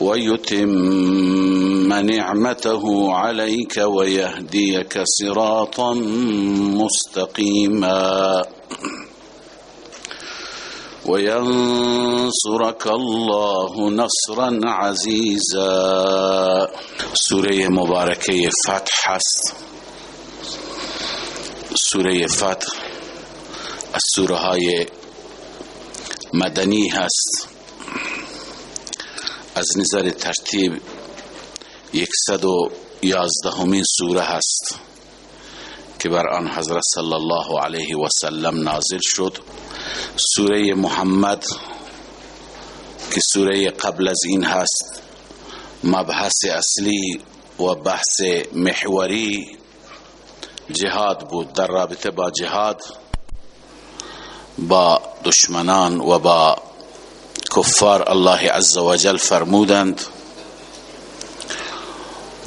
ويتم نعمته عليك ويهديك صراطا مستقيما. وينصرك الله نصرا عزيزا. سورة مباركة فتح است سورة فتح از سوره های هست. از نظر ترتیب یکصد و سوره هست که بر آن حضرت صلی الله علیه و سلم نازل شد. سوره محمد که سوره قبل از این هست مبحث اصلی و بحث محوری جهاد بود. در رابطه با جهاد با دشمنان و با کفار الله عز و جل فرمودند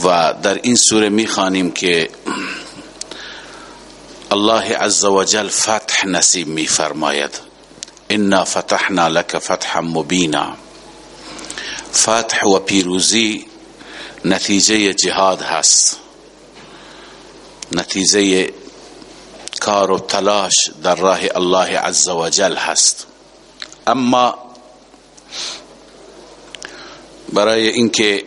و در این سوره می‌خوانیم که الله عز و جل فتح نصیب می فرماید انا فتحنا لك فتحا مبینا. فتح و پیروزی نتیجه جهاد هست. نتیجه کار و تلاش در راه الله عز و جل هست. اما برای اینکه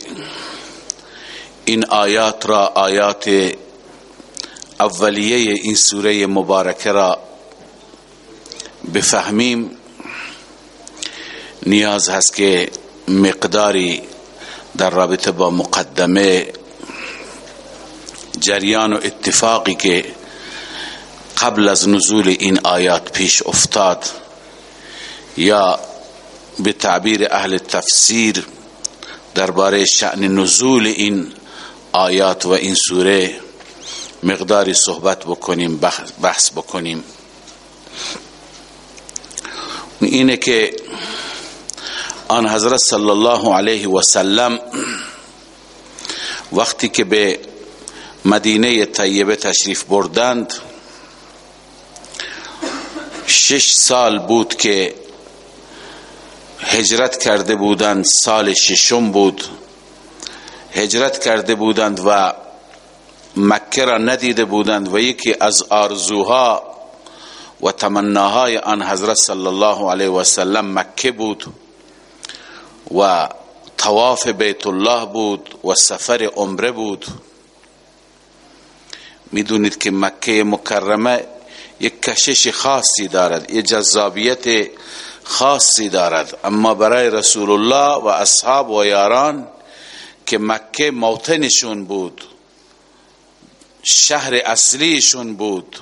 این آیات را آیات اولیه این سوره مبارکه را بفهمیم نیاز هست که مقداری در رابطه با مقدمه جریان و اتفاقی که قبل از نزول این آیات پیش افتاد یا به تعبیر اهل تفسیر درباره شأن نزول این آیات و این سوره مقداری صحبت بکنیم بحث بکنیم. اینه که آن حضرت صلی الله علیه و سلم وقتی که به مدینه طیبه تشریف بردند شش سال بود که هجرت کرده بودند سال ششم بود. هجرت کرده بودند و مکه را ندیده بودند و یکی از آرزوها و تمناهای آن حضرت صلی الله علیه و سلم مکه بود و طواف بیت الله بود و سفر عمره بود. می‌دونید که مکه مکرمه یک کشش خاصی دارد یک جذابیت خاصی دارد. اما برای رسول الله و اصحاب و یاران که مکه موطنشون بود شهر اصلیشون بود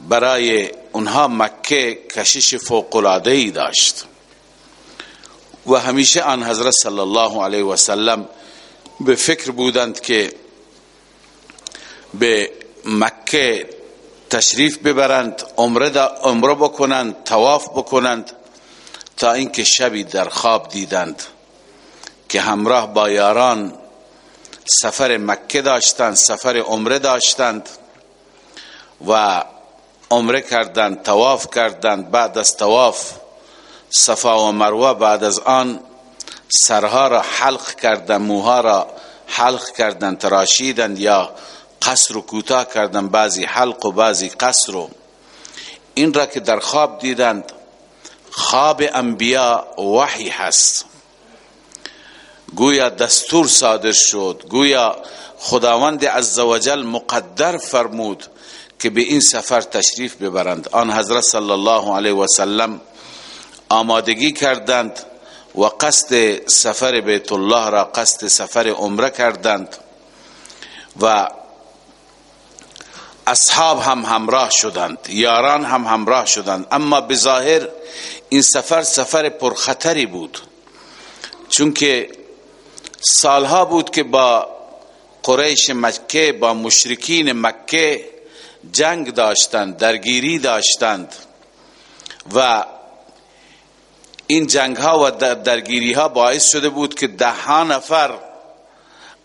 برای اونها مکه کشش فوقلادهی داشت. و همیشه آن حضرت صلی الله علیه و سلم به فکر بودند که به مکه تشریف ببرند عمره بکنند تواف بکنند تا اینکه شبی در خواب دیدند که همراه با یاران سفر مکه داشتند سفر عمره داشتند و عمره کردند تواف کردند. بعد از تواف صفا و مروه بعد از آن سرها را حلق کردند موها را حلق کردند تراشیدند یا قصر و کوتاه کردند بعضی حلق و بعضی قصر و این را که در خواب دیدند خواب انبیا وحی هست. گویا دستور صادر شد گویا خداوند عزوجل مقدر فرمود که به این سفر تشریف ببرند. آن حضرت صلی الله علیه و سلم آمادگی کردند و قصد سفر بیت الله را قصد سفر عمره کردند و اصحاب هم همراه شدند یاران هم همراه شدند. اما بظاهر این سفر سفر پرخطری بود. چون که سالها بود که با قریش مکه با مشرکین مکه جنگ داشتند درگیری داشتند و این جنگ ها و درگیری ها باعث شده بود که ده ها نفر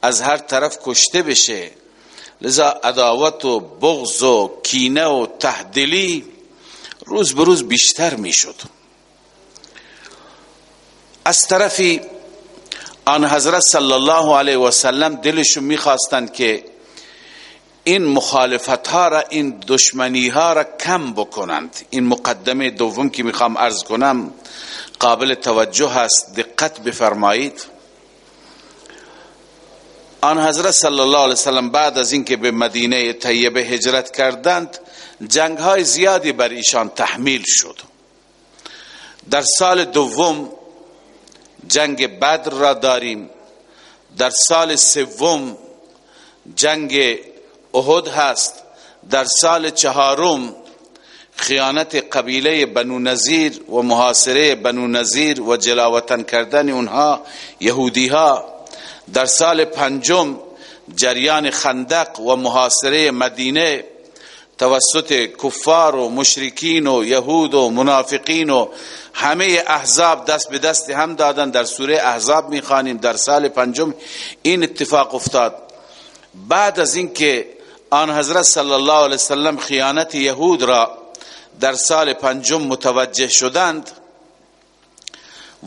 از هر طرف کشته بشه. لذا عداوت و بغض و کینه و تهدلی روز به روز بیشتر می‌شد. از طرفی آن حضرت صلی الله علیه و سلم دلشون می‌خواستند که این مخالفت ها را این دشمنی ها را کم بکنند. این مقدمه دوم که می‌خوام عرض کنم قابل توجه است دقت بفرمایید. آن حضرت صلی الله علیه وسلم بعد از اینکه به مدینه طیبه هجرت کردند جنگ های زیادی بر ایشان تحمیل شد. در سال دوم جنگ بدر را داریم. در سال سوم جنگ احد هست. در سال چهارم خیانت قبیله بنو نظیر و محاصره بنو نظیر و جلاوطن کردن اونها یهودی ها در سال پنجم جریان خندق و محاصره مدینه توسط کفار و مشرکین و یهود و منافقین و همه احزاب دست به دست هم دادن در سوره احزاب می‌خوانیم در سال پنجم این اتفاق افتاد. بعد از اینکه آن حضرت صلی الله علیه وسلم خیانت یهود را در سال پنجم متوجه شدند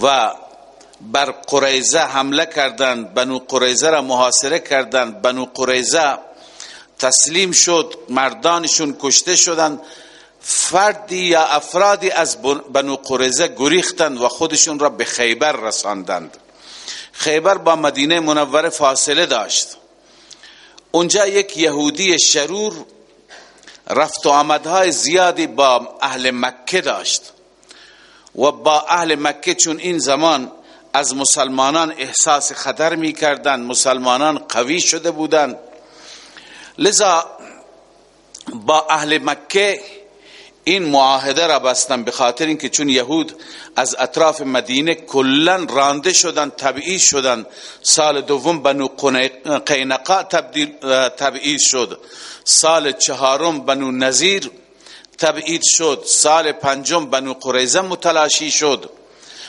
و بر قریزه حمله کردند بنو قریزه را محاصره کردند. بنو قریزه تسلیم شد مردانشون کشته شدند. فردی یا افرادی از بنو قریزه گریختند و خودشون را به خیبر رساندند. خیبر با مدینه منوره فاصله داشت. اونجا یک یهودی شرور رفت و آمدهای زیادی با اهل مکه داشت. و با اهل مکه چون این زمان از مسلمانان احساس خطر می کردن مسلمانان قوی شده بودند. لذا با اهل مکه این معاهده را بستن به خاطر اینکه چون یهود از اطراف مدینه کلا رانده شدن تبعید شدن سال دوم بنو قینقا تبعید شد. سال چهارم بنو نظیر تبعید شد. سال پنجم بنو قریزه متلاشی شد.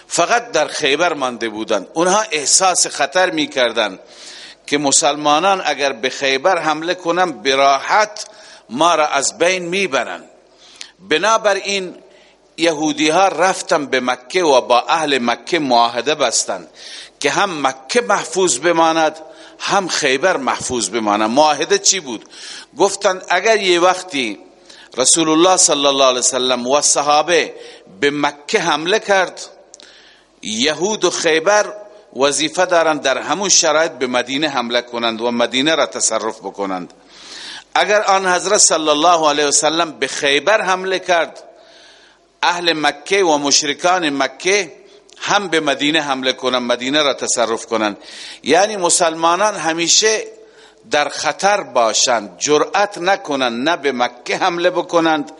فقط در خیبر مانده بودند اونها احساس خطر می‌کردند که مسلمانان اگر به خیبر حمله کنن براحت ما را از بین می‌برند بنابراین یهودی ها رفتن به مکه و با اهل مکه معاهده بستند که هم مکه محفوظ بماند هم خیبر محفوظ بماند. معاهده چی بود؟ گفتند اگر یه وقتی رسول الله صلی الله علیه وسلم و صحابه به مکه حمله کرد یهود و خیبر وظیفه دارند در همون شرایط به مدینه حمله کنند و مدینه را تصرف بکنند. اگر آن حضرت صلی الله علیه وسلم به خیبر حمله کرد اهل مکه و مشرکان مکه هم به مدینه حمله کنند مدینه را تصرف کنند. یعنی مسلمانان همیشه در خطر باشند جرأت نکنند نه به مکه حمله بکنند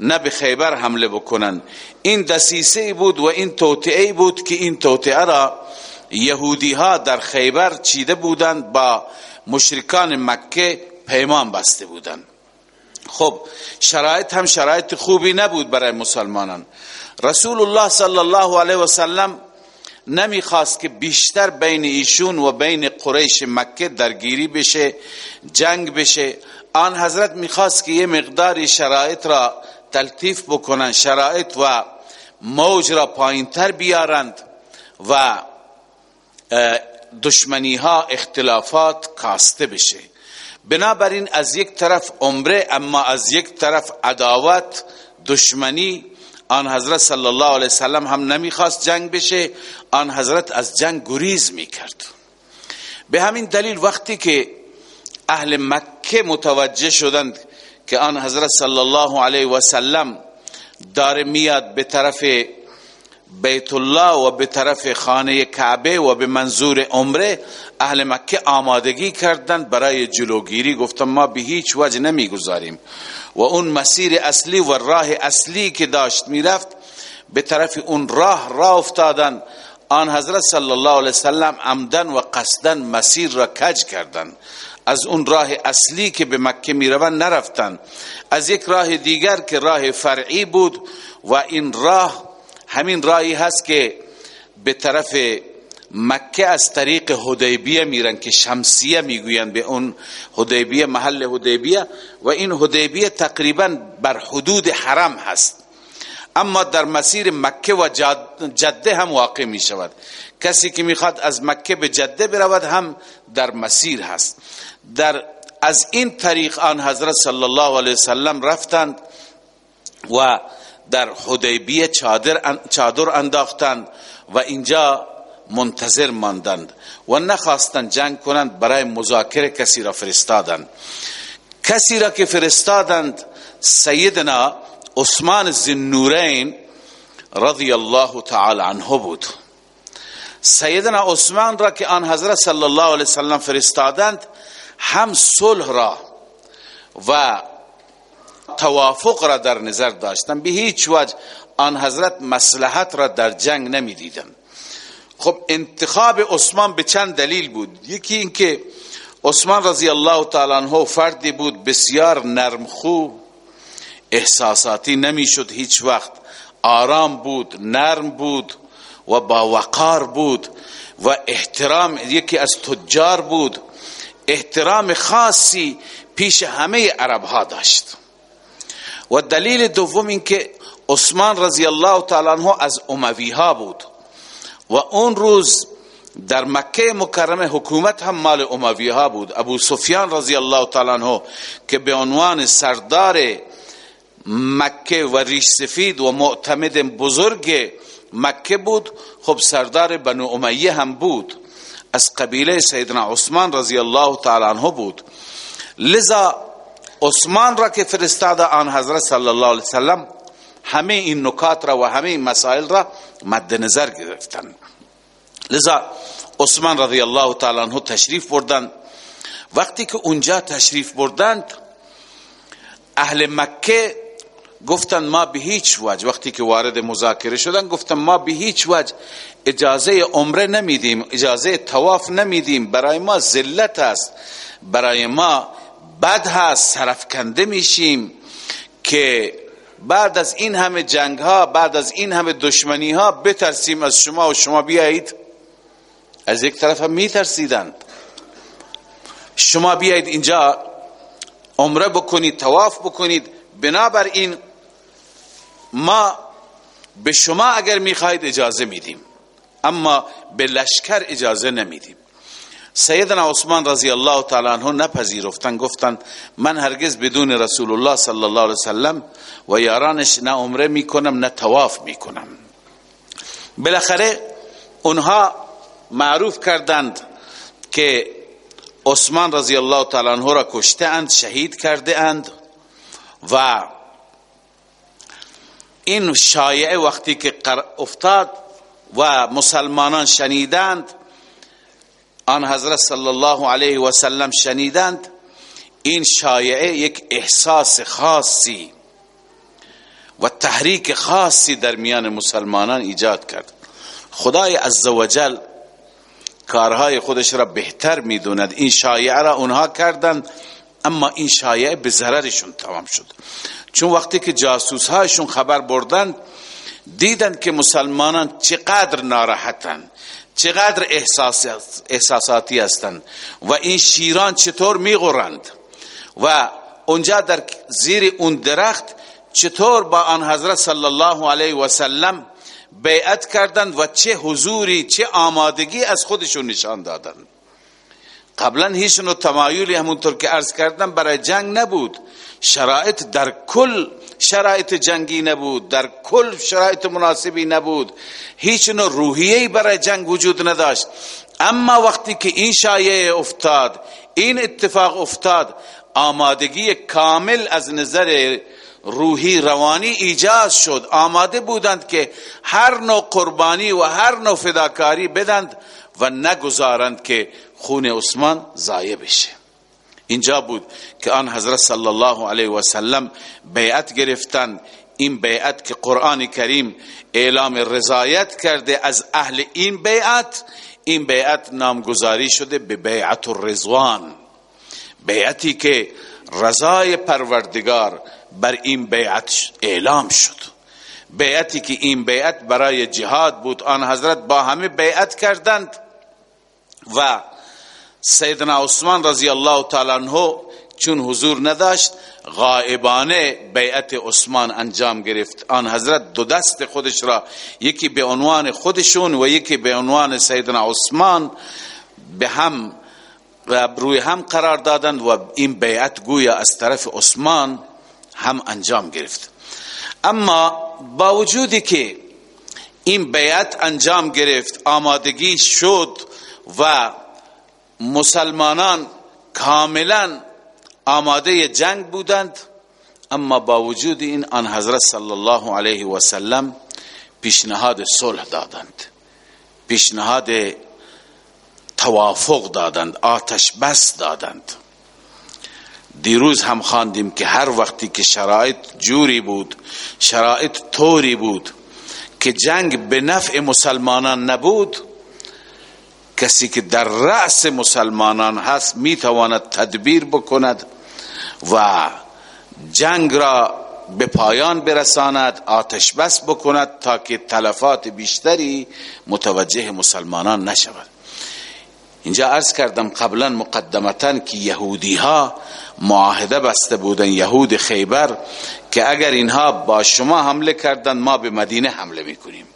نه به خیبر حمله بکنند. این دسیسه بود و این توطئه بود که این توطئه را یهودی ها در خیبر چیده بودند با مشرکان مکه پیمان بسته بودند. خب شرایط هم شرایط خوبی نبود برای مسلمانان. رسول الله صلی الله علیه و سلم نمی‌خواست که بیشتر بین ایشون و بین قریش مکه درگیری بشه جنگ بشه. آن حضرت می‌خواست که یه مقداری شرایط را تلطیف بکنن شرایط و موج را پایینتر بیارند و دشمنی ها اختلافات کاسته بشه. بنابراین از یک طرف عمره اما از یک طرف عداوت دشمنی آن حضرت صلی الله علیه وسلم هم نمی‌خواست جنگ بشه آن حضرت از جنگ گریز می‌کرد. به همین دلیل وقتی که اهل مکه متوجه شدند که آن حضرت صلی الله علیه و داره میاد به طرف بیت الله و به طرف خانه کعبه و به منظور عمره اهل مکه آمادگی کردند. برای جلوگیری گفتم ما به هیچ وجه نمی‌گذاریم. و اون مسیر اصلی و راه اصلی که داشت می‌رفت به طرف اون راه راه افتادن. آن حضرت صلی الله علیه وسلم عمدن و قصدن مسیر را کج کردند از اون راه اصلی که به مکه می روند نرفتن. از یک راه دیگر که راه فرعی بود و این راه همین راهی هست که به طرف مکه از طریق حدیبیه میرن که شمسیه می‌گویند به اون حدیبیه محل حدیبیه. و این حدیبیه تقریبا بر حدود حرم هست. اما در مسیر مکه و جده هم واقع می شود کسی که می‌خواد از مکه به جده برود هم در مسیر هست. در از این طریق آن حضرت صلی الله علیه وسلم رفتند و در حدیبیه چادر, چادر انداختند. و اینجا منتظر ماندند و نخواستند جنگ کنند برای مذاکره کسی را فرستادند. کسی را که فرستادند سیدنا عثمان زنورین رضی الله تعالی عنه بود. سیدنا عثمان را که آن حضرت صلی الله علیه وسلم فرستادند هم صلح را و توافق را در نظر داشتند. به هیچ وجه آن حضرت مصلحت را در جنگ نمی‌دیدند. خب انتخاب عثمان به چند دلیل بود. یکی اینکه عثمان رضی الله تعالی عنه فردی بود بسیار نرمخو احساساتی نمی‌شد هیچ وقت. آرام بود نرم بود و با وقار بود و احترام یکی از تجار بود. احترام خاصی پیش همه عرب ها داشت. و دلیل دوم اینکه عثمان رضی الله تعالی عنه از اموی ها بود. و اون روز در مکه مکرمه حکومت هم مال اموی ها بود. ابو سفیان رضی الله تعالی عنه که به عنوان سردار مکه و ریش سفید و معتمد بزرگ مکه بود خب سردار بنو امیه هم بود. از قبیله سیدنا عثمان رضی الله تعالی عنه بود. لذا عثمان را که فرستاد آن حضرت صلی الله علیه وسلم همه این نکات را و همه این مسائل را مد نظر گرفتن. لذا عثمان رضی الله تعالی عنه تشریف بردند وقتی که اونجا تشریف بردند اهل مکه گفتن ما به هیچ وجه وقتی که وارد مذاکره شدن گفتن ما به هیچ وجه اجازه عمره نمیدیم اجازه تواف نمیدیم برای ما ذلت است برای ما بد هست سرفکنده میشیم که بعد از این همه جنگ ها بعد از این همه دشمنی ها بترسیم از شما و شما بیایید. از یک طرف هم میترسیدند. شما بیایید اینجا عمره بکنید تواف بکنید. بنابراین ما به شما اگر می‌خواهید اجازه میدیم اما به لشکر اجازه نمیدیم. سیدنا عثمان رضی الله تعالی عنہ نپذیرفتن گفتن من هرگز بدون رسول الله صلی الله علیه وسلم و یارانش نه عمره می‌کنم نه تواف می‌کنم. بالاخره اونها معروف کردند که عثمان رضی الله تعالی عنہ را کشته اند شهید کرده اند و این شایعه وقتی که افتاد و مسلمانان شنیدند آن حضرت صلی الله علیه و سلم شنیدند این شایعه یک احساس خاصی و تحریک خاصی در میان مسلمانان ایجاد کرد. خدای عزوجل کارهای خودش را بهتر می‌دوند. این شایعه را اونها کردند اما این شایعه به ضررشون تمام شد. چون وقتی که جاسوس هایشون خبر بردند دیدند که مسلمانان چقدر ناراحتن چقدر احساساتی هستند و این شیران چطور میغرند و اونجا در زیر اون درخت چطور با آن حضرت صلی الله علیه و سلم بیعت کردند و چه حضوری چه آمادگی از خودشون نشان دادند. قبلا هیچ نوع تمایلی همونطور که عرض کردم برای جنگ نبود. شرایط در کل شرایط جنگی نبود در کل شرایط مناسبی نبود. هیچ نوع روحیه‌ای برای جنگ وجود نداشت. اما وقتی که این شایعه افتاد این اتفاق افتاد آمادگی کامل از نظر روحی روانی ایجاد شد. آماده بودند که هر نوع قربانی و هر نوع فداکاری بدند و نگذارند که خون عثمان ضایع بشه. اینجا بود که آن حضرت صلی الله علیه و سلم بیعت گرفتند این بیعت که قرآن کریم اعلام رضایت کرده از اهل این بیعت این بیعت نامگذاری شده به بیعت الرضوان. بیعتی که رضای پروردگار بر این بیعت اعلام شد. بیعتی که این بیعت برای جهاد بود آن حضرت با همه بیعت کردند و سیدنا عثمان رضی الله تعالی عنہ چون حضور نداشت غائبانه بیعت عثمان انجام گرفت. آن حضرت دو دست خودش را یکی به عنوان خودشون و یکی به عنوان سیدنا عثمان به هم و روی هم قرار دادند و این بیعت گویا از طرف عثمان هم انجام گرفت. اما با وجودی که این بیعت انجام گرفت آمادگی شد و مسلمانان کاملا آماده جنگ بودند اما با وجود این آن حضرت صلی الله علیه و سلم پیشنهاد صلح دادند. پیشنهاد توافق دادند آتش بس دادند. دیروز هم خواندیم که هر وقتی که شرایط جوری بود شرایط طوری بود که جنگ به نفع مسلمانان نبود کسی که در رأس مسلمانان هست می‌تواند تدبیر بکند و جنگ را به پایان برساند آتش بس بکند تا که تلفات بیشتری متوجه مسلمانان نشود. اینجا عرض کردم قبلا مقدمتا که یهودی ها معاهده بسته بودن یهود خیبر که اگر اینها با شما حمله کردن ما به مدینه حمله می‌کنیم.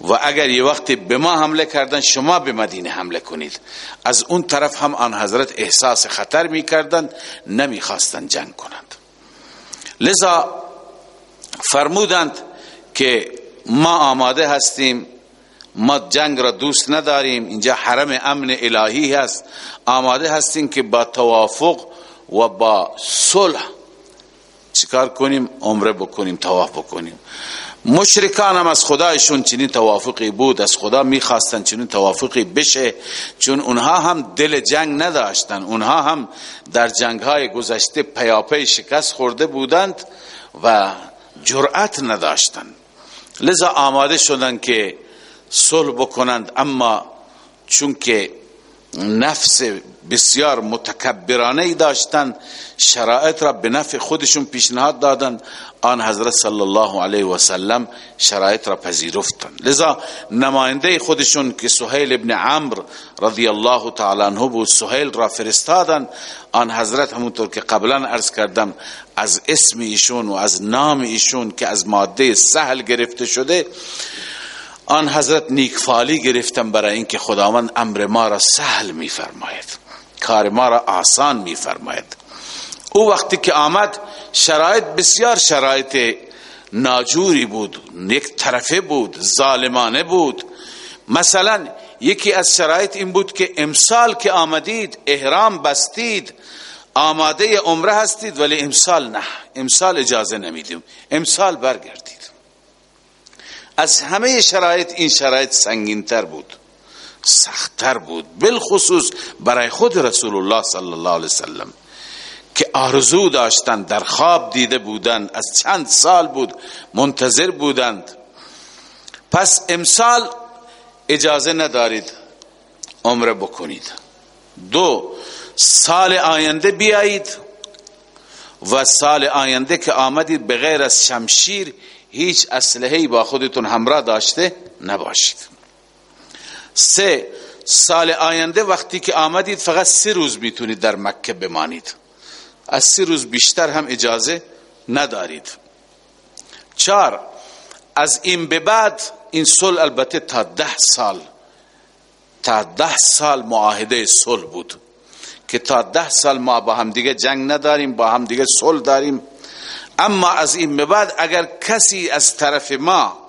و اگر یه وقتی به ما حمله کردن شما به مدینه حمله کنید. از اون طرف هم آن حضرت احساس خطر می‌کردند نمی‌خواستند جنگ کنند. لذا فرمودند که ما آماده هستیم ما جنگ را دوست نداریم اینجا حرم امن الهی هست. آماده هستیم که با توافق و با صلح چیکار کنیم؟ عمره بکنیم تواف بکنیم. مشرکان هم از خدایشون چنین توافقی بود از خدا می‌خواستن چنین توافقی بشه چون اونها هم دل جنگ نداشتن اونها هم در جنگ های گذشته پیاپی شکست خورده بودند و جرأت نداشتند لذا آماده شدن که صلح بکنند اما چون که نفس بسیار متکبرانه ای داشتن شرایط را به نفع خودشون پیشنهاد دادن. آن حضرت صلی الله علیه و سلم شرایط را پذیرفتن. لذا نماینده خودشون که سهیل ابن عمرو رضی الله تعالی عنه بود سهیل را فرستادن. آن حضرت همونطور که قبلا عرض کردم از اسم ایشون و از نام ایشون که از ماده سهل گرفته شده آن حضرت نیکفالی گرفتن برای اینکه خداوند امر ما را سهل میفرماید. کار ما را آسان میفرماید. او وقتی که آمد شرایط بسیار شرایط ناجوری بود یک طرفه بود ظالمانه بود. مثلا یکی از شرایط این بود که امسال که آمدید احرام بستید آماده عمره هستید ولی امسال نه. امسال اجازه نمیدیم. امسال برگردید. از همه شرایط این شرایط سنگینتر بود. سختتر بود بالخصوص برای خود رسول الله صلی الله علیه وسلم که آرزو داشتند در خواب دیده بودند از چند سال بود منتظر بودند. پس امسال اجازه ندارید عمره بکنید. دو سال آینده بیایید و سال آینده که آمدید بغیر از شمشیر هیچ اسلحه‌ای با خودتون همراه داشته نباشید. سه سال آینده وقتی که آمدید فقط سه روز می‌تونید در مکه بمانید. از سه روز بیشتر هم اجازه ندارید. چار از این به بعد این صلح البته تا ده سال تا ده سال معاهده صلح بود که تا ده سال ما با هم دیگه جنگ نداریم با هم دیگه صلح داریم. اما از این به بعد اگر کسی از طرف ما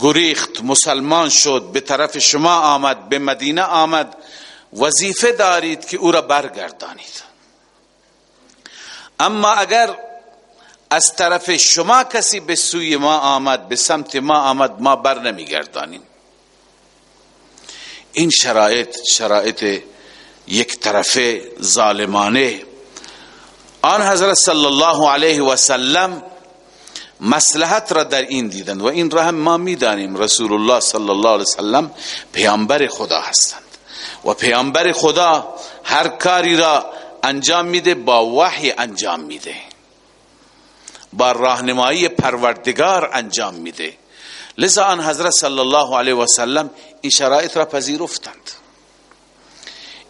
گریخت مسلمان شد به طرف شما آمد به مدینه آمد. وظیفه دارید که او را برگردانید. اما اگر از طرف شما کسی به سوی ما آمد به سمت ما آمد ما بر نمیگردانیم. این شرایط شرایط یک طرفه ظالمانه. آن حضرت صلی الله علیه و سلم مصلحت را در این دیدن و این را هم ما می‌دانیم. رسول الله صلی الله علیه وسلم پیامبر خدا هستند. و پیامبر خدا هر کاری را انجام میده با وحی انجام میده. با راهنمایی پروردگار انجام میده. لذا آن حضرت صلی الله علیه و سلم این شرایط را پذیرفتند.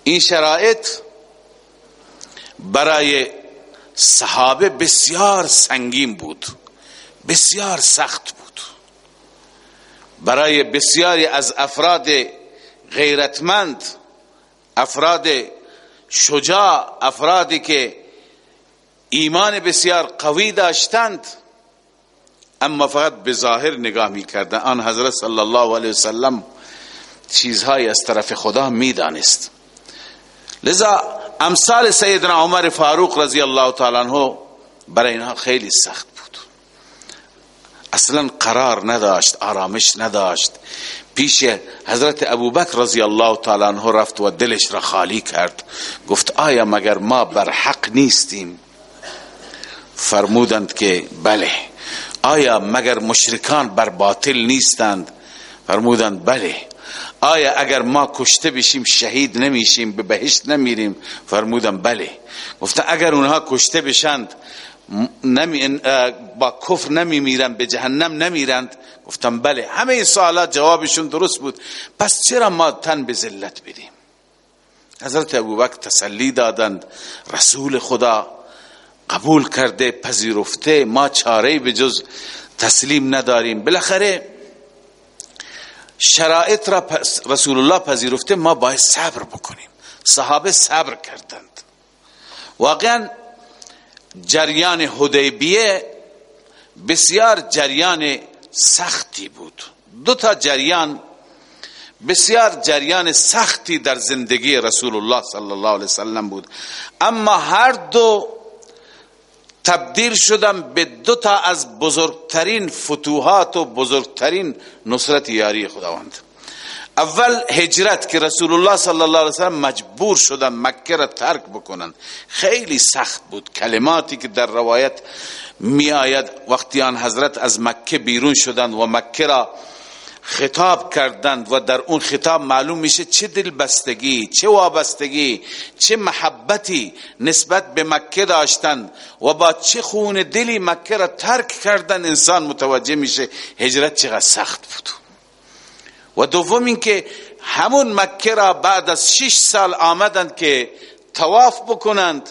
این شرایط برای صحابه بسیار سنگین بود. بسیار سخت بود. برای بسیاری از افراد غیرتمند افراد شجاع افرادی که ایمان بسیار قوی داشتند اما فقط به ظاهر نگاه می کردن آن حضرت صلی الله علیه وسلم چیزهای از طرف خدا می دانست لذا امثال سیدنا عمر فاروق رضی الله تعالی عنہ برای اینها خیلی سخت اصلا قرار نداشت آرامش نداشت. پیش حضرت ابوبکر رضی الله تعالی عنہ رفت و دلش را خالی کرد. گفت آیا مگر ما بر حق نیستیم؟ فرمودند که بله. آیا مگر مشرکان بر باطل نیستند؟ فرمودند بله. آیا اگر ما کشته بشیم شهید نمیشیم به بهشت نمیریم؟ فرمودن بله. گفتن اگر اونها کشته بشند نمی با کفر نمی میرن به جهنم نمیرند. گفتم بله همه این سوالات جوابشون درست بود. پس چرا ما تن به ذلت بدیم حضرت ابوبکر تسلی دادند رسول خدا قبول کرده پذیرفته ما چاره به جز تسلیم نداریم. بالاخره شرایط را رسول الله پذیرفته ما باید صبر بکنیم. صحابه صبر کردند. واقعا جریان حدیبیه بسیار جریان سختی بود. دو تا جریان بسیار جریان سختی در زندگی رسول الله صلی الله علیه وسلم بود. اما هر دو تبدیل شدم به دو تا از بزرگترین فتوحات و بزرگترین نصرت یاری خداوند. اول هجرت که رسول الله صلی الله علیه وسلم مجبور شدن مکه را ترک بکنن. خیلی سخت بود. کلماتی که در روایت می آید وقتی آن حضرت از مکه بیرون شدند و مکه را خطاب کردند و در اون خطاب معلوم میشه چه دلبستگی چه وابستگی چه محبتی نسبت به مکه داشتند و با چه خون دلی مکه را ترک کردن انسان متوجه میشه هجرت چقدر سخت بود. و دوم اینکه همون مکه را بعد از شش سال آمدند که تواف بکنند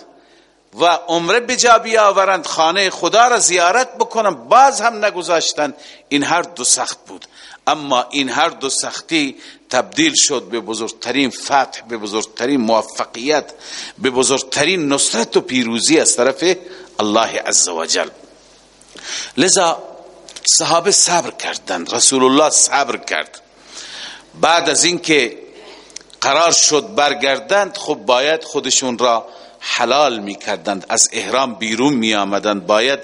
و عمره بجا بیاورند خانه خدا را زیارت بکنند. باز هم نگذاشتند. این هر دو سخت بود. اما این هر دو سختی تبدیل شد به بزرگترین فتح به بزرگترین موفقیت به بزرگترین نصرت و پیروزی از طرف الله عزوجل لذا صحابه صبر کردند. رسول الله صبر کرد. بعد از اینکه قرار شد برگردند خب باید خودشون را حلال می کردند از احرام بیرون می آمدند باید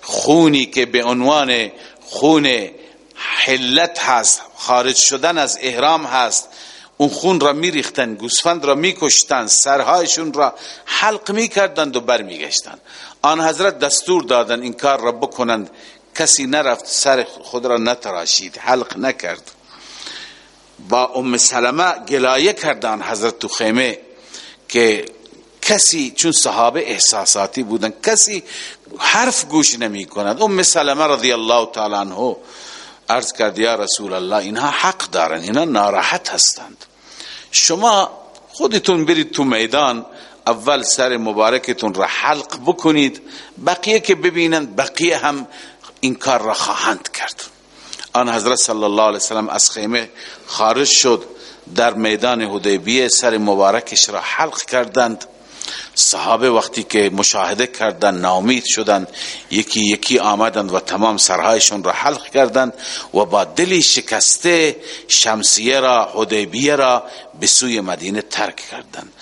خونی که به عنوان خون حلت هست خارج شدن از احرام هست اون خون را می ریختن گوسفند را می کشتن سرهایشون را حلق می کردند و بر می گشتن آن حضرت دستور دادن این کار را بکنند. کسی نرفت سر خود را نتراشید حلق نکرد. با ام سلمه گلایه کردن حضرت تو خیمه که کسی چون صحابه احساساتی بودن کسی حرف گوش نمی کند. ام سلمه رضی الله تعالی عنه عرض کرد یا رسول الله اینها حق دارن اینها ناراحت هستند. شما خودتون برید تو میدان اول سر مبارکتون را حلق بکنید بقیه که ببینند بقیه هم این کار را خواهند کرد. آن حضرت صلی الله علیه وسلم از خیمه خارج شد. در میدان حدیبیه سر مبارکش را حلق کردند. صحابه وقتی که مشاهده کردند ناامید شدند یکی یکی آمدند و تمام سرهایشون را حلق کردند و با دلی شکسته شمسیه را حدیبیه را به سوی مدینه ترک کردند.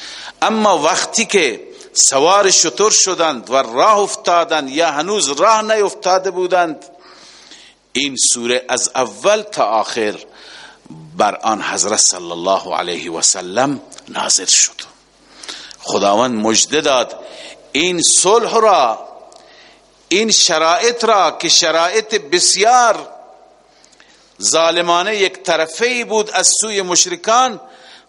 اما وقتی که سوار شطور شدند و راه افتادند یا هنوز راه نیفتاده بودند این سوره از اول تا آخر بر آن حضرت صلی الله علیه و سلم نازل شد. خداوند مجده داد این صلح را این شرایط را که شرایط بسیار ظالمانه یک طرفه بود از سوی مشرکان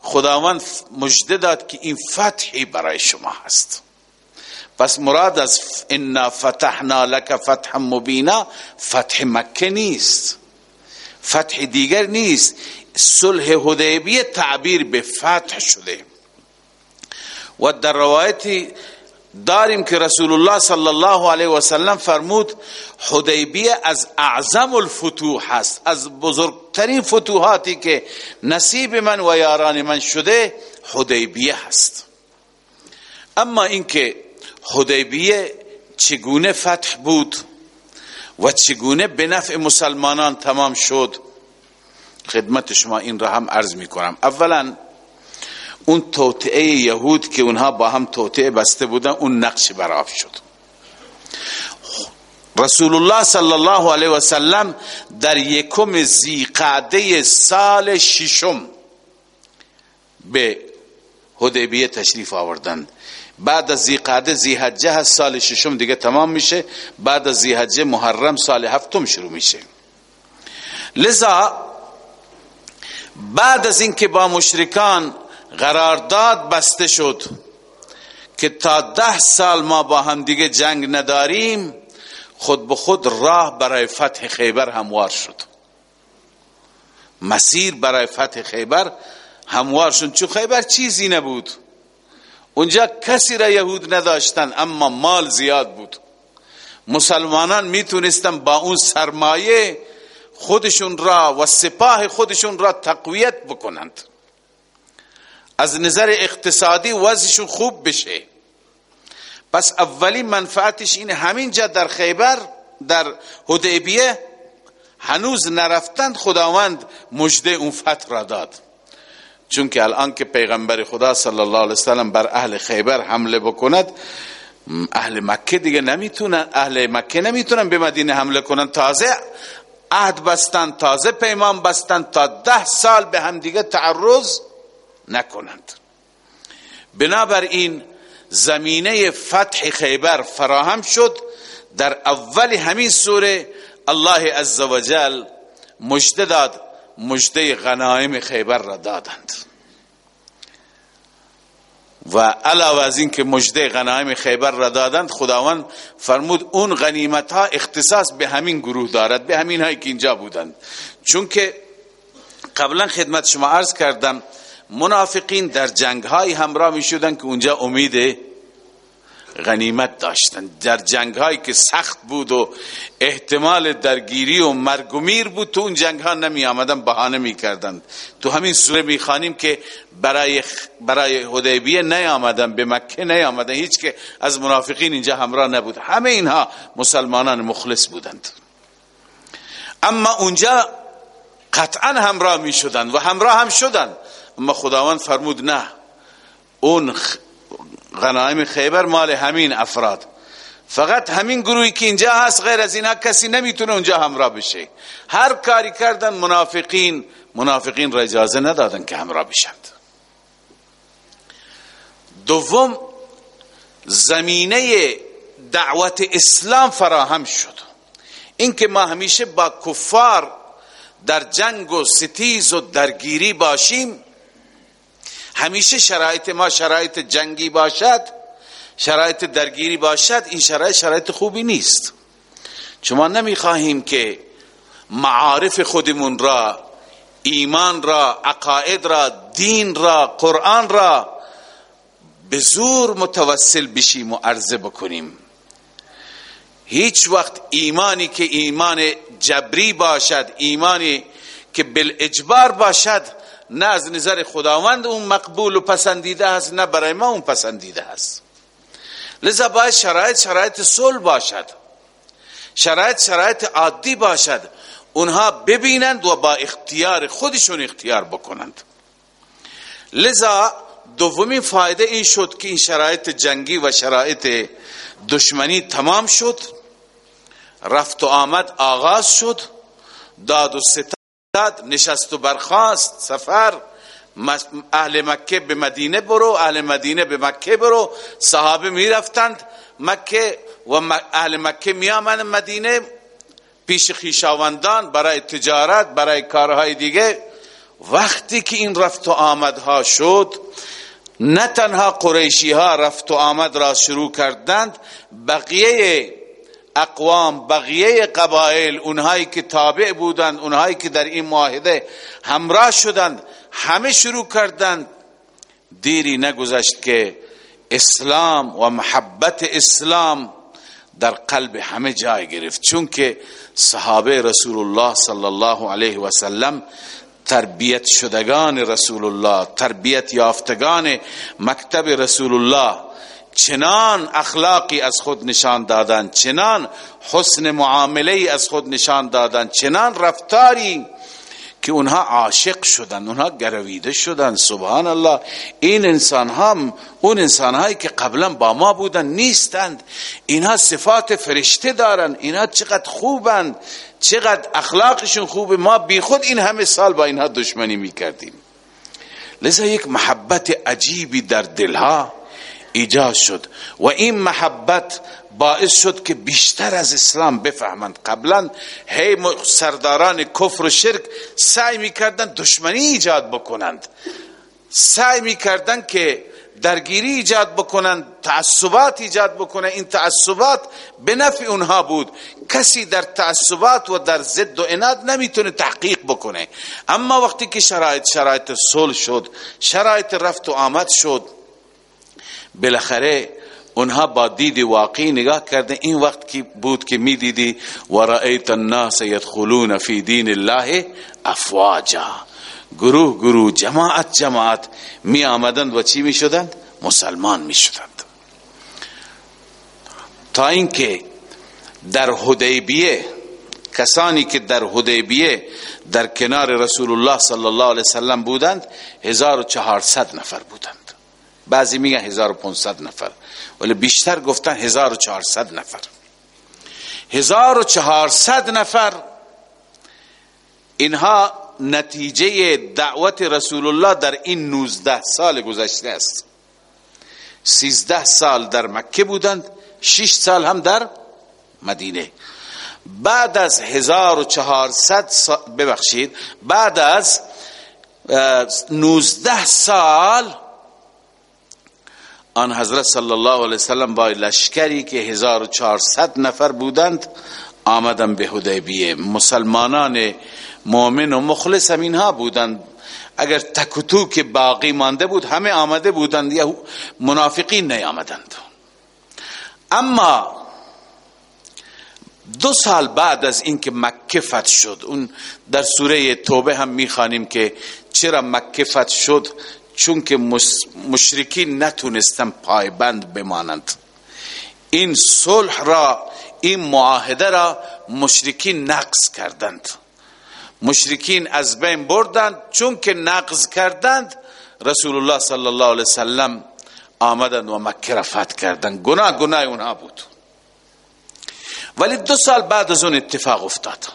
خداوند مجده داد که این فتحی برای شما هست. پس مراد از انا فتحنا لك فتح مبینا فتح مکه نیست. فتح دیگر نیست. صلح حدیبیه تعبیر به فتح شده. و در روایتی داریم که رسول الله صلی الله علیه و سلم فرمود حدیبیه از اعظم الفتوح است. از بزرگترین فتوحاتی که نصیب من و یاران من شده حدیبیه هست. اما اینکه حدیبیه چگونه فتح بود و چگونه به نفع مسلمانان تمام شد؟ خدمت شما این را هم عرض می کنم اولا اون توطعه یهود که اونها با هم توطعه بسته بودن اون نقش براب شد. رسول الله صلی الله علیه و سلم در یکم زیقعده سال ششم به حدیبیه تشریف آوردند بعد از زیقعده زیحجه سال ششم دیگه تمام میشه. بعد از زیحجه محرم سال هفتم شروع میشه. لذا بعد از اینکه با مشرکان قرارداد بسته شد که تا ده سال ما با هم دیگه جنگ نداریم خود به خود راه برای فتح خیبر هموار شد. مسیر برای فتح خیبر هموار شد چون خیبر چیزی نبود. اونجا کسی را یهود نداشتن اما مال زیاد بود مسلمانان می‌تونستن با اون سرمایه خودشون را و سپاه خودشون را تقویت بکنند از نظر اقتصادی وضعشون خوب بشه پس اولی منفعتش این همین جا در خیبر در حدیبیه هنوز نرفتند خداوند مجده اون فتح را داد چون که الان که پیغمبر خدا صلی الله علیه وسلم بر اهل خیبر حمله بکند اهل مکه دیگه نمی‌تونن اهل مکه نمی‌تونن به مدینه حمله کنن. تازه عهد بستن تازه پیمان بستن تا ده سال به هم دیگه تعرض نکنند. بنابراین زمینه فتح خیبر فراهم شد. در اول همین سوره الله عزوجل مجده داد مجده غنایم خیبر را دادند. و علاوه از این که مجده غنایم خیبر را دادند خداوند فرمود اون غنیمت ها اختصاص به همین گروه دارد به همین هایی که اینجا بودند. چون که قبلا خدمت شما عرض کردم منافقین در جنگ های همراه می شدن که اونجا امید غنیمت داشتن. در جنگ هایی که سخت بود و احتمال درگیری و مرگومیر بود تو اون جنگ ها نمی آمدن بهانه می کردن تو همین سوره می خانیم که برای, برای حدیبیه نیامدن به مکه نیامدن. هیچ که از منافقین اینجا همراه نبود. همه اینها مسلمانان مخلص بودند. اما اونجا قطعا همراه می شدن و همراه هم شدن. اما خداوند فرمود نه. اون غنایم خیبر مال همین افراد. فقط همین گروهی که اینجا هست غیر از اینها کسی نمی‌تونه اونجا همراه بشه. هر کاری کردن منافقین منافقین را اجازه ندادن که همراه بشند. دوم زمینه دعوت اسلام فراهم شد. اینکه ما همیشه با کفار در جنگ و ستیز و درگیری باشیم همیشه شرایط ما شرایط جنگی باشد شرایط درگیری باشد این شرایط شرایط خوبی نیست. چون نمی خواهیم که معارف خودمون را ایمان را عقاید را دین را قرآن را به زور متوسل بشیم و عرضه بکنیم. هیچ وقت ایمانی که ایمان جبری باشد ایمانی که بالاجبار باشد نه از نظر خداوند اون مقبول و پسندیده است نه برای ما اون پسندیده است لذا باید شرایط شرایط صلح باشد. شرایط شرایط عادی باشد. اونها ببینند و با اختیار خودشون اختیار بکنند. لذا دومین فایده این شد که این شرایط جنگی و شرایط دشمنی تمام شد. رفت و آمد آغاز شد. داد و ستاد نشست و برخاست سفر. اهل مکه به مدینه برو اهل مدینه به مکه برو. صحابه می‌رفتند مکه و اهل مکه می مدینه. پیش خیشاوندان برای تجارت برای کارهای دیگه. وقتی که این رفت و آمدها شد نه تنها قریشی ها رفت و آمد را شروع کردند بقیه اقوام بقیه قبایل اونهایی که تابع بودند اونهایی که در این معاهده همراه شدند همه شروع کردند. دیری نگذشت که اسلام و محبت اسلام در قلب همه جای گرفت. چون که صحابه رسول الله صلی الله علیه و سلم تربیت شدگان رسول الله تربیت یافتگان مکتب رسول الله چنان اخلاقی از خود نشان دادن چنان حسن معامله از خود نشان دادن چنان رفتاری که اونها عاشق شدن اونها گرویده شدن. سبحان الله این انسان هم اون انسان هایی که قبلا با ما بودن نیستند. اینها صفات فرشته دارن اینها چقدر خوبند چقدر اخلاقشون خوبه. ما بی خود این همه سال با اینها دشمنی می‌کردیم. لذا یک محبت عجیبی در دلها ایجاد شد. و این محبت باعث شد که بیشتر از اسلام بفهمند. قبلا هی سرداران کفر و شرک سعی می‌کردند دشمنی ایجاد بکنند. سعی می‌کردند که درگیری ایجاد بکنند تعصبات ایجاد بکنند. این تعصبات به نفع اونها بود. کسی در تعصبات و در ضد و اناد نمی‌تونه تحقیق بکنه. اما وقتی که شرایط شرایط صلح شد شرایط رفت و آمد شد بالاخره اونها با دید واقعی نگاه کرده این وقت کی بود که می‌دیدی؟ و رأیت الناس يدخلون فی دین الله افواجا. گروه گروه جماعت جماعت می آمدند و چی می شدند؟ مسلمان می شدند. تا اینکه در حدیبیه کسانی که در حدیبیه در کنار رسول الله صلی الله علیه وسلم بودند 1400 نفر بودند. بعضی میگن 1500 نفر. ولی بیشتر گفتن 1400 نفر. 1400 نفر اینها نتیجه دعوت رسول الله در این 19 سال گذشته است. 13 سال در مکه بودند 6 سال هم در مدینه. بعد از 1400 سال ببخشید بعد از 19 سال آن حضرت صلی الله علیه وسلم با لشکری که 1400 نفر بودند آمدن به حدیبیه. مسلمانان مؤمن و مخلص هم اینها بودند. اگر تکتو که باقی مانده بود همه آمده بودند. یا منافقین نیامدند. اما دو سال بعد از اینکه مکه فتح شد اون در سوره توبه هم می‌خوانیم که چرا مکه فتح شد؟ چون که مشرکین نتونستن پایبند بمانند. این صلح را این معاهده را مشرکین نقض کردند. مشرکین از بین بردند چون که نقض کردند رسول الله صلی الله علیه وسلم آمدند و مکه را فتح کردند. گناه گناه اونها بود. ولی دو سال بعد از اون اتفاق افتاد.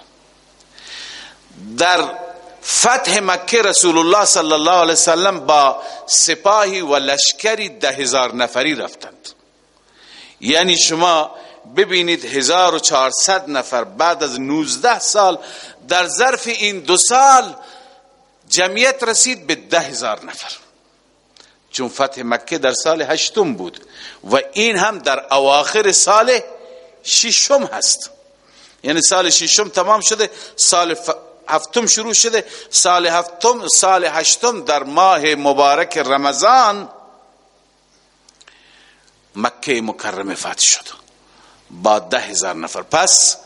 در فتح مکه رسول الله صلی الله علیه وسلم با سپاهی و لشکری ده هزار نفری رفتند. یعنی شما ببینید 1400 نفر بعد از 19 سال در ظرف این دو سال جمعیت رسید به ده هزار نفر. چون فتح مکه در سال هشتم بود و این هم در اواخر سال ششم هست. یعنی سال ششم تمام شده سال هفتم شروع شده. سال هفتم سال هشتم در ماه مبارک رمضان مکه مکرمه فتح شد. با ده هزار نفر. پس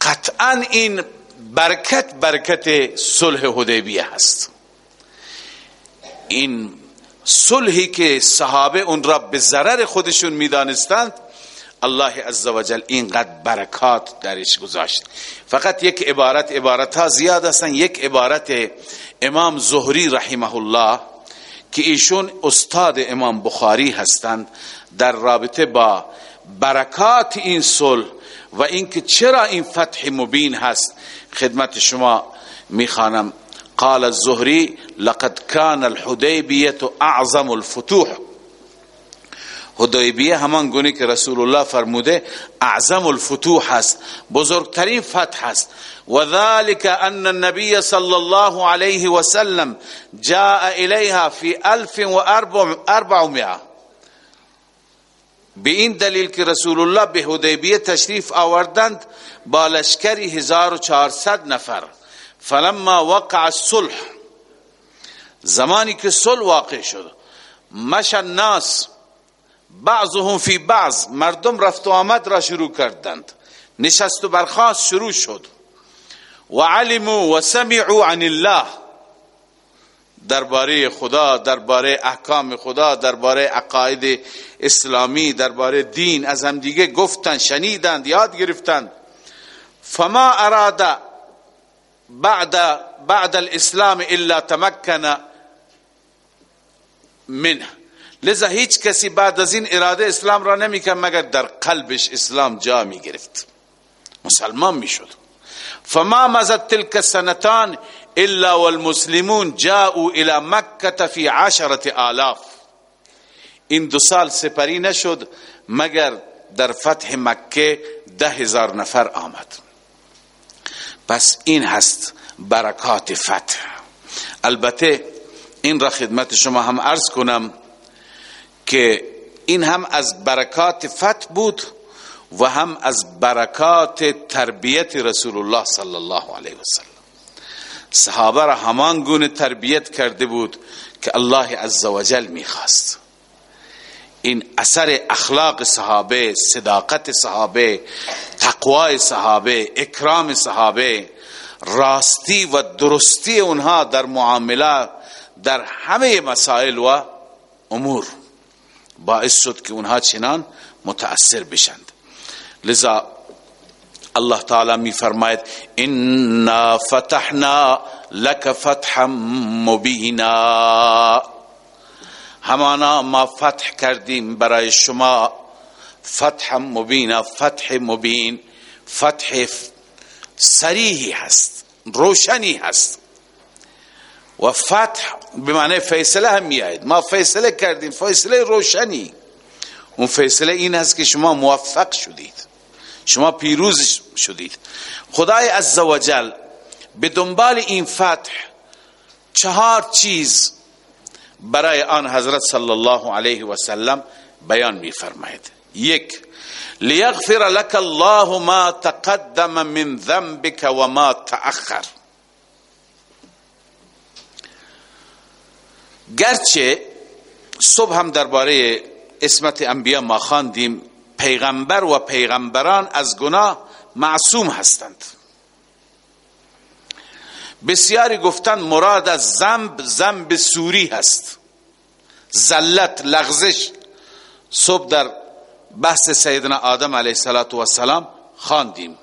قطعا این برکت برکت صلح حدیبیه هست. این صلحی که صحابه اون را به ضرر خودشون می‌دانستند الله عزوجل اینقدر برکات درش گذاشت. فقط یک عبارت عبارت ها زیاد هستن. یک عبارت امام زهری رحمه الله که ایشون استاد امام بخاری هستند در رابطه با برکات این صلح و اینکه چرا این فتح مبین هست. خدمت شما می‌خوانم. قال الزهري لقد كان الحديبية اعظم الفتوح. حدیبیه همان گونه که رسول الله فرموده اعظم الفتوح است بزرگترین فتح است. و ذلك ان النبي صلى الله عليه وسلم جاء اليها في الف و اربعمائه به این دلیل که رسول الله به حدیبیه تشریف آوردند با لشکری 1400 نفر. فلما وقع الصلح زمانی که صلح واقع شد مش الناس بعضهم فی بعض مردم رفت و آمد را شروع کردند. نشست و برخاست شروع شد. و علموا و سمعوا عن الله. درباره خدا درباره احکام خدا درباره عقاید اسلامی درباره دین از هم دیگه گفتن شنیدند یاد گرفتند. فما اراد بعد بعد الاسلام الا تمكن منه. لذا هیچ کسی بعد از این اراده اسلام را نمیکن مگر در قلبش اسلام جا می گرفت مسلمان می شد فما مزد تلك السنتان الا والمسلمون جاءوا الى مکه فی عشرت آلاف. این دو سال سپری نشد مگر در فتح مکه ده هزار نفر آمد. پس این هست برکات فتح. البته این را خدمت شما هم عرض کنم که این هم از برکات فتح بود و هم از برکات تربیت رسول الله صلی الله علیه وسلم. صحابه را همان گونه تربیت کرده بود که الله عزوجل می‌خواست. این اثر اخلاق صحابه صداقت صحابه تقوای صحابه اکرام صحابه راستی و درستی اونها در معامله در همه مسائل و امور. باعث شد که اونها چنان متأثر بشند. لذا الله تعالی می فرماید انا فتحنا لك فتحا مبینا. همانا ما فتح کردیم برای شما فتح مبینا فتح مبین فتح سریحی هست روشنی هست. و فتح به معنی فیصله هم میآید. ما فیصله کردیم. فیصله روشنی. اون فیصله این است که شما موفق شدید. شما پیروز شدید. خدای عزوجل به دنبال این فتح چهار چیز برای آن حضرت صلی الله علیه و سلم بیان می فرماید یک لیغفر لك الله ما تقدم من ذنبك و ما تأخر. گرچه صبح هم درباره اسمت انبیا ما خواندیم پیغمبر و پیغمبران از گناه معصوم هستند. بسیاری گفتند مراد از زنب زنب سوری هست. زلت لغزش صبح در بحث سیدنا آدم علیه السلام خواندیم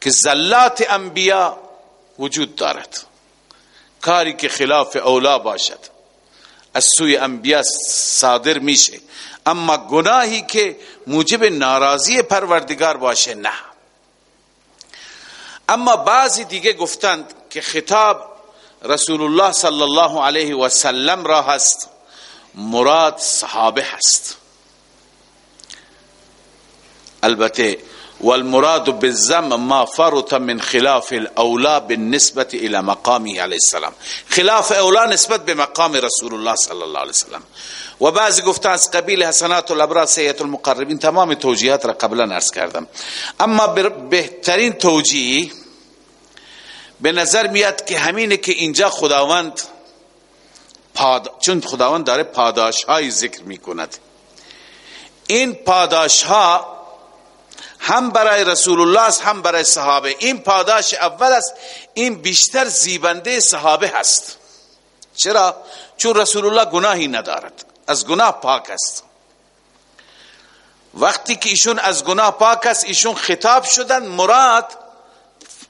که زلات انبیا وجود دارد. کاری که خلاف اولا باشد. از سوی انبیا صادر میشه. اما گناهی که موجب ناراضی پروردگار باشه نه. اما بعضی دیگه گفتند که خطاب رسول الله صلی الله علیه و سلم را هست مراد صحابه هست. البته والمراد بالذم ما فرط من خلاف الاولى بالنسبه الى مقامه علیه السلام. خلاف اولا نسبت به مقام رسول الله صلی الله علیه وسلم. و بعضی گفته از قبیل حسنات الابرار سیئات المقربین تمام توجیهات را قبلا عرض کردم. اما بهترین توجیه به نظر میاد که همینه که اینجا خداوند پاد... چون خداوند داره پاداش های ذکر می‌کند. این پاداش ها هم برای رسول الله است هم برای صحابه. این پاداش اول است این بیشتر زیبنده صحابه هست. چرا؟ چون رسول الله گناهی ندارد از گناه پاک است. وقتی که ایشون از گناه پاک است ایشون خطاب شدن مراد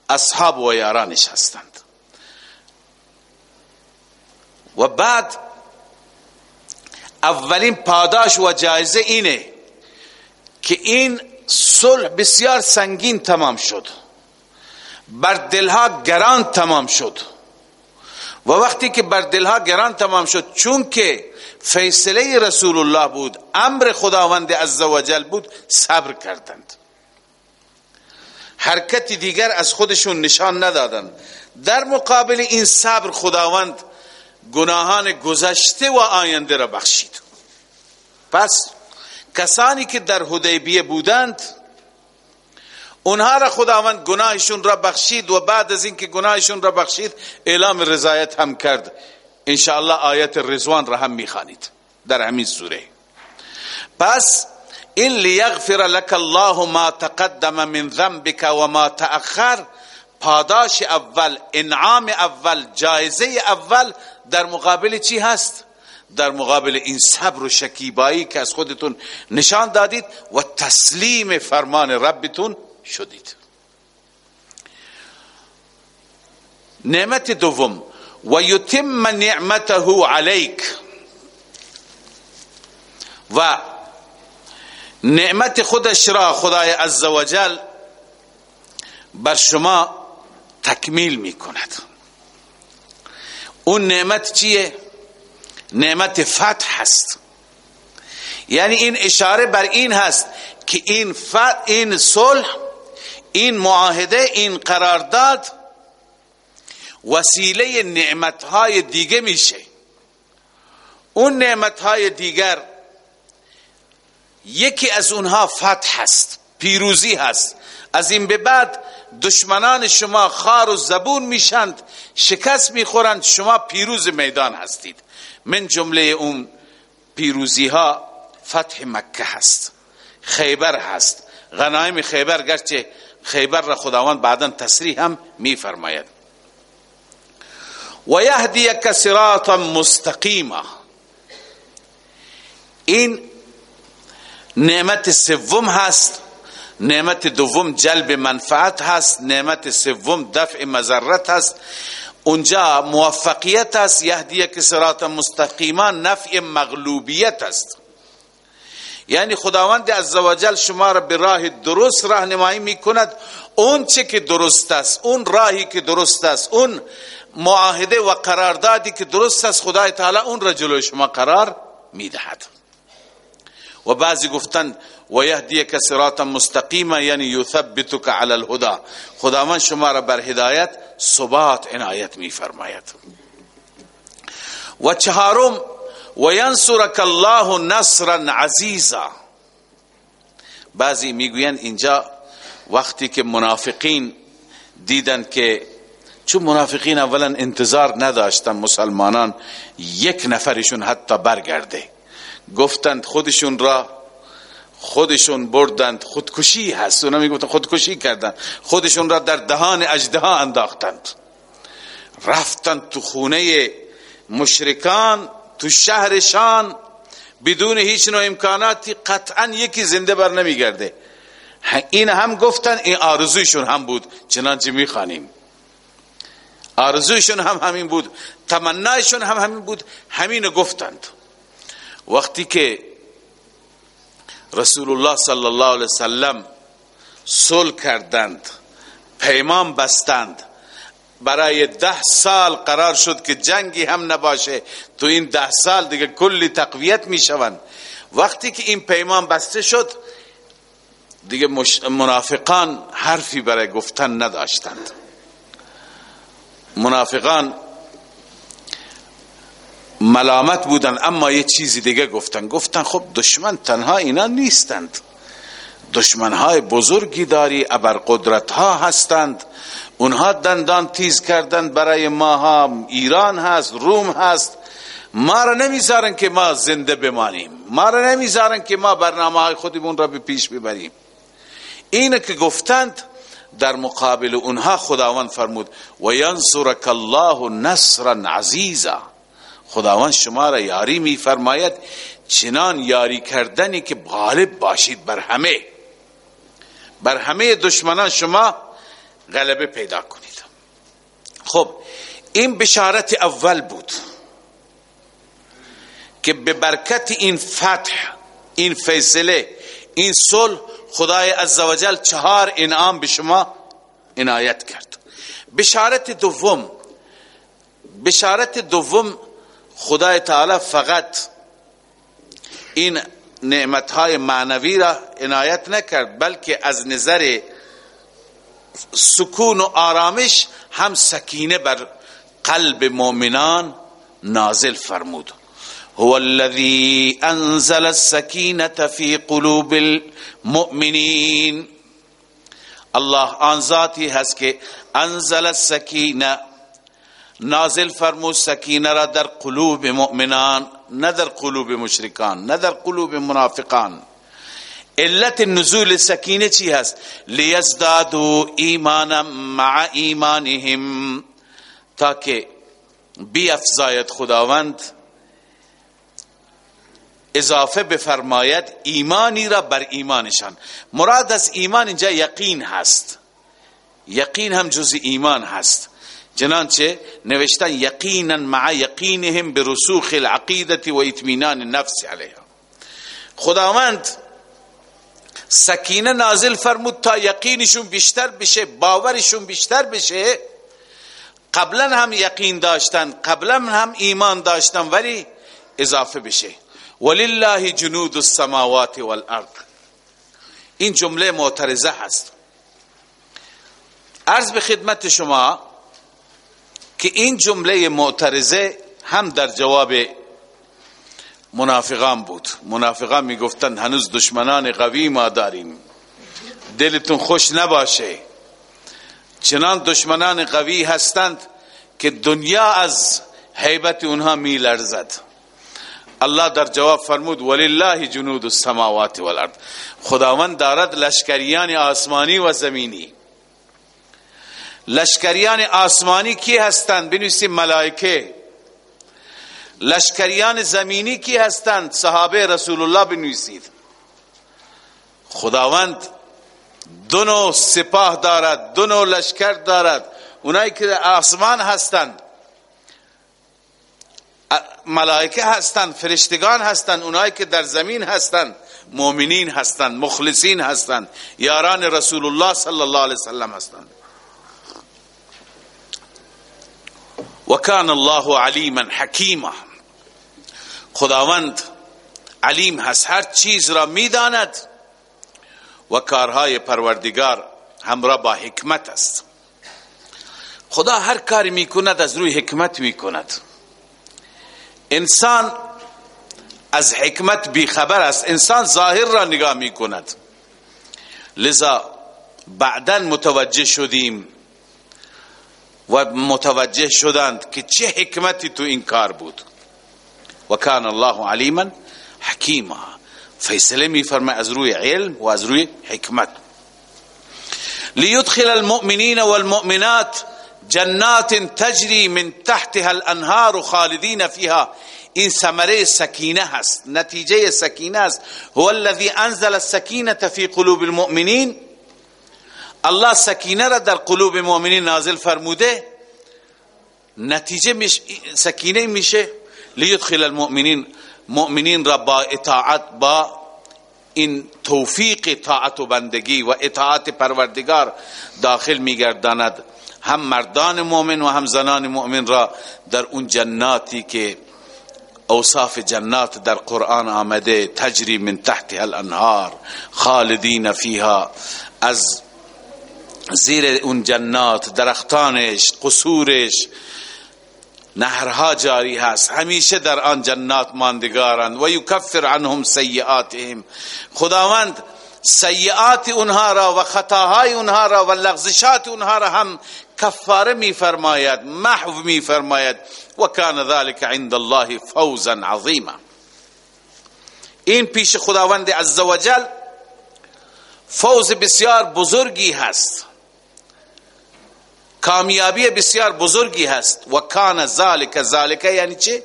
اصحاب و یارانش هستند. و بعد اولین پاداش و جایزه اینه که این صلح بسیار سنگین تمام شد. بر دلها گران تمام شد. و وقتی که بر دلها گران تمام شد چون که فیصله رسول الله بود امر خداوند عزوجل بود صبر کردند. حرکت دیگر از خودشون نشان ندادند. در مقابل این صبر خداوند گناهان گذشته و آینده را بخشید. پس کسانی که در حدیبیه بودند اونها را خداوند گناهشون را بخشید و بعد از اینکه گناهشون را بخشید اعلام رضایت هم کرد. انشاءالله آیت رضوان را هم می‌خوانید در همین سوره. پس این لیغفر لك الله ما تقدم من ذنبك و ما تأخر. پاداش اول انعام اول جایزه اول در مقابل چی هست؟ در مقابل این صبر و شکیبایی که از خودتون نشان دادید و تسلیم فرمان ربتون شدید. نعمت دوم و یتم نعمته علیک. و نعمت خودش را خدای عزوجل بر شما تکمیل می کند اون نعمت چیه؟ نعمت فتح هست. یعنی این اشاره بر این هست که این فتح این صلح این معاهده این قرارداد وسیله نعمتهای دیگه میشه. اون نعمتهای دیگر یکی از اونها فتح هست پیروزی هست. از این به بعد دشمنان شما خار و زبون میشند شکست می‌خورند شما پیروز میدان هستید. من جمله اون پیروزی ها فتح مکه هست. خیبر هست. غنایم خیبر گرچه خیبر را خداوند بعدا تصریح هم میفرماید. و یهدیک صراطا مستقیما. این نعمت سوم هست. نعمت دوم جلب منفعت هست. نعمت سوم دفع مزرت هست. اونجا موفقیت است یهدیه که صراط مستقیما نفع مغلوبیت است. یعنی خداوند عزوجل شما را به راه درست راهنمایی می‌کند. اون چه که درست است اون راهی که درست است اون معاهده و قراردادی که درست است خدای تعالی اون را جلوی شما قرار می‌دهد. و بعضی گفتند و یهدیک صراطا مستقیما یعنی یثبتک علی الهدى. خداوند شما را بر هدایت ثبات عنایت می فرماید و چهارم و ینصرک الله نصرا عزیزا. بعضی می‌گویند اینجا وقتی که منافقین دیدند که چون منافقین اولا انتظار نداشتن مسلمانان یک نفرشون حتی برگرده. گفتند خودشون را خودشون بردند خودکشی هست. اونا می‌گفتن خودکشی کردند خودشون را در دهان اجدها انداختند. رفتند تو خونه مشرکان تو شهرشان بدون هیچ نوع امکاناتی قطعا یکی زنده بر نمیگرده. این هم گفتن این آرزویشون هم بود. چنانچه می‌خوانیم. آرزویشون هم همین بود. تمنایشون هم همین بود. همین گفتند. وقتی که رسول الله صلی الله علیه وسلم صلح کردند پیمان بستند برای ده سال قرار شد که جنگی هم نباشه تو این ده سال دیگه کلی تقویت می شوند وقتی که این پیمان بسته شد دیگه منافقان حرفی برای گفتن نداشتند منافقان ملامت بودن اما یه چیزی دیگه گفتن. گفتن خب دشمن تنها اینا نیستند. دشمن های بزرگی داری ابر قدرت ها هستند. اونها دندان تیز کردند برای ما ها ایران هست روم هست. ما را نمی‌ذارن که ما زنده بمانیم. ما را نمی‌ذارن که ما برنامه های خودمون را به پیش ببریم. اینه که گفتند در مقابل اونها خداوند فرمود و ینصرک الله نصرا عزیزا خداوند شما را یاری می فرماید چنان یاری کردنی که غالب باشید بر همه. بر همه دشمنان شما غلبه پیدا کنید. خب این بشارت اول بود که به برکت این فتح این فیصله این صلح خدای عزوجل چهار انعام به شما عنایت کرد. بشارت دوم بشارت دوم خدای تعالی فقط این نعمتهای معنوی را عنایت نکرد بلکه از نظر سکون و آرامش هم سکینه بر قلب مؤمنان نازل فرمود. هو الذي انزل السكينه في قلوب المؤمنين الله آن ذاتی هست که انزل السکینه نازل فرمود سکینه را در قلوب مؤمنان نه در قلوب مشرکان نه در قلوب منافقان. علت نزول سکینه چی هست؟ لیزدادو ایمانا مع ایمانهم. تاکه بی افزایت خداوند اضافه بفرماید ایمانی را بر ایمانشان. مراد از ایمان اینجا یقین هست. یقین هم جز ایمان هست. چنانچه نوشتن یقینا مع یقینهم برسوخ العقیدت و اطمینان النفس علیها. خداوند سکینه نازل فرمود تا یقینشون بیشتر بشه باورشون بیشتر بشه. قبلا هم یقین داشتن قبلا هم ایمان داشتن ولی اضافه بشه. ولله جنود السماوات والارض. این جمله معترضه هست. عرض به خدمت شما که این جمله معترضه هم در جواب منافقان بود. منافقان می‌گفتند هنوز دشمنان قوی ما داریم. دلتون خوش نباشه. چنان دشمنان قوی هستند که دنیا از حیبت اونها میلرزد. الله در جواب فرمود ولله جنود السماوات والارض. خداوند دارد لشکریان آسمانی و زمینی. لشکریان آسمانی کی هستند؟ بنویسی ملائکه. لشکریان زمینی کی هستند؟ صحابه رسول الله بنویسید. خداوند دو نوع سپاه دارد دو نوع لشکر دارد. اونایی که آسمان هستند ملائکه هستند فرشتگان هستند اونایی که در زمین هستند مؤمنین هستند مخلصین هستند یاران رسول الله صلی الله علیه وسلم هستند. و کان الله علیما حکیما. خداوند علیم هست هر چیز را می‌داند و کارهای پروردگار همراه با حکمت است. خدا هر کاری می‌کند از روی حکمت می‌کند. انسان از حکمت بیخبر است انسان ظاهر را نگاه می‌کند. لذا بعدا متوجه شدیم و متوجه شدند که چه حکمتی تو این کار بود. و کان الله علیما حکیما. فیصله می فرمه از روی علم و از روی حکمت. لیدخل المؤمنین والمؤمنات جنات تجری من تحتها الانهار خالدین فيها این ثمره سکینه هست نتیجه سکینه است. هو الذي انزل السکینه فی قلوب المؤمنین. الله سکینه را در قلوب مؤمنین نازل فرموده نتیجه مش سکینه میشه لیدخل المؤمنین مؤمنین را با اطاعت با این توفیق طاعت و بندگی و اطاعت پروردگار داخل میگرداند. هم مردان مؤمن و هم زنان مؤمن را در اون جناتی که اوصاف جنات در قرآن آمده تجری من تحت الانهار خالدین فیها از زیر اون جنات درختانش قصورش. نهرها جاری هست. همیشه در آن جنات ماندگارند. و یکفر عنهم سیئاتهم. خداوند سیئات اونها را و خطاهای اونها را و لغزشات اونها را هم کفاره می فرماید محو می فرماید و کان ذلك عند الله فوزا عظیما. این پیش خداوند عزوجل فوز بسیار بزرگی هست. کامیابی بسیار بزرگی هست. و کان ذالک ذالک یعنی چه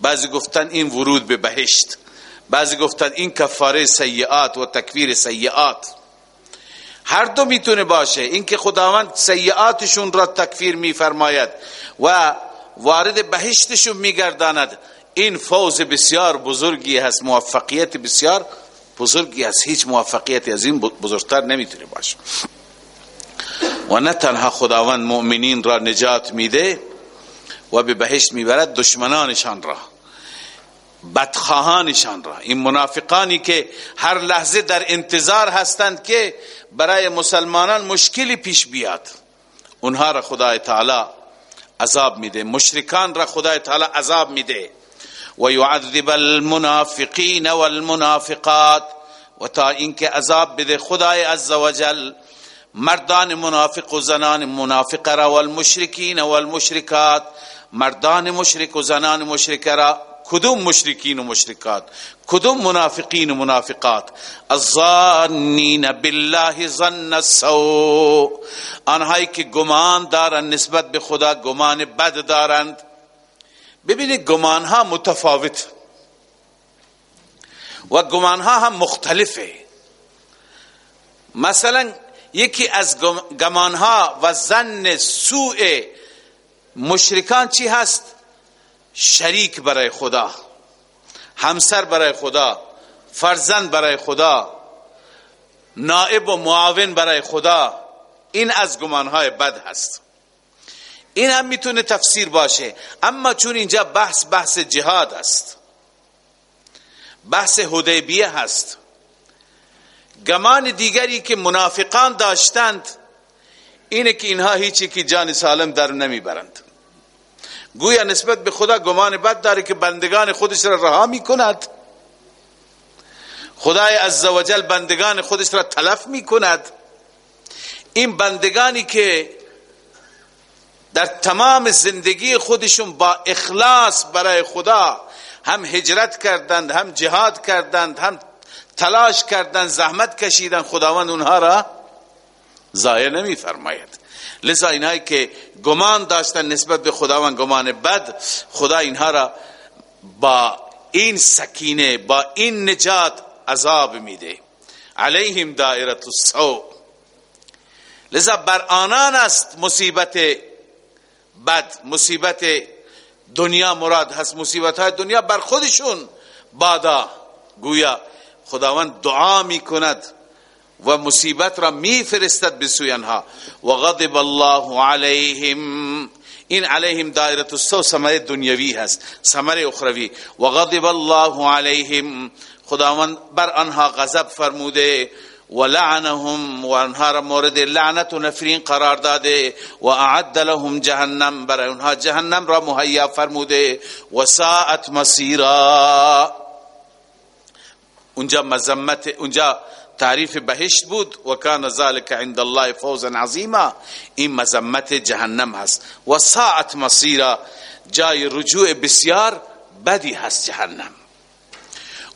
بعضی گفتن این ورود به بهشت. بعضی گفتن این کفاره سیئات و تکفیر سیئات. هر دو می‌تونه باشه. اینکه خداوند سیئاتشون را تکفیر میفرماید و وارد بهشتشون میگرداند این فوز بسیار بزرگی هست. موفقیت بسیار بزرگی هست. هیچ موفقیت از این بزرگتر نمی‌تونه باشه. و نه تنها خداوند مؤمنین را نجات میده و به بهشت می‌برد دشمنانشان را بدخواهانشان را. این منافقانی که هر لحظه در انتظار هستند که برای مسلمانان مشکلی پیش بیاد اونها را خدای تعالی عذاب میده مشرکان را خدای تعالی عذاب میده. و یعذب المنافقین والمنافقات و تا اینکه عذاب بده خدای عزوجل مردان منافق و زنان منافق را والمشرکین والمشرکات. مردان مشرک و زنان مشرک را کدوم مشرکین و مشرکات؟ کدوم منافقین و منافقات؟ الظانین بالله ظن السوء. آنهایی که گمان دارند نسبت به خدا گمان بد دارند. ببینید گمان ها متفاوت. و گمان ها هم مختلفه. مثلا یکی از گمان ها و زن سوء مشرکان چی هست؟ شریک برای خدا همسر برای خدا فرزند برای خدا نائب و معاون برای خدا این از گمانهای بد هست. این هم می‌تونه تفسیر باشه. اما چون اینجا بحث بحث جهاد است بحث حدیبیه هست. گمان دیگری که منافقان داشتند اینه که اینها هیچی که جان سالم در نمی‌برند. گویا نسبت به خدا گمان بد داره که بندگان خودش را رها می کند خدای عزوجل بندگان خودش را تلف می کند این بندگانی که در تمام زندگی خودشون با اخلاص برای خدا هم هجرت کردند هم جهاد کردند هم تلاش کردند زحمت کشیدند خداوند اونها را ضایع نمی فرماید لذا اینهایی که گمان داشتن نسبت به خداوند گمان بد خدا اینها را با این سکینه با این نجات عذاب میده. علیهم دائرت السوء لذا بر آنان است مصیبت بد مصیبت دنیا مراد هست. مصیبت های دنیا بر خودشون بادا گویا. خداوند دعا می کند و مصیبت را میفرستد به سوی آنها. و غضب الله علیهم. این علیهم دائره السو ثمره دنیوی هست ثمره اخروی. و غضب الله علیهم. خداوند بر آنها غضب فرموده و لعنهم و آنها را مورد لعنت و نفرین قرار داده و اعد لهم جهنم. برای آنها جهنم را مهیا فرموده. و ساعت مسیرا. اونجا مذمت اونجا تعریف بهشت بود و کان ذلك عند الله فوزا عظیما. این مذمت جهنم هست. و ساعت مصیرا جای رجوع بسیار بدی هست جهنم.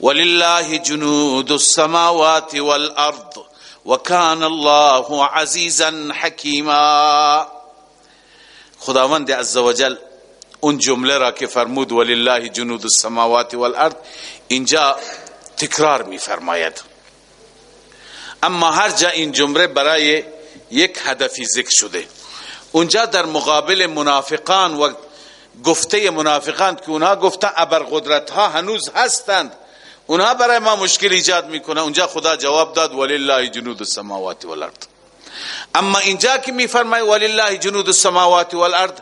ولله جنود السماوات والارض وكان الله عزيزا حكيما خداوند عزوجل اون جمله را که فرمود ولله جنود السماوات والارض اینجا تکرار می فرماید اما هر جا این جمله برای یک هدفی ذکر شده اونجا در مقابل منافقان و گفته منافقان که اونها گفتن ابرقدرت ها هنوز هستند اونها برای ما مشکل ایجاد می‌کنه. اونجا خدا جواب داد ولله جنود السماوات والارض. اما اینجا که میفرمای ولله جنود السماوات والارض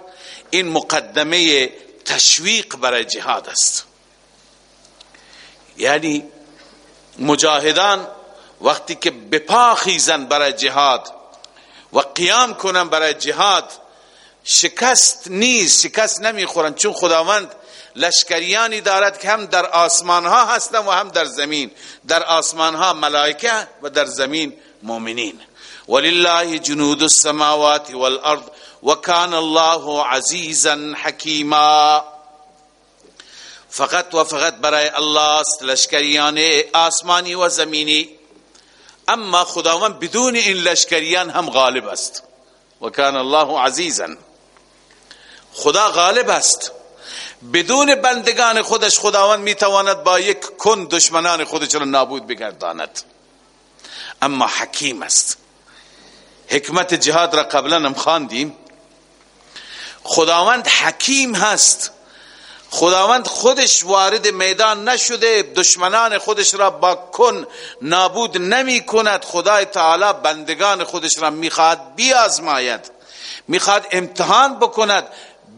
این مقدمه تشویق برای جهاد است. یعنی مجاهدان وقتی که بپا خیزن برای جهاد و قیام کنن برای جهاد شکست نیست شکست نمی‌خورن چون خداوند لشکریانی دارد که هم در آسمان ها هستن و هم در زمین. در آسمان ها ملائکه و در زمین مؤمنین. ولله جنود السماوات والارض وكان الله عزیزا حکیما. فقط و فقط برای الله است لشکریان آسمانی و زمینی. اما خداوند بدون این لشکریان هم غالب است. و کان الله عزیزا. خدا غالب است. بدون بندگان خودش خداوند می‌تواند با یک کن دشمنان خودش را نابود بگرداند. اما حکیم است. حکمت جهاد را قبلا هم خواندیم. خداوند حکیم هست. خداوند خودش وارد میدان نشده دشمنان خودش را با کن نابود نمی کند. خدای تعالی بندگان خودش را می‌خواد بیازماید می‌خواد امتحان بکند.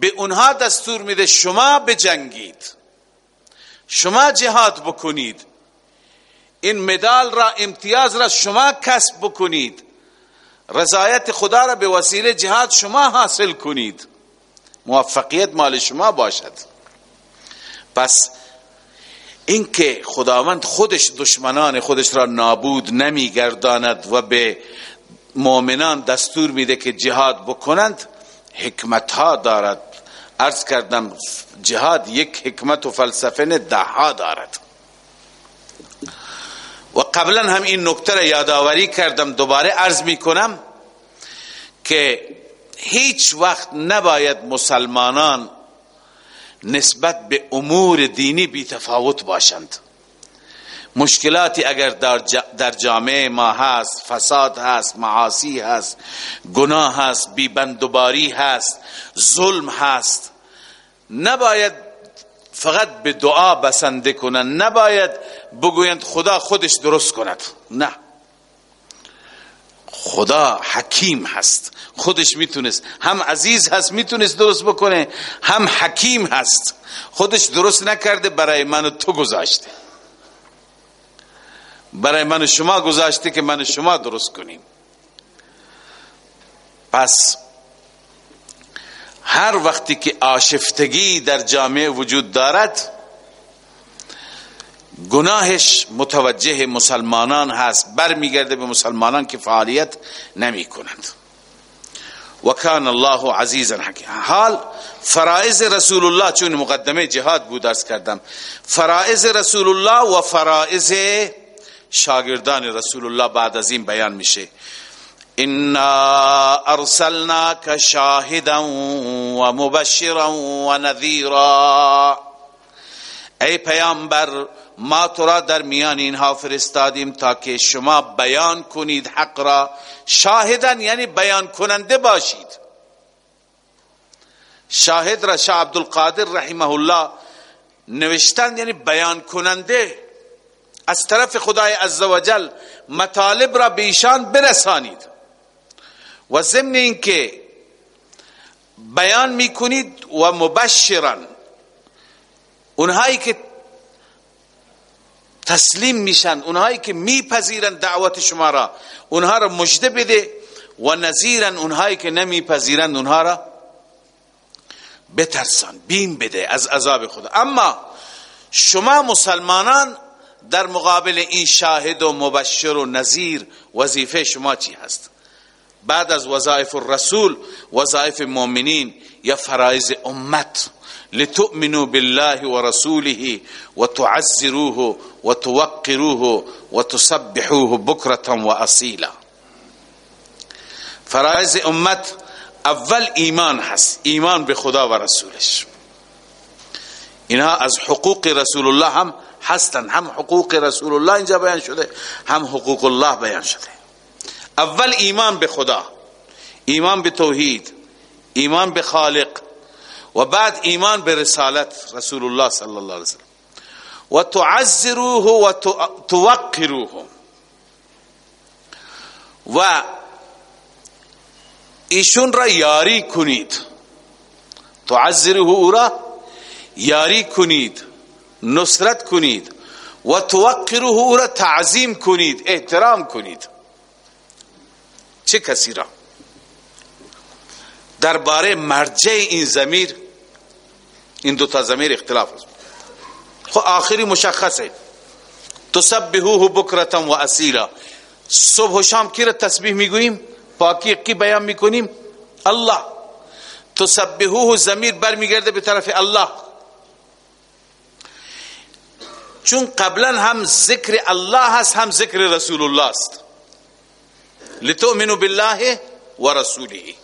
به اونها دستور میده شما بجنگید شما جهاد بکنید. این مدال را امتیاز را شما کسب بکنید. رضایت خدا را به وسیله جهاد شما حاصل کنید. موفقیت مال شما باشد. پس اینکه خداوند خودش دشمنان خودش را نابود نمیگرداند و به مؤمنان دستور میده که جهاد بکنند حکمت ها دارد. عرض کردم جهاد یک حکمت و فلسفه ده ها دارد. و قبلا هم این نکته را یادآوری کردم دوباره عرض می کنم که هیچ وقت نباید مسلمانان نسبت به امور دینی بی تفاوت باشند. مشکلاتی اگر در جامعه ما هست فساد هست معاصی هست گناه هست بیبندوباری هست ظلم هست نباید فقط به دعا بسنده کنند نباید بگویند خدا خودش درست کند. نه. خدا حکیم هست. خودش می‌تونست. هم عزیز هست می‌تونست درست بکنه هم حکیم هست. خودش درست نکرده برای من و تو گذاشته. برای من شما گذاشته که من شما درست کنیم. پس هر وقتی که آشفتگی در جامعه وجود دارد گناهش متوجه مسلمانان هست برمیگرده به مسلمانان که فعالیت نمی کنند و کان الله عزیزا حکیم. حال فرائض رسول الله چون مقدمه جهاد بود درس کردم. فرائض رسول الله و فرائض شاگردان رسول الله بعد از این بیان میشه. انا ارسلناك شاهدا و مبشرا و نذیرا ای پیامبر ما تو را در میان اینها فرستادیم تا که شما بیان کنید حق را. شاهدن یعنی بیان کننده باشید. شاهد را شاه عبدالقادر رحمه الله نوشتن یعنی بیان کننده. از طرف خدای عزوجل مطالب را به ایشان برسانید. و ضمن اینکه بیان می‌کنید و مبشرن اونهایی که تسلیم میشن. اونهایی که میپذیرن دعوت شما را. اونها را مجده بده و نظیرن اونهایی که نمیپذیرن اونها را بترسان بیم بده از عذاب خدا اما شما مسلمانان در مقابل این شاهد و مبشر و نظیر وظیفه شما چی هست؟ بعد از وظایف الرسول وظایف مؤمنین یا فرائض امت. لتؤمنوا بالله ورسوله وتعزروه وتوقروه وتسبحوه بكرة وأصيلا. فرائض امت اول ایمان هست. ایمان به خدا و رسولش. اینها از حقوق رسول الله هم هستن. هم حقوق رسول الله اینجا بیان شده هم حقوق الله بیان شده. اول ایمان به خدا ایمان به توحید ایمان به خالق و بعد ایمان به رسالت رسول الله صلی الله علیه وسلم و تعذروه و توقروه و ایشون را یاری کنید. تعذروه او را یاری کنید نصرت کنید. و توقروه او را تعظیم کنید احترام کنید. چه کسی را؟ درباره مرجع این زمیر این دو تا زمیر اختلاف است. خب آخری مشخصه. تسبحوه بکرتا و اسیلا. صبح و شام کی را تسبیح می‌گوییم؟ پاکی کی بیان می‌کنیم؟ الله. تسبحوه زمیر برمیگرده به طرف الله. چون قبلا هم ذکر الله هست هم ذکر رسول الله است. لتؤمنوا بالله و رسوله.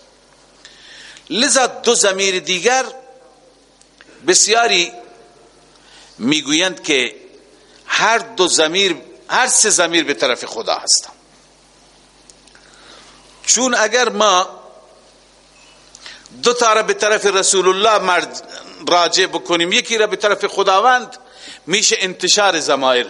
لذا دو زمیر دیگر بسیاری می‌گویند که هر دو زمیر هر سه زمیر به طرف خدا هستند چون اگر ما دو تا را به طرف رسول الله مرد راجع بکنیم یکی را به طرف خداوند میشه انتشار زمایر.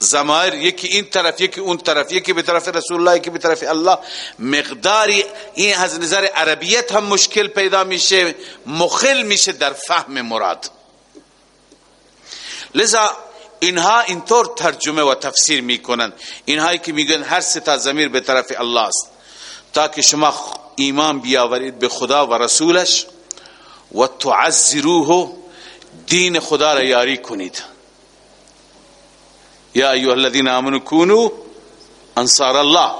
زمایر یکی این طرف یکی اون طرف یکی به طرف رسول الله یکی به طرف الله. مقداری این از نظر عربیت هم مشکل پیدا میشه مخل میشه در فهم مراد. لذا اینها اینطور ترجمه و تفسیر می‌کنند اینهایی که میگن هر ستا زمیر به طرف الله است. تا که شما ایمان بیاورید به خدا و رسولش و تعذروه دین خدا را یاری کنید. یا ایها الذين آمنوا كونوا أنصار الله.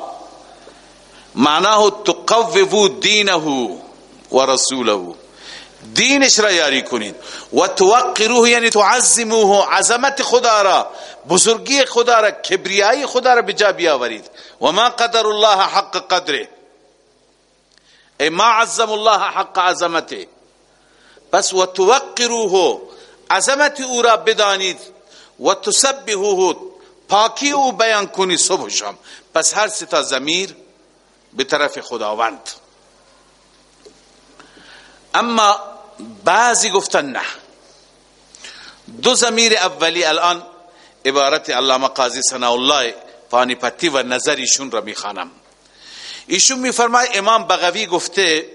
معناه تقووا دینه و رسوله دینش را یاری کنید و توقروه یعنی تعظموه عظمت خدا را بزرگی خدا را کبریایی خدا را بجا بیاورید و ما قدر الله حق قدره. ای ما عظم الله حق عظمته پس و توقروه عظمت أو را بدانید و پاکی او بیان کنی صبح شام. پس هر ستا زمیر به طرف خداوند. اما بعضی گفتن نه. دو زمیر اولی الان عبارت علامه قاضی ثنا الله پتی و نظریشون را می‌خوانم. ایشون میفرمای امام بغوی گفته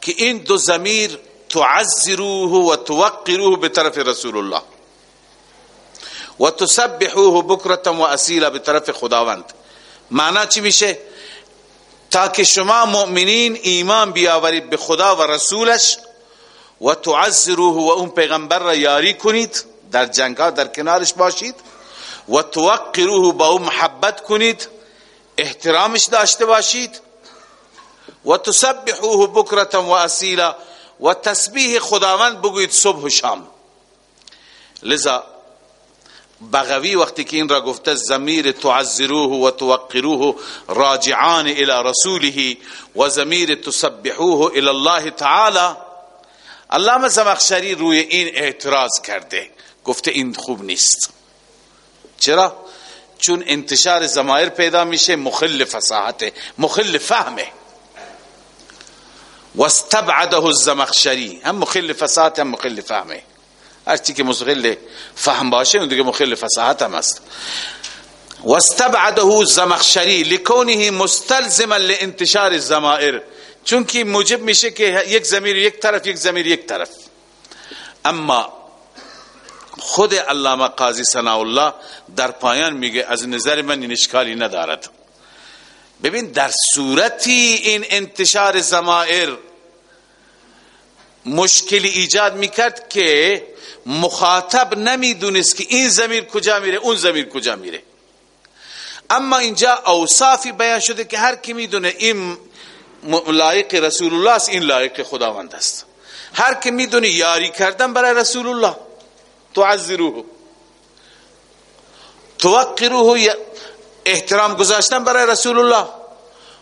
که این دو زمیر تعذروه و توقروه به طرف رسول الله. و تسبحوه بکرتا و اصیلا به طرف خداوند معنا چی میشه تا که شما مؤمنین ایمان بیاورید به خدا و رسولش و تعذروه و اون پیغمبر را یاری کنید در جنگ در کنارش باشید و توقروه با اون محبت کنید احترامش داشته باشید و تسبحوه بکرتا و اصیلا و تسبیح خداوند بگوید صبح و شام لذا بغوی وقتی که این را گفته زمیر تعذروه و توقروه راجعان الى رسوله و زمیر تسبحوه الى الله تعالی. علامه زمخشری روی این اعتراض کرده گفته این خوب نیست. چرا؟ چون انتشار زمایر پیدا میشه مخل فصاحت مخل فهمه. واستبعده الزمخشری هم مخل فصاحت هم مخل فهمه. هرچی که مخل فهم باشه اون دیگه مخل فصاحت هم است واستبعده الزمخشری لکونه مستلزما لانتشار الزمائر. چون که موجب میشه که یک زمیر یک طرف یک زمیر یک طرف. اما خود علامه قاضی ثنا الله در پایان میگه از نظر من این اشکالی ندارد. ببین در صورتی این انتشار زمائر مشکلی ایجاد می‌کرد که مخاطب نمی‌دونست که این زمیر کجا میره اون زمیر کجا میره. اما اینجا اوصافی بیان شده که هر کی می‌دونه این لایق رسول الله است این لایق خداوند است. هر که می‌دونه یاری کردن برای رسول الله تعذروه. توقروه احترام گذاشتن برای رسول الله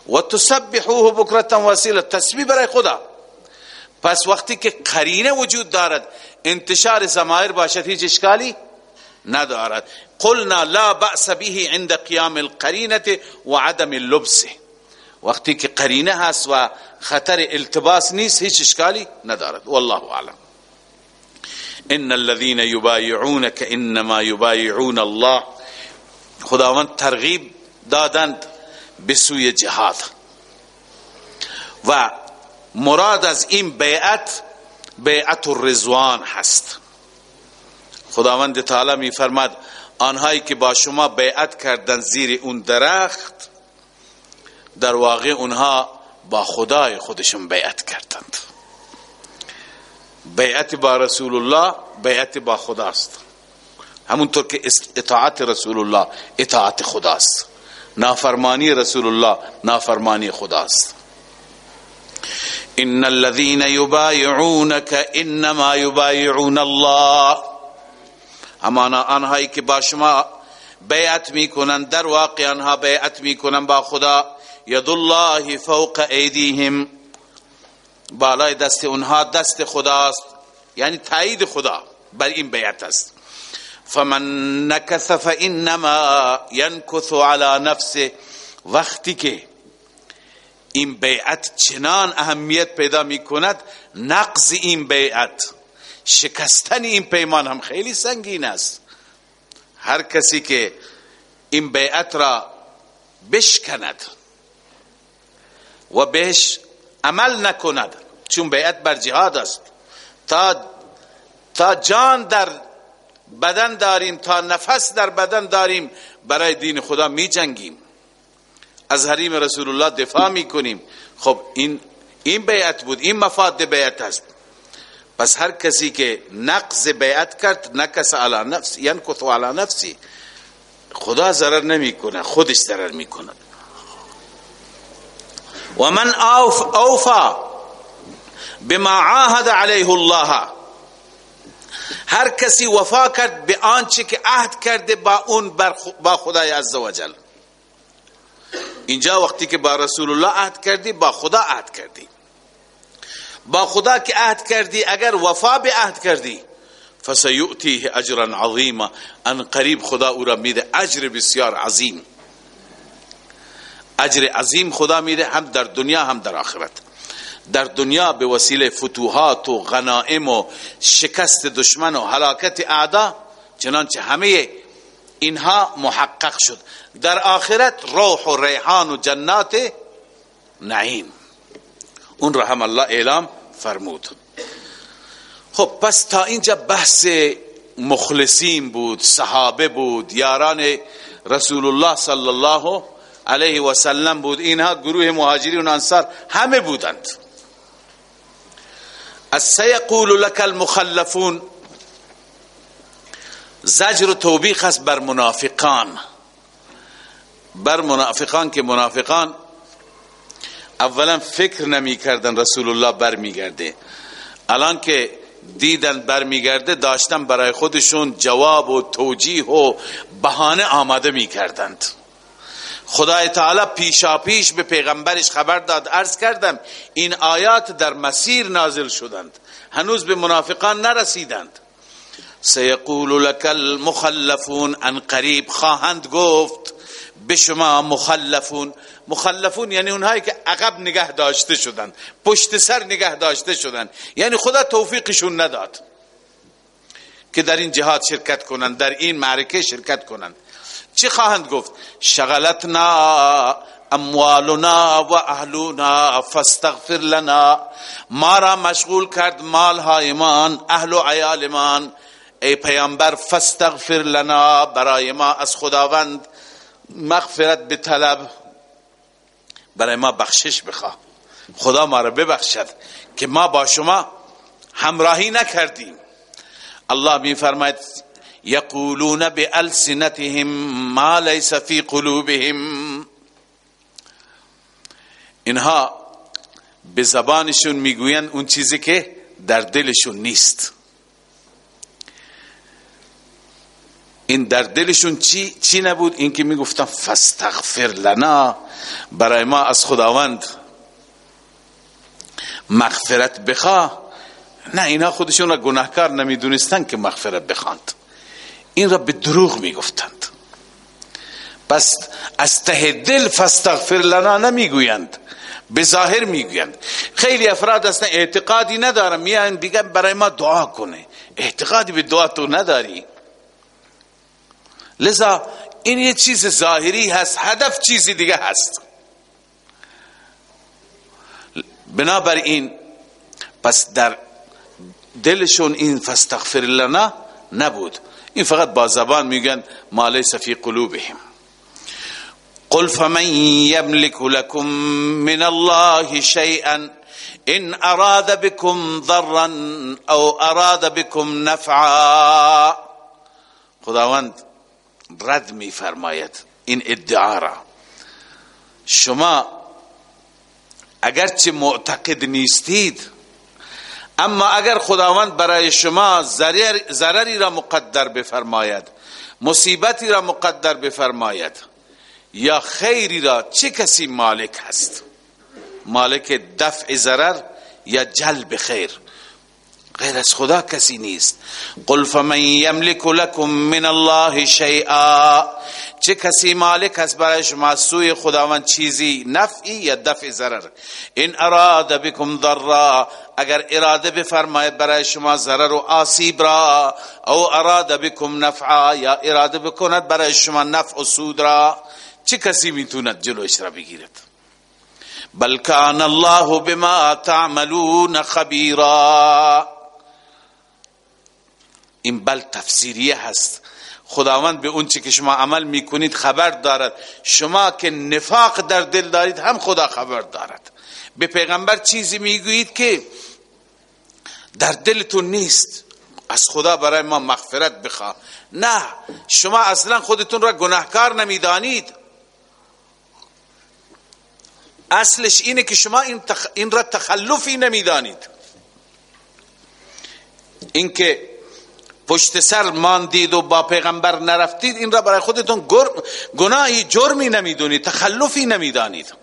و تسبحوه بکرتا وسیله تسبیح برای خدا. پس وقتی که قرینه وجود دارد انتشار زمایر باشد هیچ اشکالی ندارد. قلنا لا بأس به عند قیام القرینة و عدم اللبسه وقتی که قرینه هست و خطر التباس نیست هیچ اشکالی ندارد. والله اعلم. ان الذين يبايعونك انما يبايعون الله. خداوند ترغیب دادند به سوی جهاد. و مراد از این بیعت بیعت الرضوان هست. خداوند تعالی می فرماد آنهایی که با شما بیعت کردن زیر اون درخت در واقع اونها با خدای خودشون بیعت کردند. بیعت با رسول الله بیعت با خداست. همونطور که اطاعت رسول الله اطاعت خداست. نافرمانی رسول الله نافرمانی خداست. ان الذين يبايعونك انما يبايعون الله همانا آنهایی که با شما بیعت می‌کنن در واقع آنها بیعت می‌کنن با خدا ید الله فوق ایدیهم بالای دست اونها دست خداست یعنی تایید خدا بر این بیعت است فمن نکث فانما ينكث على نفسه وقتی که این بیعت چنان اهمیت پیدا می کند نقض این بیعت. شکستن این پیمان هم خیلی سنگین است. هر کسی که این بیعت را بشکند و بهش عمل نکند چون بیعت بر جهاد است. تا تا جان در بدن داریم تا نفس در بدن داریم برای دین خدا می جنگیم از حریم رسول الله دفاع می کنیم خب این این بیعت بود. این مفاد بیعت است. پس هر کسی که نقض بیعت کرد نکس علی نفس ینکث علی نفسی. خدا ضرر نمی‌کنه خودش ضرر می‌کنه و من اوف اوفا بما عاهد علیه الله. هر کسی وفا کرد به آنچه که عهد کرده با اون با خدای عزوجل اینجا وقتی که با رسول الله عهد کردی با خدا عهد کردی. با خدا که عهد کردی اگر وفا به عهد کردی فسیؤتیه اجرا عظیما. ان قریب خدا او را میده. اجر بسیار عظیم. اجر عظیم خدا میده هم در دنیا هم در آخرت. در دنیا به وسیله فتوحات و غنائم و شکست دشمن و هلاکت اعدا چنانچه همه اینها محقق شد. در آخرت روح و ریحان و جنات نعیم. اون را هم الله اعلام فرمود. خب پس تا اینجا بحث مخلصین بود صحابه بود یاران رسول الله صلی الله علیه و سلم بود. اینها گروه مهاجرین و انصار همه بودند. از سیقول لك المخلفون زجر و توبیخ است بر منافقان. بر منافقان که منافقان اولا فکر نمی کردن رسول الله برمیگرده. الان که دیدن برمیگرده داشتن برای خودشون جواب و توجیه و بهانه آماده می کردند خدای تعالی پیشا پیش به پیغمبرش خبر داد عرض کردم این آیات در مسیر نازل شدند. هنوز به منافقان نرسیدند. سیقول لك المخلفون ان قریب خواهند گفت به شما مخلفون. مخلفون یعنی اونهایی که عقب نگه داشته شدن پشت سر نگه داشته شدن. یعنی خدا توفیقشون نداد که در این جهاد شرکت کنند در این معرکه شرکت کنند. چی خواهند گفت؟ شغلتنا اموالنا و اهلنا فاستغفر لنا. ما را مشغول کرد مال هایمان اهل و عیالمان ای پیامبر فاستغفر لنا برای ما از خداوند مغفرت به طلب برای ما بخشش بخواه خدا ما را ببخشد که ما با شما همراهی نکردیم. الله می فرماید یقولون بألسنتهم ما ليس في قلوبهم. اینها به زبانشون می‌گویند اون چیزی که در دلشون نیست. این در دلشون چی, چی نبود؟ این که می‌گفتن فاستغفر لنا برای ما از خداوند مغفرت بخواه نه اینا خودشون را گناهکار نمی‌دونستن که مغفرت بخواند. این را به دروغ می‌گفتند. پس از ته دل فاستغفر لنا نمی‌گویند. به ظاهر می‌گویند. خیلی افراد هستن اعتقادی ندارن. میان دیگه برای ما دعا کنه. اعتقادی به دعا تو نداری. لذا این یه چیز ظاهری هست هدف چیزی دیگه هست. بنابراین پس در دلشون این فاستغفر لنا نبود. این فقط با زبان میگن ما لیس فی قلوبهم. قل فمن يملك لكم من الله شيئا ان اراد بكم ضرا او اراد بكم نفعا. خداوند رد می فرماید این ادعا را. شما اگرچه معتقد نیستید اما اگر خداوند برای شما ضرری را مقدر بفرماید مصیبتی را مقدر بفرماید یا خیری را چه کسی مالک هست؟ مالک دفع ضرر یا جلب خیر؟ غیر از خدا کسی نیست. قل فمن یملک لكم من الله شیئا. چه کسی مالک است برای شما سوی خداوند چیزی نفعی یا دفع ضرر؟ این اراد بكم ضرا اگر اراده بفرماید برای شما ضرر و آسیب را او اراده بکم نفعا یا اراده بکند برای شما نفع و سود را. چه کسی می‌توند جلوش را بگیرد؟ بل کان الله بما تعملون خبیرا. این بل تفسیریه هست. خداوند به اون چی که شما عمل می‌کنید خبر دارد. شما که نفاق در دل دارید هم خدا خبر دارد. به پیغمبر چیزی می‌گویید که در دلتون نیست. از خدا برای ما مغفرت بخوا نه شما اصلا خودتون را گناهکار نمی‌دانید. اصلش اینه که شما این, این را تخلفی نمی‌دانید. اینکه پشت سر ماندید و با پیغمبر نرفتید این را برای خودتون گناهی جرمی نمی‌دونید تخلفی نمی‌دانید.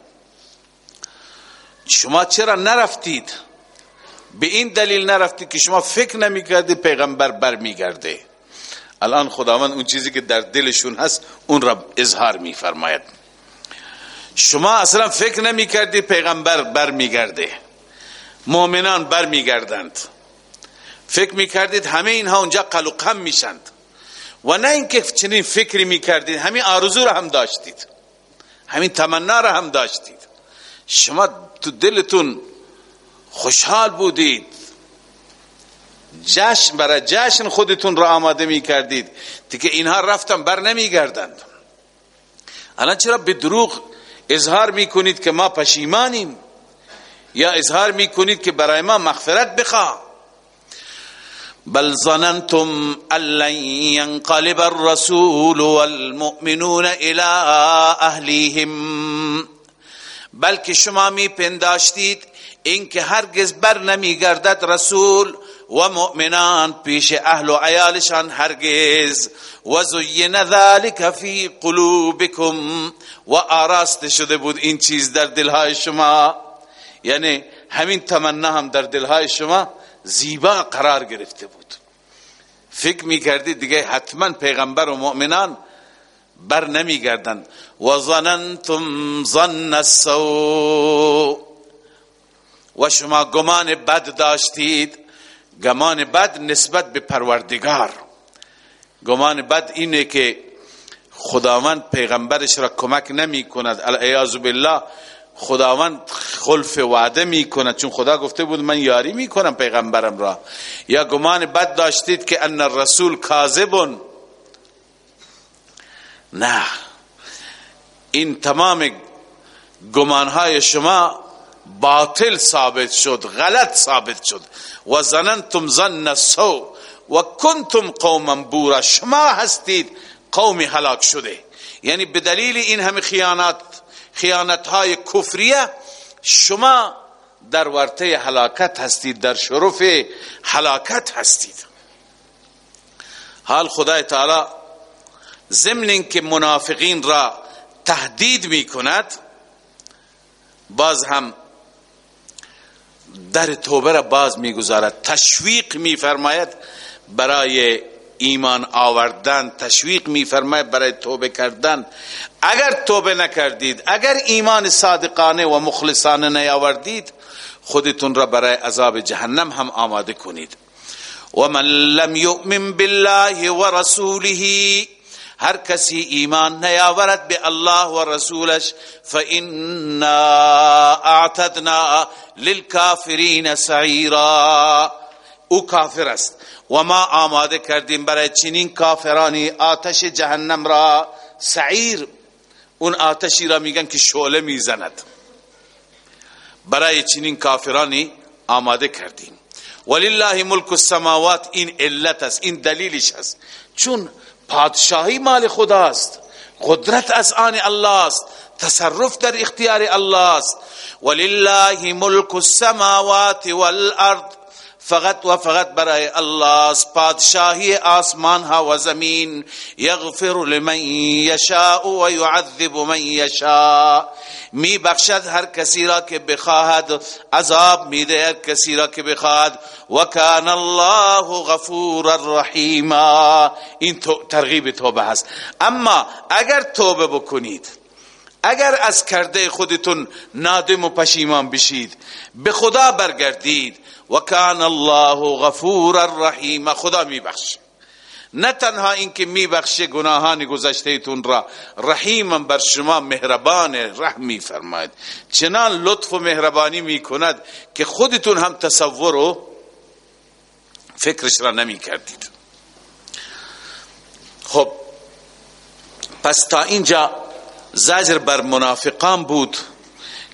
شما چرا نرفتید؟ به این دلیل نرفتید که شما فکر نمی‌کردید پیغمبر برمیگرده. الان خداوند اون چیزی که در دلشون هست اون را اظهار میفرماید. شما اصلا فکر نمی‌کردید پیغمبر برمیگرده. مؤمنان برمیگردند. فکر می‌کردید همه اینها اونجا قلقم میشند. و نه اینکه چنین فکری می‌کردید همین آرزو را هم داشتید. همین تمنا را هم داشتید. شما تو دلتون خوشحال بودید. جشن برای جشن خودتون را آماده می کردید که اینها رفتن بر نمی گردند الان چرا به دروغ اظهار می کنید که ما پشیمانیم؟ یا اظهار می کنید که برای ما مغفرت بخواه؟ بل ظننتم ان ينقلب الرسول والمؤمنون الى اهليهم بلکه شما می پنداشتید اینکه هرگز بر نمیگردد رسول و مؤمنان پیش اهل و عیالشان هرگز. و زین ذلك فی قلوبکم. و آراست شده بود این چیز در دلهای شما. یعنی همین تمنا هم در دلهای شما. زیبا قرار گرفته بود. فکر می کردید دیگه حتما پیغمبر و مؤمنان بر نمیگردند و ظننتم ظن السوء. و شما گمان بد داشتید. گمان بد نسبت به پروردگار. گمان بد اینه که خداوند پیغمبرش را کمک نمی کند بالله خداوند خلف وعده می کند چون خدا گفته بود من یاری می کنم پیغمبرم را. یا گمان بد داشتید که ان الرسول کاذبون. نه. این تمام گمانهای شما باطل ثابت شد غلط ثابت شد. و زننتم ظن سو و کنتم قوما بورا. شما هستید قومی هلاک شده. یعنی به دلیل این همه خیانات خیانت های کفریه شما در ورطه حلاکت هستید در شرف حلاکت هستید. حال خدای تعالی ضمن که منافقین را تهدید می کند باز هم در توبه را باز می‌گذارد تشویق میفرماید برای ایمان آوردن تشویق میفرماید برای توبه کردن. اگر توبه نکردید اگر ایمان صادقانه و مخلصانه نیاوردید خودتون را برای عذاب جهنم هم آماده کنید. و من لم یؤمن بالله و رسوله هر کسی ایمان نیاورد به الله و رسولش فإنا اعتدنا للكافرین سعیرا. او کافر است. و ما آماده کردیم برای چنین کافرانی آتش جهنم را سعیر اون آتشی را میگن که شعله می‌زند. برای چنین کافرانی آماده کردیم. ولله ملک السماوات این علت است این دلیلش است. چون پادشاهی مال خداست قدرت از آن الله است تصرف در اختیار الله است ولله ملک السماوات والارض فقط و فقط برای الله پادشاهی آسمان ها و زمین یغفر لمن یشاء و یعذب من یشاء. می بخشد هر کسی را که بخواهد عذاب میده هر کسی را که بخواهد. و کان الله غفور الرحیم این ترغیب توبه هست. اما اگر توبه بکنید اگر از کرده خودتون نادم و پشیمان بشید به خدا برگردید و کان الله غفور الرحیم خدا میبخش نه تنها اینکه میبخشه گناهان گذشته تون را رحیم بر شما مهربان رحمی فرماید چنان لطف و مهربانی می‌کند که خودتون هم تصور و فکرش را نمی کردید خب پس تا اینجا زجر بر منافقان بود.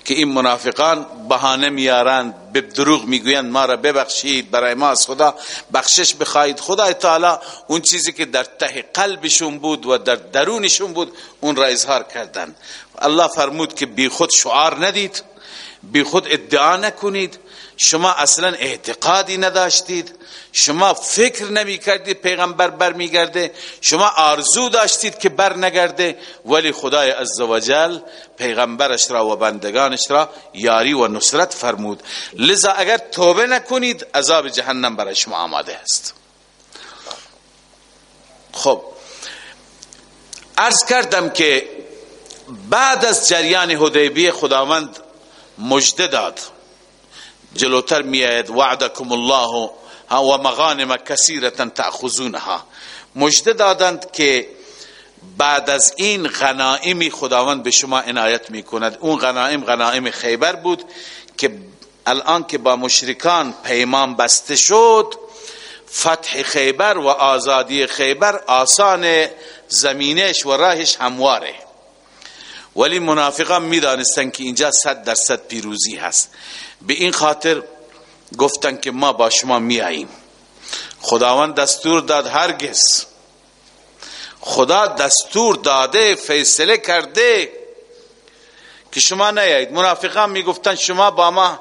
که این منافقان بهانه میارند به دروغ می‌گویند ما را ببخشید برای ما از خدا بخشش بخواهید. خدا تعالی اون چیزی که در ته قلبشون بود و در درونشون بود اون را اظهار کردند. الله فرمود که بی خود شعار ندید بی خود ادعا نکنید. شما اصلا اعتقادی نداشتید. شما فکر نمی کردید پیغمبر بر میگرده شما آرزو داشتید که بر نگرده ولی خدای عزوجل پیغمبرش را و بندگانش را یاری و نصرت فرمود. لذا اگر توبه نکنید عذاب جهنم برای شما آماده است. خب عرض کردم که بعد از جریان حدیبیه خداوند مجده داد. جلوتر میآید وعدکم الله و مغانم کثیره تأخذونها. مجده دادند که بعد از این غنائمی خداوند به شما عنایت می‌کند. اون غنائم غنائم خیبر بود که الان که با مشرکان پیمان بسته شد فتح خیبر و آزادی خیبر آسان زمینش و راهش همواره. ولی منافقان می‌دانستن که اینجا صد درصد پیروزی هست. به این خاطر گفتن که ما با شما میاییم. خداوند دستور داد هرگز. خدا دستور داده فیصله کرده که شما نیایید. منافقان می‌گفتن شما با ما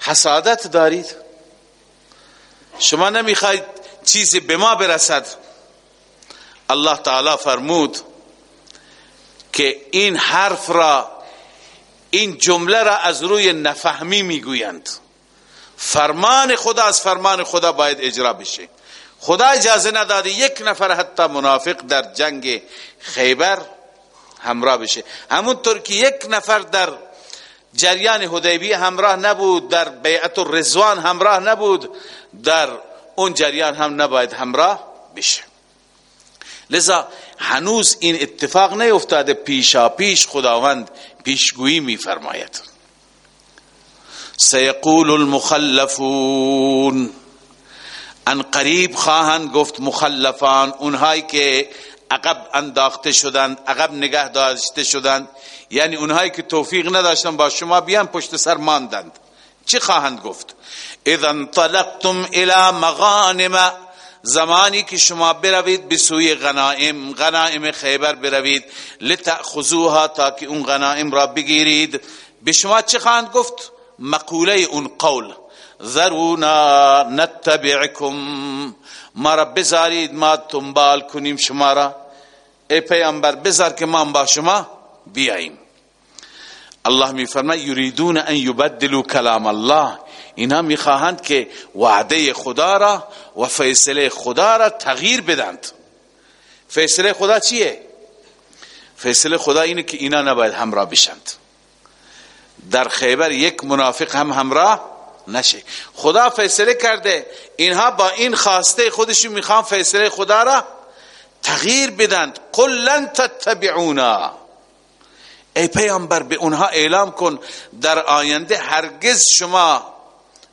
حسادت دارید. شما نمی‌خواید چیزی به ما برسد. الله تعالی فرمود که این حرف را این جمله را از روی نفهمی می‌گویند. فرمان خدا از فرمان خدا باید اجرا بشه. خدا اجازه نداده یک نفر حتی منافق در جنگ خیبر همراه بشه. همونطور که یک نفر در جریان حدیبیه همراه نبود در بیعت رزوان همراه نبود در اون جریان هم نباید همراه بشه. لذا هنوز این اتفاق نیفتاده. پیشا پیش خداوند پیشگویی میفرماید. سیقول المخلفون. ان قریب خواهند گفت مخلفان اونهایی که عقب انداخته شدند عقب نگه داشته شدند. یعنی اونهایی که توفیق نداشتن با شما بیان پشت سر ماندند. چی خواهند گفت؟ اذا انطلقتم الى مغانم زمانی که شما بروید به سوی غنائم غنائم خیبر بروید لتأخذوها تا که اون غنائم را بگیرید. به شما چه خواهند گفت؟ مقوله اون قول ذرونا نتبعکم. ما را بذارید ما تنبال کنیم شما را. ای پیامبر بذار که ما با شما بیاییم. الله می فرماید یریدون ان یبدلوا کلام الله. اینها می‌خواهند که وعده خدا را و فیصله خدا را تغییر بدند. فیصله خدا چیه؟ فیصله خدا اینه که اینا نباید همراه بشند. در خیبر یک منافق هم همراه نشه. خدا فیصله کرده اینها با این خواسته خودشون می‌خوان فیصله خدا را تغییر بدند. قل لن تتبعونا. ای پیامبر به اونها اعلام کن در آینده هرگز شما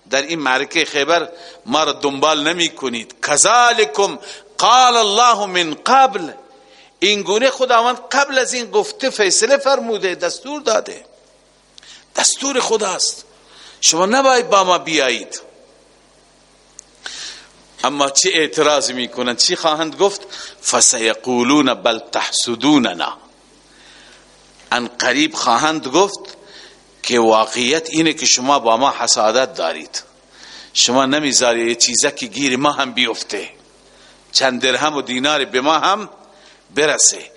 در این معرکه خیبر ما را دنبال نمی کنید. کذالکم قال الله من قبل. این گونه خداوند قبل از این گفته فیصله فرموده دستور داده. دستور خداست. شما نباید با ما بیایید. اما چه اعتراض می‌کنند چی خواهند گفت؟ فسیقولون بل تحسدوننا. ان قریب خواهند گفت که واقعیت اینه که شما با ما حسادت دارید. شما نمی‌ذاری یه چیزه که گیر ما هم بیفته. چند درهم و دینار به ما هم برسه.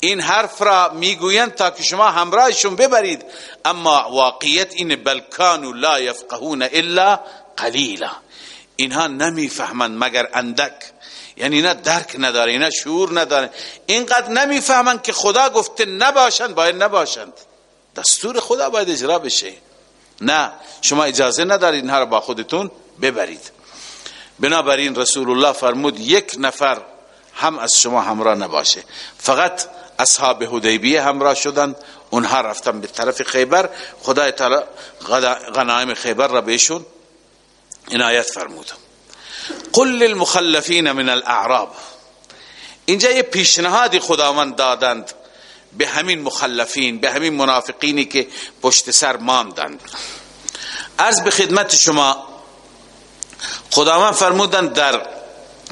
این حرف را می‌گویند تا که شما همراهشون ببرید. اما واقعیت این بلکانو لا یفقهون الا قلیلا. اینها نمی‌فهمند مگر اندک. یعنی نه درک نداره نه شعور نداره. اینقدر نمی‌فهمند که خدا گفته نباشند باید نباشند. دستور خدا باید اجرا بشه. نه شما اجازه ندارید اینها را با خودتون ببرید. بنابراین رسول الله فرمود یک نفر هم از شما همراه نباشه. فقط اصحاب حدیبیه همراه شدند اونها رفتن به طرف خیبر. خدای تعالی غنایم خیبر را بهشون عنایت فرمود. قل للمخلفین من الاعراب. اینجا یه پیشنهادی خداوند دادند. به همین مخلفین به همین منافقینی که پشت سر ماندند. عرض به خدمت شما خداوند فرمودند در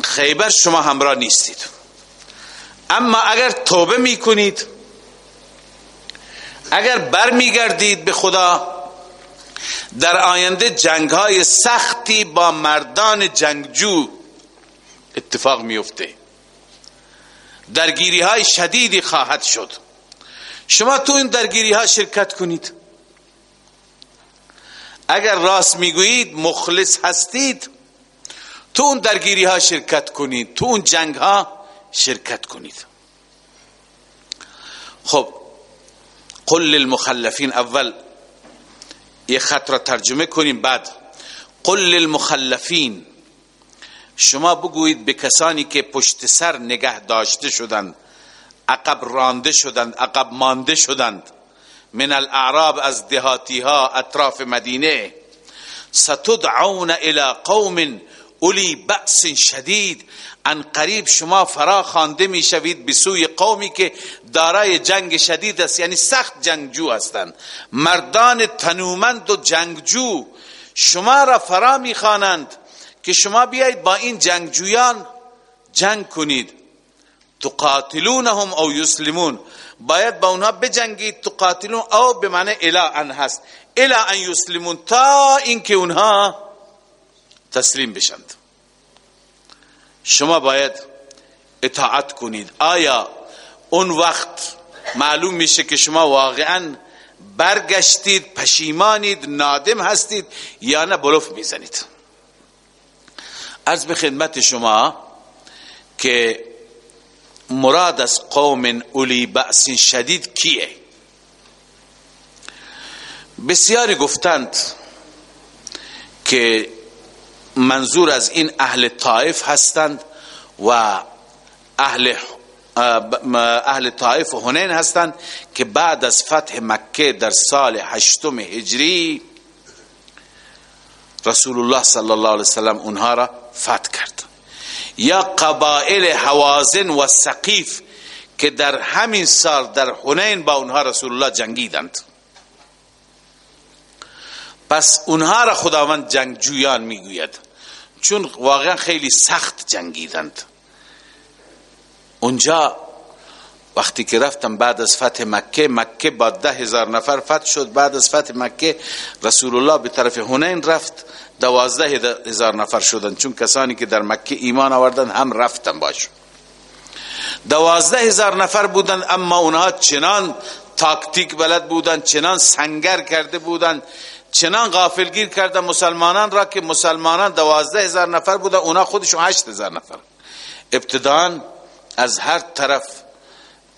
خیبر شما همراه نیستید. اما اگر توبه می‌کنید اگر بر میگردید به خدا در آینده جنگ های سختی با مردان جنگجو اتفاق میفته درگیری های شدیدی خواهد شد. شما تو این درگیری ها شرکت کنید. اگر راست می‌گویید مخلص هستید تو اون درگیری ها شرکت کنید تو اون جنگ ها شرکت کنید. خب قل للمخلفین اول یه خط را ترجمه کنیم بعد قل للمخلفین. شما بگویید به کسانی که پشت سر نگه داشته شدند عقب رانده شدند عقب مانده شدند. من الاعراب از دهاتی ها اطراف مدینه. ستدعون الى قوم اولی بأس شدید. ان قریب شما فرا خوانده می‌شوید به سوی قومی که دارای جنگ شدید است یعنی سخت جنگجو هستند. مردان تنومند و جنگجو شما را فرا می‌خوانند که شما بیایید با این جنگجویان جنگ کنید. تقاتلونهم او یسلمون. باید با اونها بجنگید. تقاتلون او به معنی الا ان هست. الا ان یسلمون تا اینکه اونها تسلیم بشند. شما باید اطاعت کنید. آیا اون وقت معلوم میشه که شما واقعا برگشتید پشیمانید نادم هستید یا نه بلوف می‌زنید؟ از به خدمت شما که مراد از قوم اولی بأس شدید کیه؟ بسیاری گفتند که منظور از این اهل طائف هستند و اهل اهل طائف و هنین هستند که بعد از فتح مکه در سال هشتم هجری رسول الله صلی الله علیه وسلم اونها را فتح کرد. یا قبائل حوازن و سقیف که در همین سال در هنین با اونها رسول الله جنگیدند. پس اونها را خداوند جنگجویان می‌گوید. چون واقعا خیلی سخت جنگیدند. اونجا وقتی که رفتم بعد از فتح مکه مکه با ده هزار نفر فتح شد. بعد از فتح مکه رسول الله به طرف هنین رفت. دوازده هزار نفر شدند چون کسانی که در مکه ایمان آوردن هم رفتن باش. دوازده هزار نفر بودند اما اونها چنان تاکتیک بلد بودند چنان سنگر کرده بودند چنان غافلگیر کردن مسلمانان را که مسلمانان دوازده هزار نفر بودن اونا خودشون هشت هزار نفر. ابتدان از هر طرف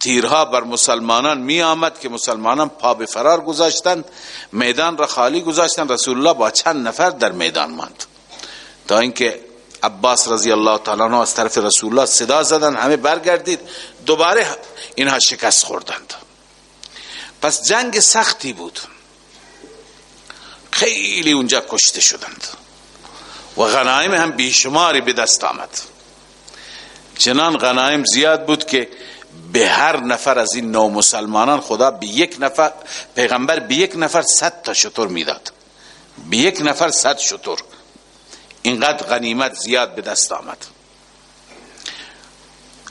تیرها بر مسلمانان می آمد که مسلمانان پا به فرار گذاشتند میدان را خالی گذاشتند. رسول الله با چند نفر در میدان ماند. تا اینکه عباس رضی الله تعالی عنہ از طرف رسول الله صدا زدن همه برگردید. دوباره اینها شکست خوردند. پس جنگ سختی بود. خیلی اونجا کشته شدند. و غنایم هم بیشماری به دست آمد. چنان غنایم زیاد بود که به هر نفر از این نو مسلمانان خدا به یک نفر پیغمبر به یک نفر صد تا شطور می‌داد. به یک نفر صد شطور اینقدر غنیمت زیاد به دست آمد.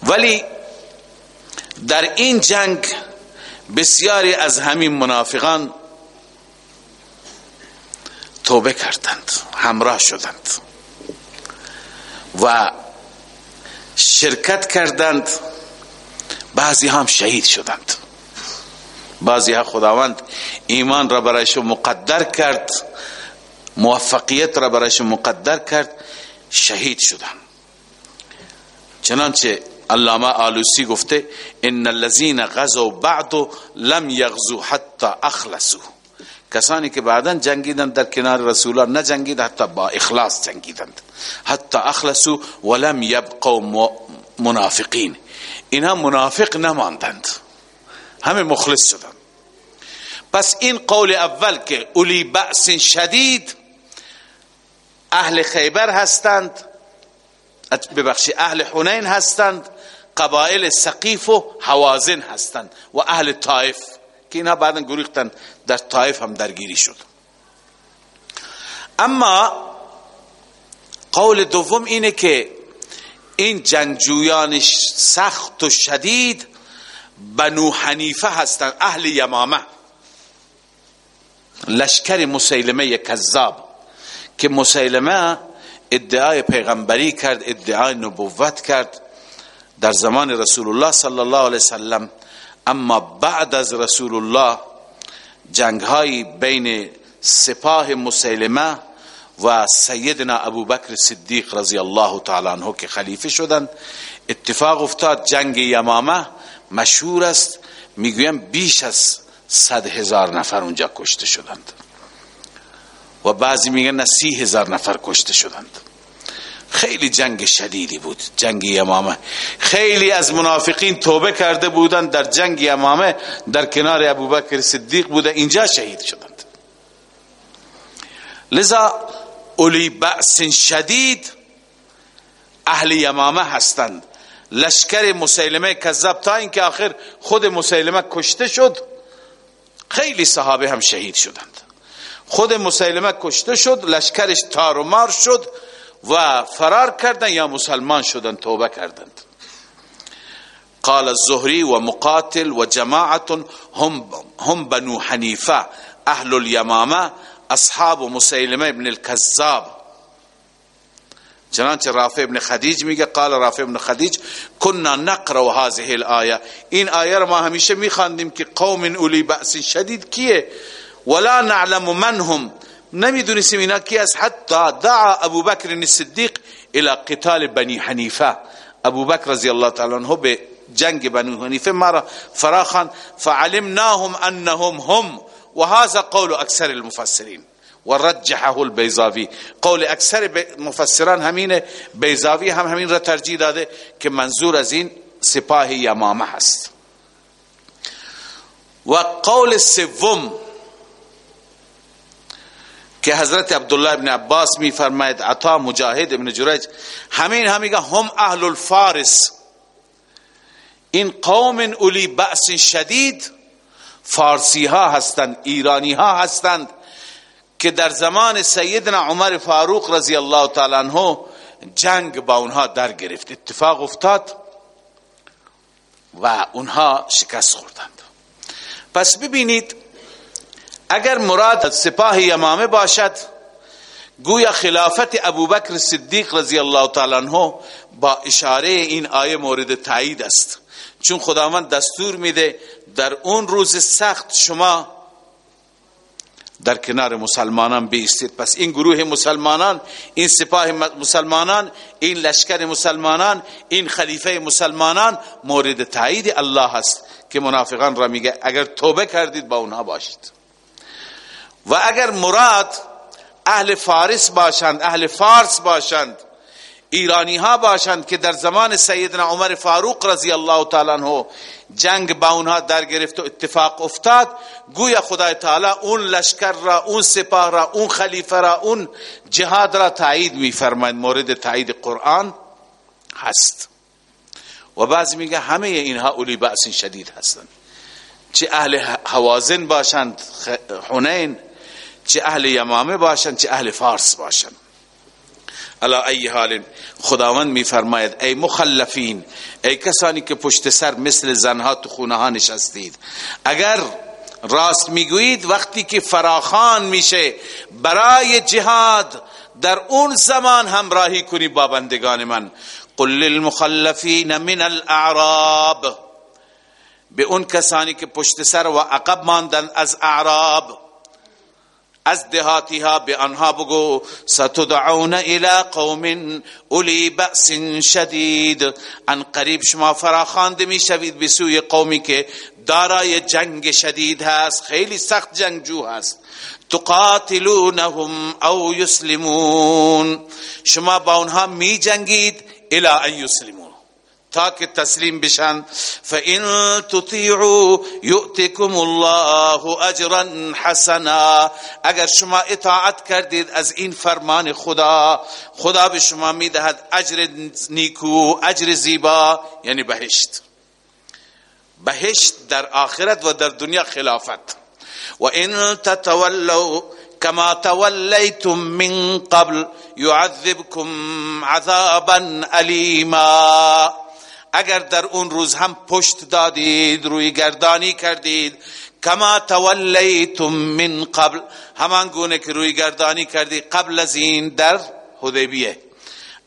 ولی در این جنگ بسیاری از همین منافقان توبه کردند همراه شدند و شرکت کردند بعضی هم شهید شدند. بعضی ها خداوند ایمان را برایش مقدر کرد موفقیت را برایش مقدر کرد شهید شدند. چنانچه علامه آلوسی گفته ان الذين غزوا بعد لم يغزوا حتى اخلصوا. کسانی که بعدا جنگیدن در کنار رسول الله نه جنگید حتی با اخلاص جنگیدند. حتی اخلصوا ولم يبقوا منافقین. اینها منافق نماندند. همه مخلص شدند پس این قول اول که اولی بأس شدید اهل خیبر هستند ببخشی اهل حنین هستند قبائل سقیف و حوازن هستند و اهل طائف که اینها بعدا گریختن در طائف هم درگیری شد. اما قول دوم اینه که این جنگجویان سخت و شدید بنو حنیفه هستند اهل یمامه. لشکر مسیلمه کذاب که مسیلمه ادعای پیغمبری کرد ادعای نبوت کرد در زمان رسول الله صلی الله علیه وسلم. اما بعد از رسول الله جنگ های بین سپاه مسیلمه و سیدنا ابوبکر صدیق رضی الله تعالی عنه که خلیفه شدند اتفاق افتاد جنگ یمامه مشهور است می‌گویم بیش از صد هزار نفر اونجا کشته شدند. و بعضی میگن نه سی هزار نفر کشته شدند. خیلی جنگ شدیدی بود جنگ یمامه. خیلی از منافقین توبه کرده بودند در جنگ یمامه در کنار ابوبکر صدیق بوده اینجا شهید شدند. لذا اولی بأس شدید اهل یمامه هستند. لشکر مسیلمه کذب تا اینکه آخر خود مسیلمه کشته شد خیلی صحابه هم شهید شدند. خود مسیلمه کشته شد لشکرش تار و مار شد و فرار کردن یا مسلمان شدن توبه کردند. قال الزهري ومقاتل وجماعة هم, هم بنو حنيفة أهل اليمامة أصحاب مسيلمة ابن الكذاب. چنانچه رافع ابن خدیج میگه قال رافع ابن خدیج كنا نقرأ هذه الايه این آیه ما همیشه میخواندیم که قوم اولی بأس شدید کیه؟ ولا نعلم من هم. نمیدونستیم اینا کی از حتی دعا ابو بکر الصدیق إلى قتال بنی حنیفه. ابو بکر رضی الله تعالی عنہ به جنگ بنی حنیفه ما فراخان فعلمناهم انهم هم. وهذا قول اکثر المفسرین ورجحه البيزاوي. قول اکثر مفسران همینه بیزاوی هم همین را ترجیح داده که منظور از این سپاه یمامه هست. و قول سوم که حضرت عبدالله ابن عباس می فرماید عطا مجاهد ابن جرج همین همیگه هم اهل الفارس. این قوم اولی بأس شدید فارسی ها هستند ایرانی ها هستند که در زمان سیدنا عمر فاروق رضی الله تعالی عنہ جنگ با اونها در گرفت اتفاق افتاد و اونها شکست خوردند. پس ببینید اگر مراد سپاه یمامه باشد گویا خلافت ابوبکر صدیق رضی الله تعالی عنہ با اشاره این آیه مورد تایید است. چون خداوند دستور میده در اون روز سخت شما در کنار مسلمانان بیستید. پس این گروه مسلمانان این سپاه مسلمانان این لشکر مسلمانان این خلیفه مسلمانان مورد تایید الله است که منافقان را میگه اگر توبه کردید با اونها باشید. و اگر مراد اهل فارس باشند اهل فارس باشند ایرانی ها باشند که در زمان سیدنا عمر فاروق رضی الله تعالی عنہ جنگ با اونها در گرفت و اتفاق افتاد گویا خدای تعالی اون لشکر را اون سپاه را اون خلیفه را اون جهاد را تایید می فرماید مورد تایید قرآن هست. و بعضی میگه همه اینها اولی بأس شدید هستند. چه اهل حوازن باشند حنین چه اهل یمامه باشند چه اهل فارس باشند. علا ای حال. خداوند میفرماید ای مخلفین ای کسانی که پشت سر مثل زنها تو خونه ها نشستید. اگر راست می‌گویید وقتی که فراخان میشه برای جهاد در اون زمان همراهی کنی با بندگان من. قل للمخلفین من الاعراب به اون کسانی که پشت سر و عقب ماندن از اعراب. از دهاتی ها به آنها بگو ستدعون الى قوم اولی بأس شدید. ان قریب شما فراخوانده می شوید به سوی قومی که دارای جنگ شدید هست خیلی سخت جنگجو هست. تقاتلونهم او یسلمون. شما با اونها می جنگید الى ان یسلمون. تا که تسلیم بشن فإن تطیعوا یؤتکم الله اجرا حسنا. اگر شما اطاعت کردید از این فرمان خدا خدا به شما میدهد اجر نیکو اجر زیبا یعنی بهشت. بهشت در آخرت و در دنیا خلافت. و ان تتولوا كما توليتم من قبل يعذبكم عذابا أليما اگر در اون روز هم پشت دادید روی گردانی کردید کما تولیتم من قبل همان گونه که روی گردانی کردید قبل از این در حدیبیه.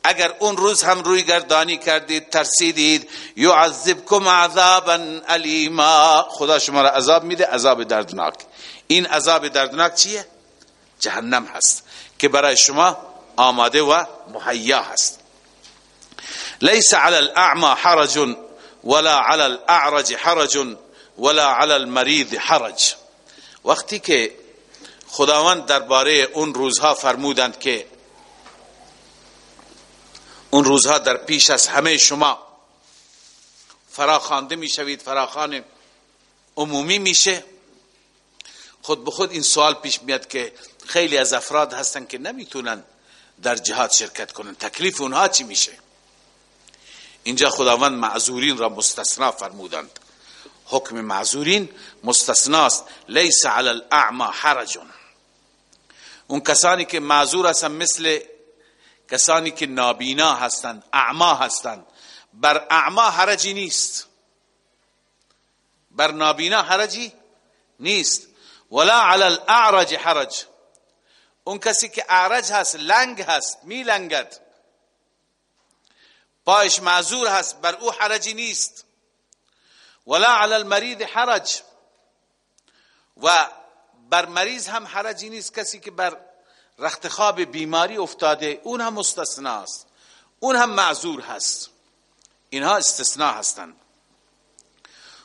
اگر اون روز هم روی گردانی کردید ترسیدید یعذبکم عذابا علیما خدا شما را عذاب میده عذاب دردناک. این عذاب دردناک چیه؟ جهنم هست که برای شما آماده و مهیا هست. ليس على الاعمى حرج ولا على الاعرج حرج ولا على المريض حرج. وقتی که خداوند درباره اون روزها فرمودند که اون روزها در پیش از همه شما فراخوانده می‌شوید فراخان عمومی میشه خود به خود این سوال پیش میاد که خیلی از افراد هستن که نمی‌تونن در جهاد شرکت کنن. تکلیف اونها چی میشه؟ اینجا خداوند معذورین را مستثنا فرمودند. حکم معذورین مستثناست. لیس علی الاعما حرج اون کسانی که معذور هستند مثل کسانی که نابینا هستند اعما هستند. بر اعما حرجی نیست. بر نابینا حرجی نیست. ولا علی الاعرج حرج. اون کسی که اعرج هست لنگ هست می لنگد پایش معذور هست بر او حرجی نیست. ولا علی المريض حرج. و بر مریض هم حرجی نیست کسی که بر رختخواب بیماری افتاده اون هم مستثنا است اون هم معذور هست. اینها استثناء هستند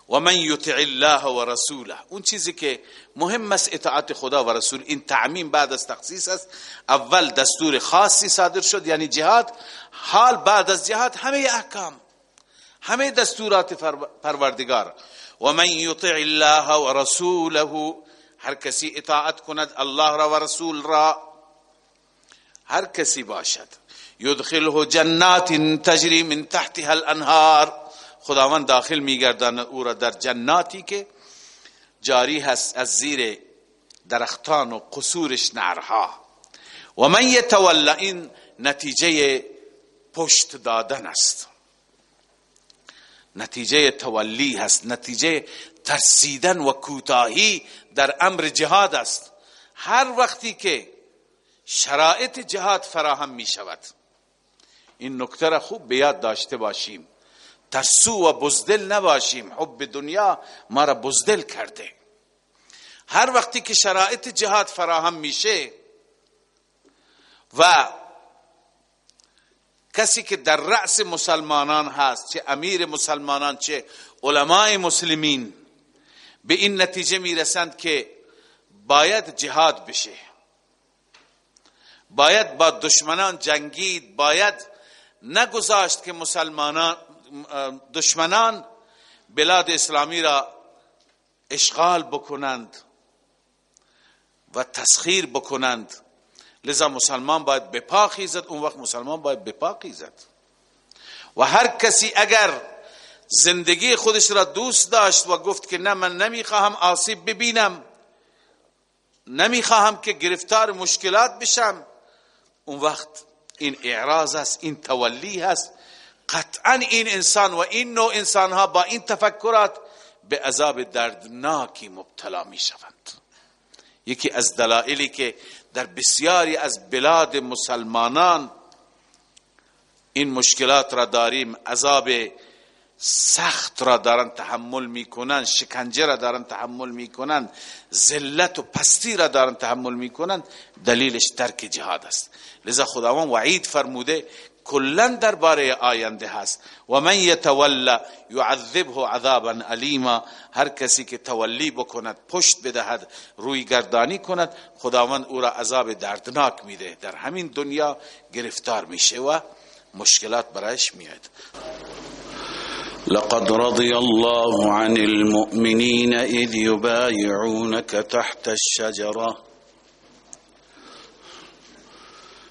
و من یطع الله و رسوله. اون چیزی که مهم است اطاعت خدا و رسول. این تعمیم بعد از تخصیص است. اول دستور خاصی صادر شد یعنی جهاد. حال بعد از جهاد همه احکام همه دستورات پروردگار. و من یطع الله و رسوله هر کسی اطاعت کند الله را و رسول را هر کسی باشد. یدخله جنات تجری من تحتها الانهار. خداوند داخل میگرداند او را در جناتی که جاری هست از زیر درختان و قصورش نرها و من یتولا این نتیجه پشت دادن است. نتیجه تولی هست. نتیجه ترسیدن و کوتاهی در امر جهاد است. هر وقتی که شرایط جهاد فراهم می شود. این نکته را خوب به یاد داشته باشیم. ترسو و بزدل نباشیم. حب دنیا ما را بزدل کرده. هر وقتی که شرایط جهاد فراهم میشه و کسی که در رأس مسلمانان هست چه امیر مسلمانان چه علماء مسلمین به این نتیجه می‌رسند که باید جهاد بشه. باید با دشمنان جنگید باید نگذاشت که مسلمانان دشمنان بلاد اسلامی را اشغال بکنند و تسخیر بکنند. لذا مسلمان باید بپا خیزد اون وقت مسلمان باید بپا خیزد. و هر کسی اگر زندگی خودش را دوست داشت و گفت که نه من نمی‌خواهم آسیب ببینم نمی‌خواهم که گرفتار مشکلات بشم اون وقت این اعراض است این تولی هست. قطعا این انسان و این نوع انسان ها با این تفکرات به عذاب دردناکی مبتلا می شوند یکی از دلائلی که در بسیاری از بلاد مسلمانان این مشکلات را داریم. عذاب سخت را دارن تحمل می‌کنن شکنجه را دارن تحمل می‌کنن ذلت و پستی را دارن تحمل می‌کنن. دلیلش ترک جهاد است. لذا خداوند وعید فرموده کلا درباره آینده هست. و من یتولى یعذبه عذابا علیما هر کسی که تولی بکند پشت بدهد روی گردانی کند خداوند او را عذاب دردناک میده. در همین دنیا گرفتار میشه و مشکلات برایش میاد لقد رضي الله عن المؤمنين إذ يبايعونك تحت الشجرة.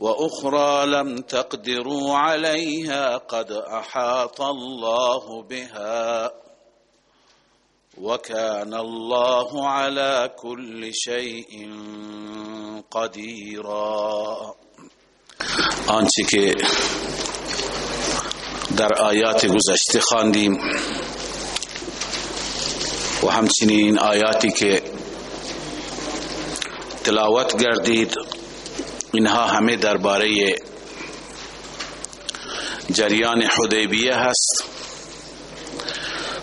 وأخرى لم تقدروا عليها قد أحاط الله بها وكان الله على كل شيء قديرا. آنچه در آیات گذشته خواندیم و همچنین آیاتی که تلاوت گردید اینها همه درباره جریان حدیبیه هست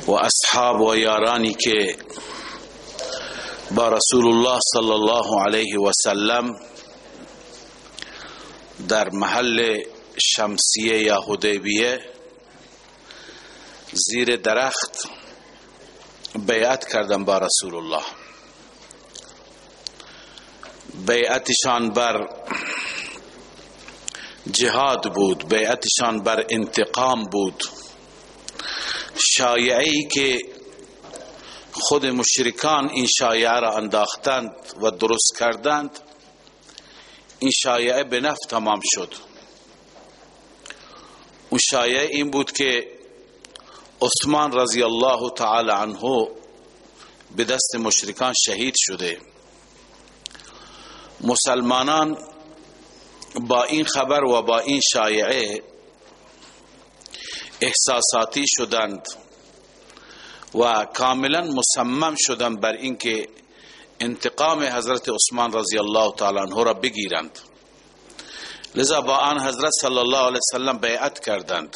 و اصحاب و یارانی که با رسول الله صلی الله علیه و سلم در محل شمسیه یا حدیبیه زیر درخت بیعت کردن با رسول الله بیعتشان بر جهاد بود بیعتشان بر انتقام بود. شایعی که خود مشرکان این شایعه را انداختند و درست کردند این شایعه به نفت تمام شد. اون شایعه این بود که عثمان رضی الله تعالی عنه به دست مشرکان شهید شده. مسلمانان با این خبر و با این شایعه احساساتی شدند و کاملا مصمم شدند بر اینکه انتقام حضرت عثمان رضی الله تعالی عنه را بگیرند. لذا با آن حضرت صلی الله علیه وسلم بیعت کردند.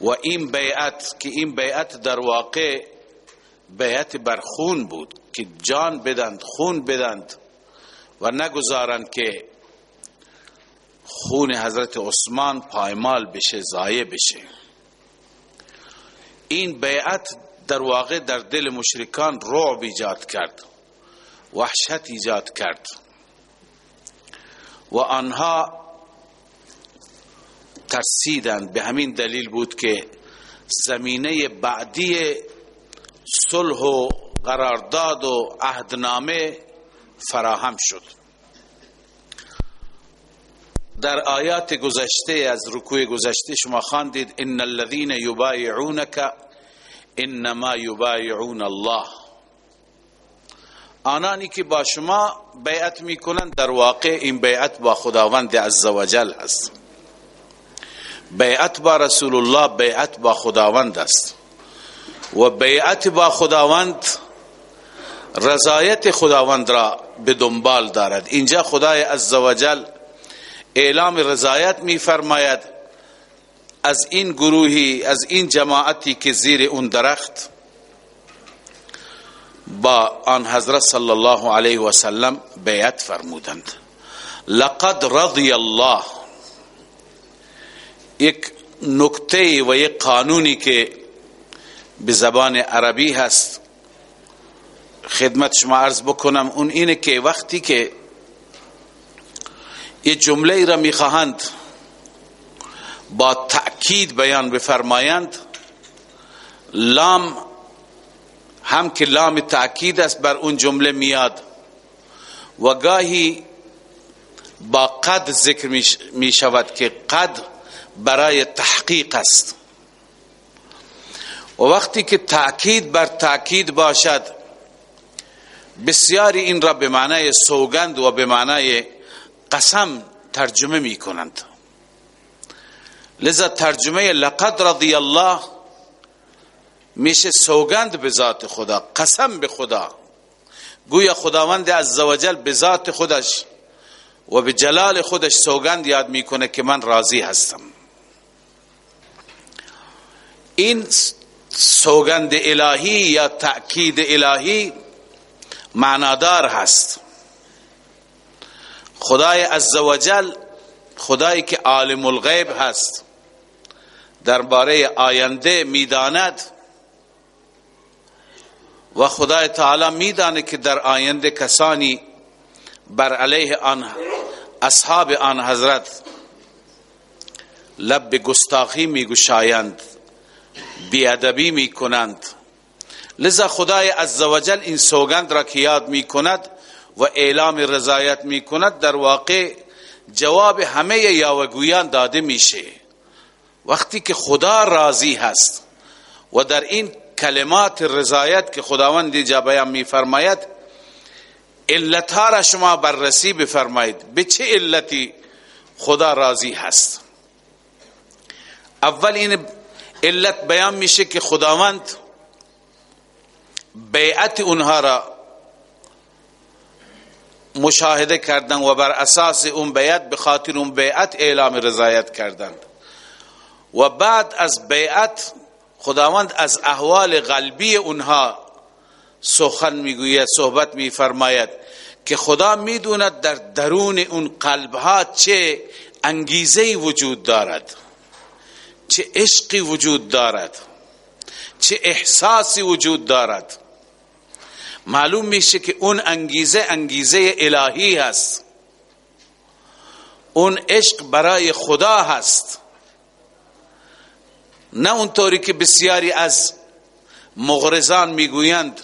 و این بیعت که این بیعت در واقع بیعت بر خون بود که جان بدند خون بدند. و نگذارند که خون حضرت عثمان پایمال بشه ضایع بشه. این بیعت در واقع در دل مشرکان رعب ایجاد کرد وحشت ایجاد کرد. و آنها ترسیدند به همین دلیل بود که زمینه بعدی صلح و قرارداد و عهدنامه فراهم شد. در آیات گذشته از رکوع گذشته شما خواندید ان الذين يبايعونك انما يبايعون الله. آنانی که با شما بیعت می‌کنند در واقع این بیعت با خداوند عزوجل هست بیعت با رسول الله بیعت با خداوند است. و بیعت با خداوند رضایت خداوند را به دنبال دارد. اینجا خدای عزوجل اعلام رضایت می فرماید از این گروهی از این جماعتی که زیر اون درخت با آن حضرت صلی الله علیه و سلم بیعت فرمودند. لقد رضی الله. یک نکته و یک قانونی که به زبان عربی هست. خدمت شما عرض بکنم. اون اینه که وقتی که یه جمله را می‌خواهند با تأکید بیان بفرمایند لام هم که لام تأکید است بر اون جمله میاد و گاهی با قد ذکر می شود که قد برای تحقیق است. و وقتی که تأکید بر تأکید باشد بسیاری این را به معنای سوگند و به معنای قسم ترجمه می کنند لذا ترجمه لقد رضی الله میشه سوگند به ذات خدا قسم به خدا. گویا خداوند عزوجل به ذات خودش و به جلال خودش سوگند یاد می‌کنه که من راضی هستم. این سوگند الهی یا تأکید الهی معنادار هست. خدای عزوجل خدایی که عالم الغیب هست. درباره آینده می‌داند. و خدای تعالی میدانه که در آینده کسانی بر علیه آن اصحاب آن حضرت لب گستاخی میگشایند بیادبی می‌کنند. لذا خدای عزوجل این سوگند را که یاد می‌کند و اعلام رضایت می‌کند در واقع جواب همه یاوگویان داده میشه. وقتی که خدا راضی هست و در این کلمات رضایت که خداوند اینجا بیان میفرماید علتها را شما بررسی بفرمایید. به چه علتی خدا راضی هست؟ اول این علت بیان میشه که خداوند بیعت اونها را مشاهده کردن و بر اساس اون بیعت به خاطر اون بیعت اعلام رضایت کردند. و بعد از بیعت خداوند از احوال قلبی اونها سخن می‌گوید صحبت میفرماید که خدا می‌دوند در درون اون قلبها چه انگیزه وجود دارد چه عشقی وجود دارد چه احساسی وجود دارد. معلوم میشه که اون انگیزه انگیزه الهی هست. اون عشق برای خدا هست. نه اونطوری که بسیاری از مغرزان می‌گویند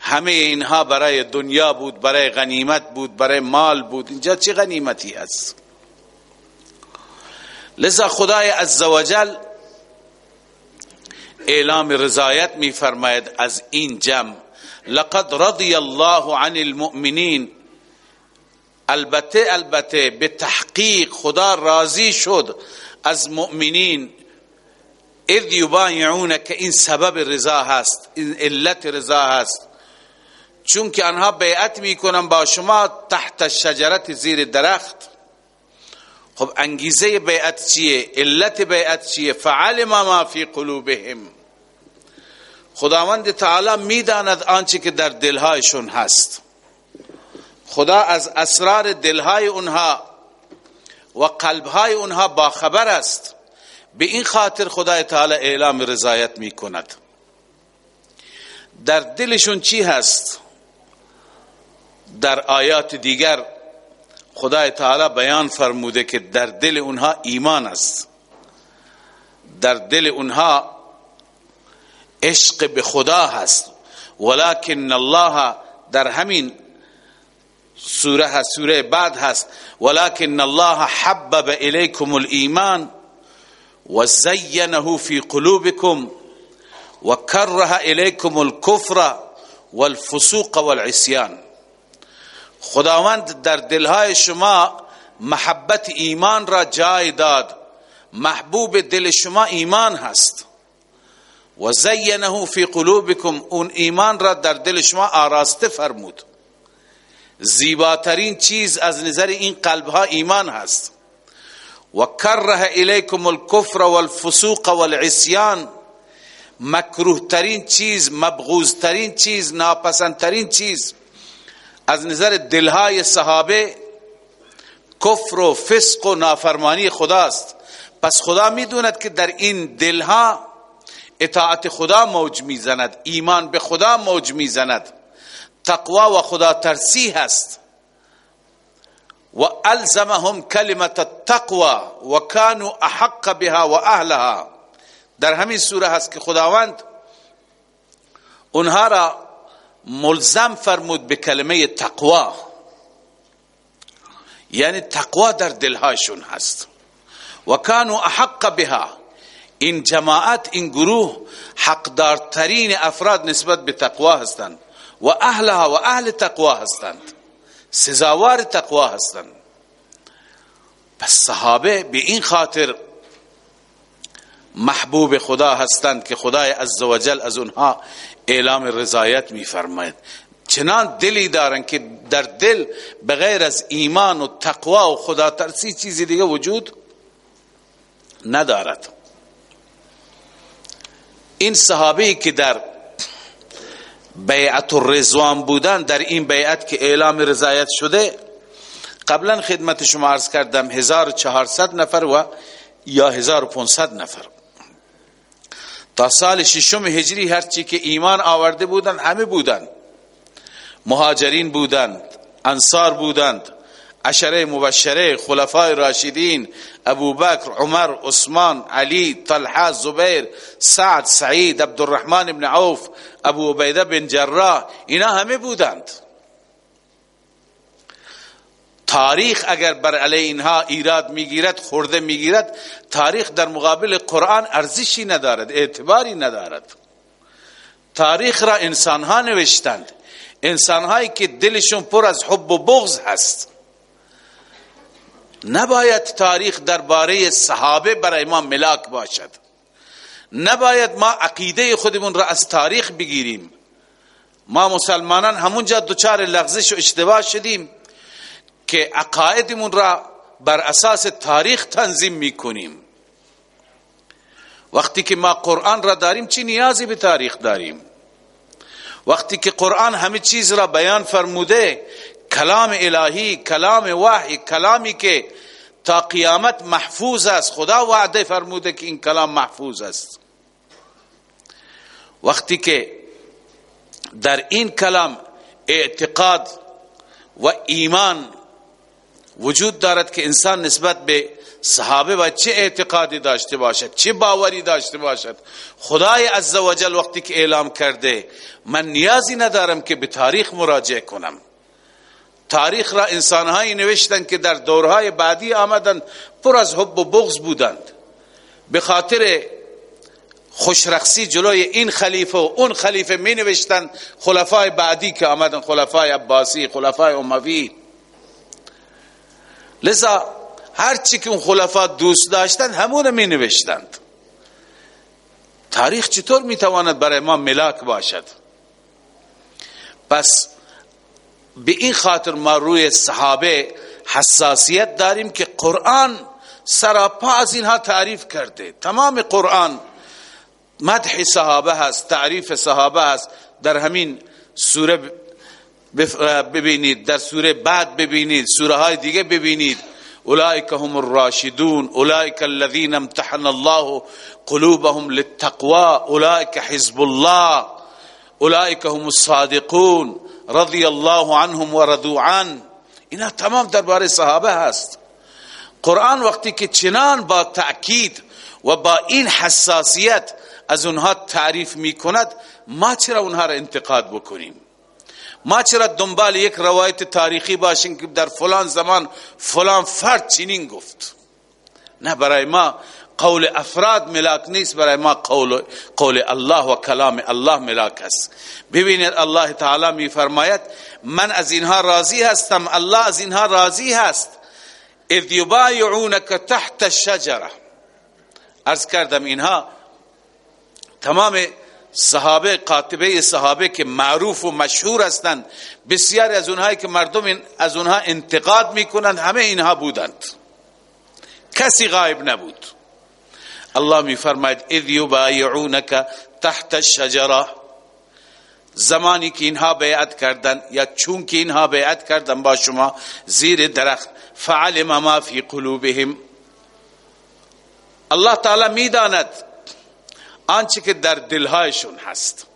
همه اینها برای دنیا بود برای غنیمت بود برای مال بود. اینجا چه غنیمتی هست؟ لذا خدای عزوجل اعلام رضایت میفرماید از این جمع. لقد رضی الله عن المؤمنین البته البته به تحقیق خدا راضی شد از مؤمنین. اذ یبایعون که این سبب رضا هست این علت رضا هست. چون که آنها بیعت میکنن با شما تحت شجرت زیر درخت. خب انگیزه بیعت چیه؟ علت بیعت چیه؟ فعل ما ما فی قلوبهم. خداوند تعالی می‌داند آنچه که در دلهایشون هست. خدا از اسرار دلهای اونها و قلبهای اونها با خبر است. به این خاطر خدای تعالی اعلام رضایت می کند در دلشون چی هست؟ در آیات دیگر خدای تعالی بیان فرموده که در دل اونها ایمان است. در دل اونها عشق به خدا هست. ولكن الله در همین سوره هست سوره بعد هست. ولكن الله حبب الیکم الايمان وزينه في قلوبكم وكره إليكم الكفر والفسوق والعصيان خداوند در دلهای شما محبت ایمان را جای داد. محبوب دل شما ایمان هست. و زینه فی قلوبکم اون ایمان را در دل شما آراسته فرمود. زیباترین چیز از نظر این قلبها ایمان هست. و کره الیکم الكفر والفسوق والعصیان. مکروه ترین چیز مبغوز ترین چیز ناپسند ترین چیز از نظر دلهای صحابه کفر و فسق و نافرمانی خداست. پس خدا می‌دوند که در این دلها اطاعت خدا موج می‌زند ایمان به خدا موج می‌زند. تقوا و خدا ترسی هست. و الزمهم کلمت التقوا و کانوا احق بها و اهلها. در همین سوره هست که خداوند اونها را ملزم فرمود به کلمه تقوا. یعنی تقوا در دلهاشون هست. و کانوا احق بها. این جماعت این گروه حقدارترین افراد نسبت به تقوا هستند و اهلها و اهل تقوا هستند. سزاوار تقوا هستند. پس صحابه به این خاطر محبوب خدا هستند که خدای عزوجل از اونها اعلام رضایت میفرماید. چنان دلی دارن که در دل بغیر از ایمان و تقوا و خدا ترسی چیزی دیگه وجود ندارد. این صحابه که در بیعت الرضوان بودن در این بیعت که اعلام رضایت شده قبلا خدمت شما عرض کردم 1400 نفر و یا 1500 نفر. تا سال ششم هجری هرچی که ایمان آورده بودند همه بودند. مهاجرین بودند انصار بودند عشره مبشره خلفای راشدین ابوبکر عمر عثمان علی طلحه زبیر سعد سعید عبدالرحمن بن عوف ابو عبیده بن جراح اینا همه بودند تاریخ اگر بر علی اینها ایراد می‌گیرد خورده می‌گیرد تاریخ در مقابل قرآن ارزشی ندارد اعتباری ندارد تاریخ را انسانها نوشتند انسانهایی که دلشون پر از حب و بغض هست نباید تاریخ درباره صحابه برای ما ملاک باشد. نباید ما عقیده خودمون را از تاریخ بگیریم. ما مسلمانان همونجا دوچار لغزش و اشتباه شدیم که عقایدمون را بر اساس تاریخ تنظیم می‌کنیم. وقتی که ما قرآن را داریم چی نیازی به تاریخ داریم؟ وقتی که قرآن همه چیز را بیان فرموده کلام الهی کلام وحی کلامی که تا قیامت محفوظ است. خدا وعده فرموده که این کلام محفوظ است. وقتی که در این کلام اعتقاد و ایمان وجود دارد که انسان نسبت به صحابه و چه اعتقادی داشته باشد چه باوری داشته باشد. خدای عزوجل وقتی که اعلام کرده من نیازی ندارم که به تاریخ مراجعه کنم. تاریخ را انسانهایی نوشتن که در دورهای بعدی آمدند پر از حب و بغض بودند. به خاطر خوشرخصی جلوی این خلیفه و اون خلیفه می نوشتن خلفای بعدی که آمدن خلفای عباسی خلفای اموی. لذا هر چی که اون خلفا دوست داشتن همون می نوشتند تاریخ چطور می تواند برای ما ملاک باشد؟ پس به این خاطر ما روی صحابه حساسیت داریم که قرآن سراپا از اینها تعریف کرده. تمام قرآن مدح صحابه هست تعریف صحابه هست. در همین سوره ببینید در سوره بعد ببینید سوره های دیگه ببینید. اولئک هم الراشدون اولئک الذين امتحن الله قلوبهم للتقوى اولئک حزب الله اولئک هم الصادقون. رضی الله عنهم و رضوا عن. اینا تمام درباره صحابه هست. قرآن وقتی که چنان با تأکید و با این حساسیت از اونها تعریف می کند ما چرا اونها را انتقاد بکنیم؟ ما چرا دنبال یک روایت تاریخی باشیم که در فلان زمان فلان فرد چنین گفت؟ نه برای ما قول افراد ملاک نیست برای ما قول, قول الله و کلام الله ملاک است. ببینید الله تعالی می فرماید من از اینها راضی هستم الله از اینها راضی هست. اذ یبایعونک تحت الشجره. ارز کردم اینها تمام صحابه قاطبه صحابه که معروف و مشهور هستند بسیاری از اونهایی که مردم از اونها انتقاد می‌کنند همه اینها بودند. کسی غایب نبود. الله می فرماید اذ یبایعونک تحت الشجره زمانی که اینها بیعت کردن یا چون که اینها بیعت کردن با شما زیر درخت فعلم ما فی قلوبهم. الله تعالی می‌داند آنچه که در دلهایشون هست.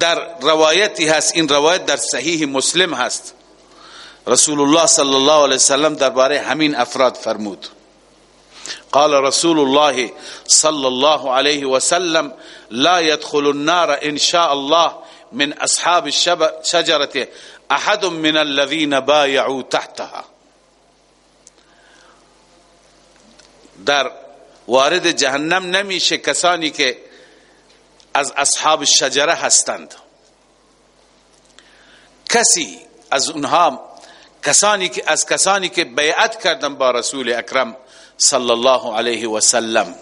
در روایتی هست این روایت در صحیح مسلم هست. رسول الله صلی الله علیه وسلم درباره همین افراد فرمود. قال رسول الله صلى الله عليه وسلم لا يدخل النار ان شاء الله من اصحاب الشجره احد من الذين بايعوا تحتها. در وارد جهنم نمیشه کسانی که از اصحاب شجره هستند. کسی از اونها کسانی که از کسانی که بیعت کردن با رسول اکرم صلی الله علیه و سلم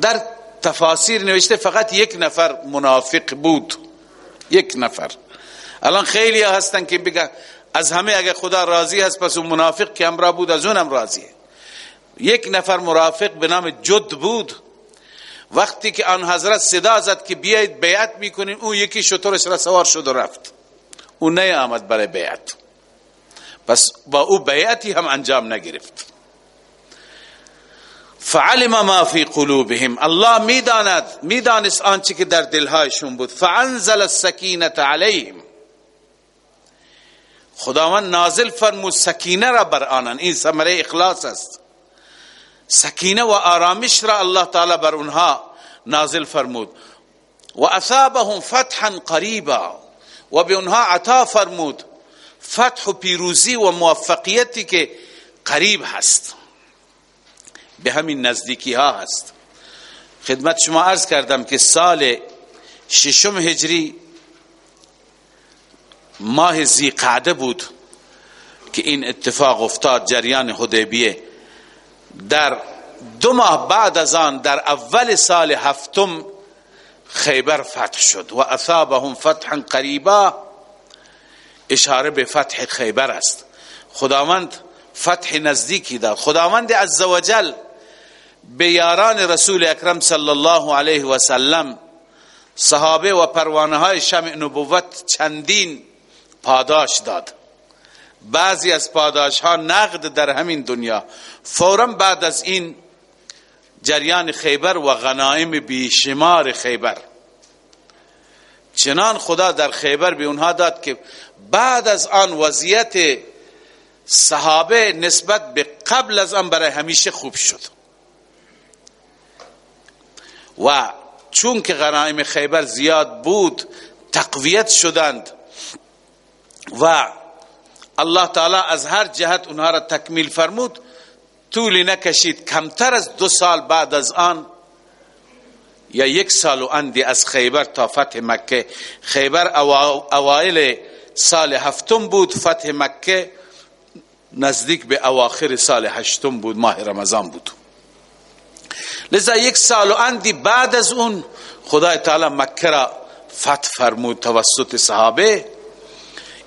در تفاسیر نوشته فقط یک نفر منافق بود یک نفر الان خیلی هستن که بگن از همه اگه خدا راضی هست پس اون منافق که همراه بود از اونم راضیه یک نفر مرافق به نام جد بود وقتی که آن حضرت صدا زد که بیایید بیعت می‌کنین او یکی شطورش را سوار شد و رفت او نه آمد برای بیعت پس با او بیعتی هم انجام نگرفت. فعلم ما فی قلوبهم. الله می‌داند می‌دانست آنچه که در دلهایشون بود. فانزل السکینه علیهم. خداوند نازل فرمود سکینه را بر آنان. این ثمره اخلاص است. سکینه و آرامش را الله تعالی بر اونها نازل فرمود. و اثابهم فتحا قریبا. و به اونها عطا فرمود. فتح و پیروزی و موفقیتی که قریب هست. به همین نزدیکی ها هست. خدمت شما عرض کردم که سال ششم هجری ماه زی قعده بود که این اتفاق افتاد جریان حدیبیه. در دو ماه بعد از آن در اول سال هفتم خیبر فتح شد و اثابهم فتحا قریبا اشاره به فتح خیبر است. خداوند فتح نزدیکی داد. خداوند عزوجل به یاران رسول اکرم صلی الله علیه و سلم صحابه و پروانه های شمع نبوت چندین پاداش داد. بعضی از پاداش ها نقد در همین دنیا. فورا بعد از این جریان خیبر و غنایم بیشمار خیبر. چنان خدا در خیبر به اونها داد که بعد از آن وضعیت صحابه نسبت به قبل از آن برای همیشه خوب شد. و چون که غنایم خیبر زیاد بود تقویت شدند و الله تعالی از هر جهت اونها را تکمیل فرمود طولی نکشید. کمتر از دو سال بعد از آن یا یک سال و اندی از خیبر تا فتح مکه خیبر اوائل سال هفتم بود فتح مکه نزدیک به اواخر سال هشتم بود ماه رمضان بود. لذا یک سال و اندی بعد از اون خدای تعالی مکه را فتح فرمود توسط صحابه.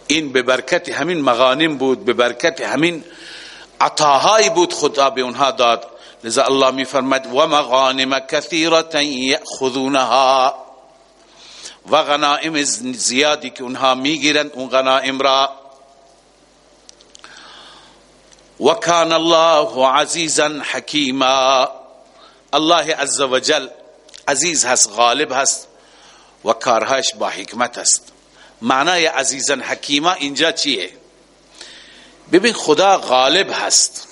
این به برکت همین مغانم بود به برکت همین عطاهایی بود خدا به اونها داد. لذا الله می فرمد و مغانم کثیرتا یأخذونها و غنائم زیادی که اونها می‌گیرند اون غنائم را. و کان الله عزیزا حکیما. الله عز وجل عزیز هست غالب هست و کارهاش با حکمت است. معنای عزیزا حکیما اینجا چیه؟ ببین خدا غالب هست.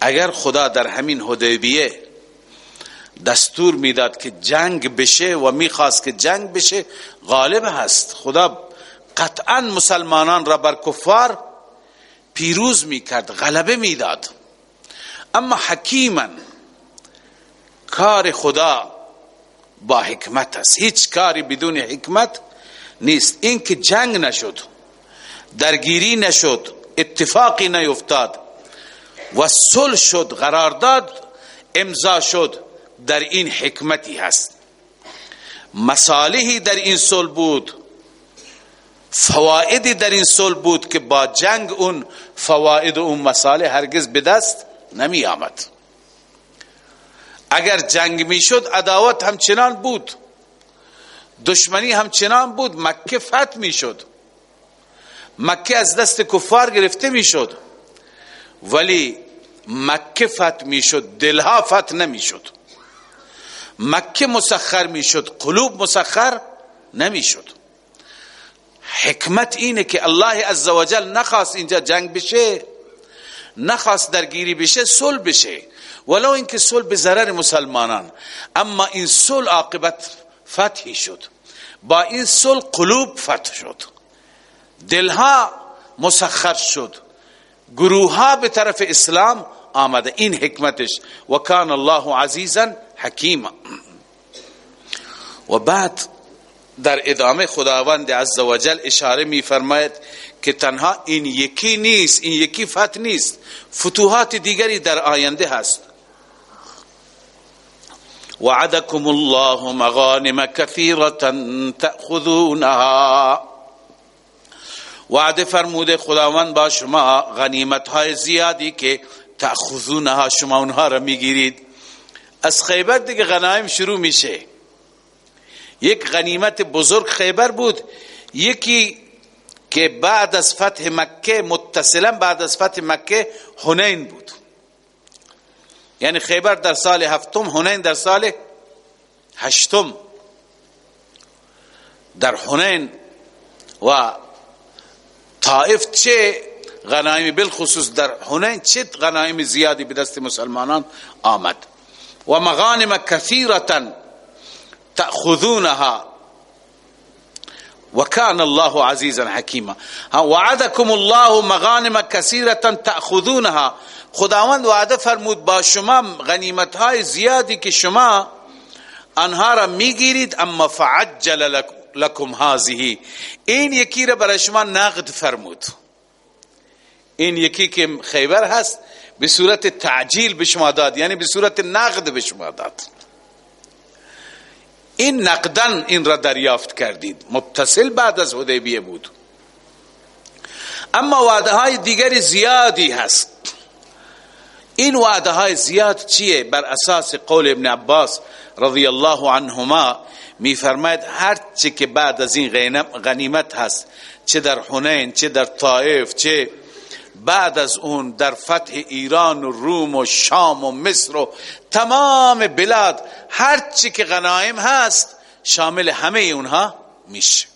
اگر خدا در همین حدیبیه دستور می‌داد که جنگ بشه و می‌خواست که جنگ بشه غالب هست. خدا قطعا مسلمانان را بر کفار پیروز می‌کرد غلبه می‌داد. اما حکیما کار خدا با حکمت است. هیچ کاری بدون حکمت نیست. این که جنگ نشد درگیری نشد اتفاقی نیفتاد و صلح شد قرارداد امضا شد. در این حکمتی هست. مصالحی در این صلح بود. فوائدی در این صلح بود که با جنگ اون فواید اون مصالح هرگز به دست نمی آمد. اگر جنگ می شد عداوت همچنان بود. دشمنی همچنان بود. مکه فتح می شد. مکه از دست کفار گرفته می شد. ولی مکه فتح می‌شد دلها فتح نمی‌شد مکه مسخر می‌شد قلوب مسخر نمی‌شد. حکمت اینه که الله عزوجل نخواست اینجا جنگ بشه نخواست درگیری بشه صلح بشه. ولو اینکه صلح به ضرر مسلمانان. اما این صلح عاقبت فتحی شد. با این صلح قلوب فتح شد. دلها مسخر شد. گروه ها به طرف اسلام آمده. این حکمتش. و کان الله عزیزا حکیما و بعد در ادامه خداوند عزوجل اشاره می فرماید که تنها این یکی نیست این یکی فتح نیست. فتوحات دیگری در آینده هست. وعدكم الله مغانم كثيرة تأخذونها. وعده فرموده خداوند با شما غنیمت های زیادی که تأخذونها شما اونها را می‌گیرید. از خیبر دیگه غنایم شروع میشه. یک غنیمت بزرگ خیبر بود. یکی که بعد از فتح مکه متصلا بعد از فتح مکه هنین بود. یعنی خیبر در سال هفتم هنین در سال هشتم. در هنین و طائف چه غنایم بالخصوص در هنین چه غنایم زیادی به دست مسلمانان آمد. و مغانم کثیرتا تأخذونها. وكان الله عزيزا حكيما. وعدكم الله مغانم كثيرة تأخذونها. خداوند وعده فرمود با شما غنیمت های زیادی که شما آنها را می‌گیرید اما فعجل لكم هذه. این یکی را برای شما نقد فرمود. این یکی که خیبر هست به صورت تعجیل به شما داد یعنی به صورت نقد به شما داد. این نقدن این را دریافت کردید. متصل بعد از حدیبیه بود. اما وعده های دیگری زیادی هست. این وعده های زیاد چیه؟ بر اساس قول ابن عباس رضی الله عنهما میفرماید هر چی که بعد از این غنیمت هست چه در حنین چه در طائف چه بعد از اون در فتح ایران و روم و شام و مصر و تمام بلاد هر چی که غنایم هست شامل همه اونها میشه.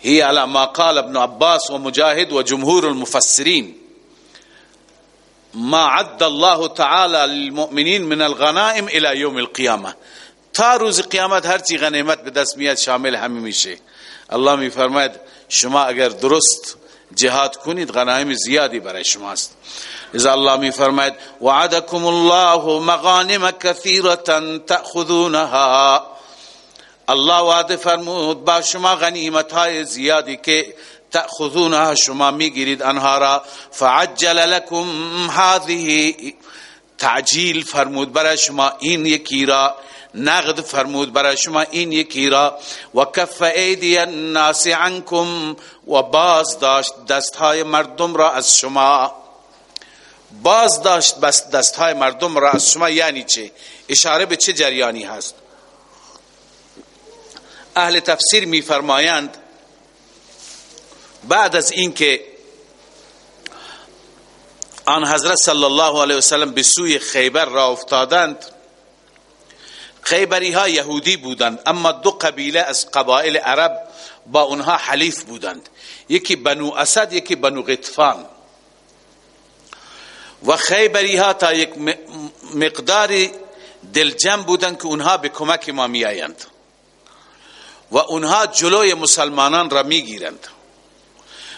هي على ما قال ابن عباس ومجاهد وجمهور المفسرين ما عد الله تعالى للمؤمنين من الغنائم الى يوم القيامه تا روز قیامت هر چی غنیمت به دست میاد شامل همه میشه. الله میفرماید شما اگر درست جهاد کنید غنایم زیادی برای شماست. اذا الله میفرماید وعدكم الله مغانم كثيره تاخذونها الله وعده فرمود با شما غنیمت های زیادی که تأخذونها شما می‌گیرید انها را فعجل لكم هذه. تعجیل فرمود برای شما این یکی را نقد فرمود برای شما این یکی را. و کف ایدی الناس عنکم و باز داشت دستهای مردم را از شما. باز داشت بس دستهای مردم را از شما یعنی چه؟ اشاره به چه جریانی هست؟ اهل تفسیر میفرمایند بعد از اینکه آن حضرت صلی الله علیه وسلم به سوی خیبر را افتادند خیبری ها یهودی بودند اما دو قبیله از قبایل عرب با اونها حلیف بودند. یکی بنو اسد یکی بنو غطفان. و خیبری ها تا یک مقداری دلجم بودند که اونها به کمک ما می آیند و اونها جلوی مسلمانان را می گیرند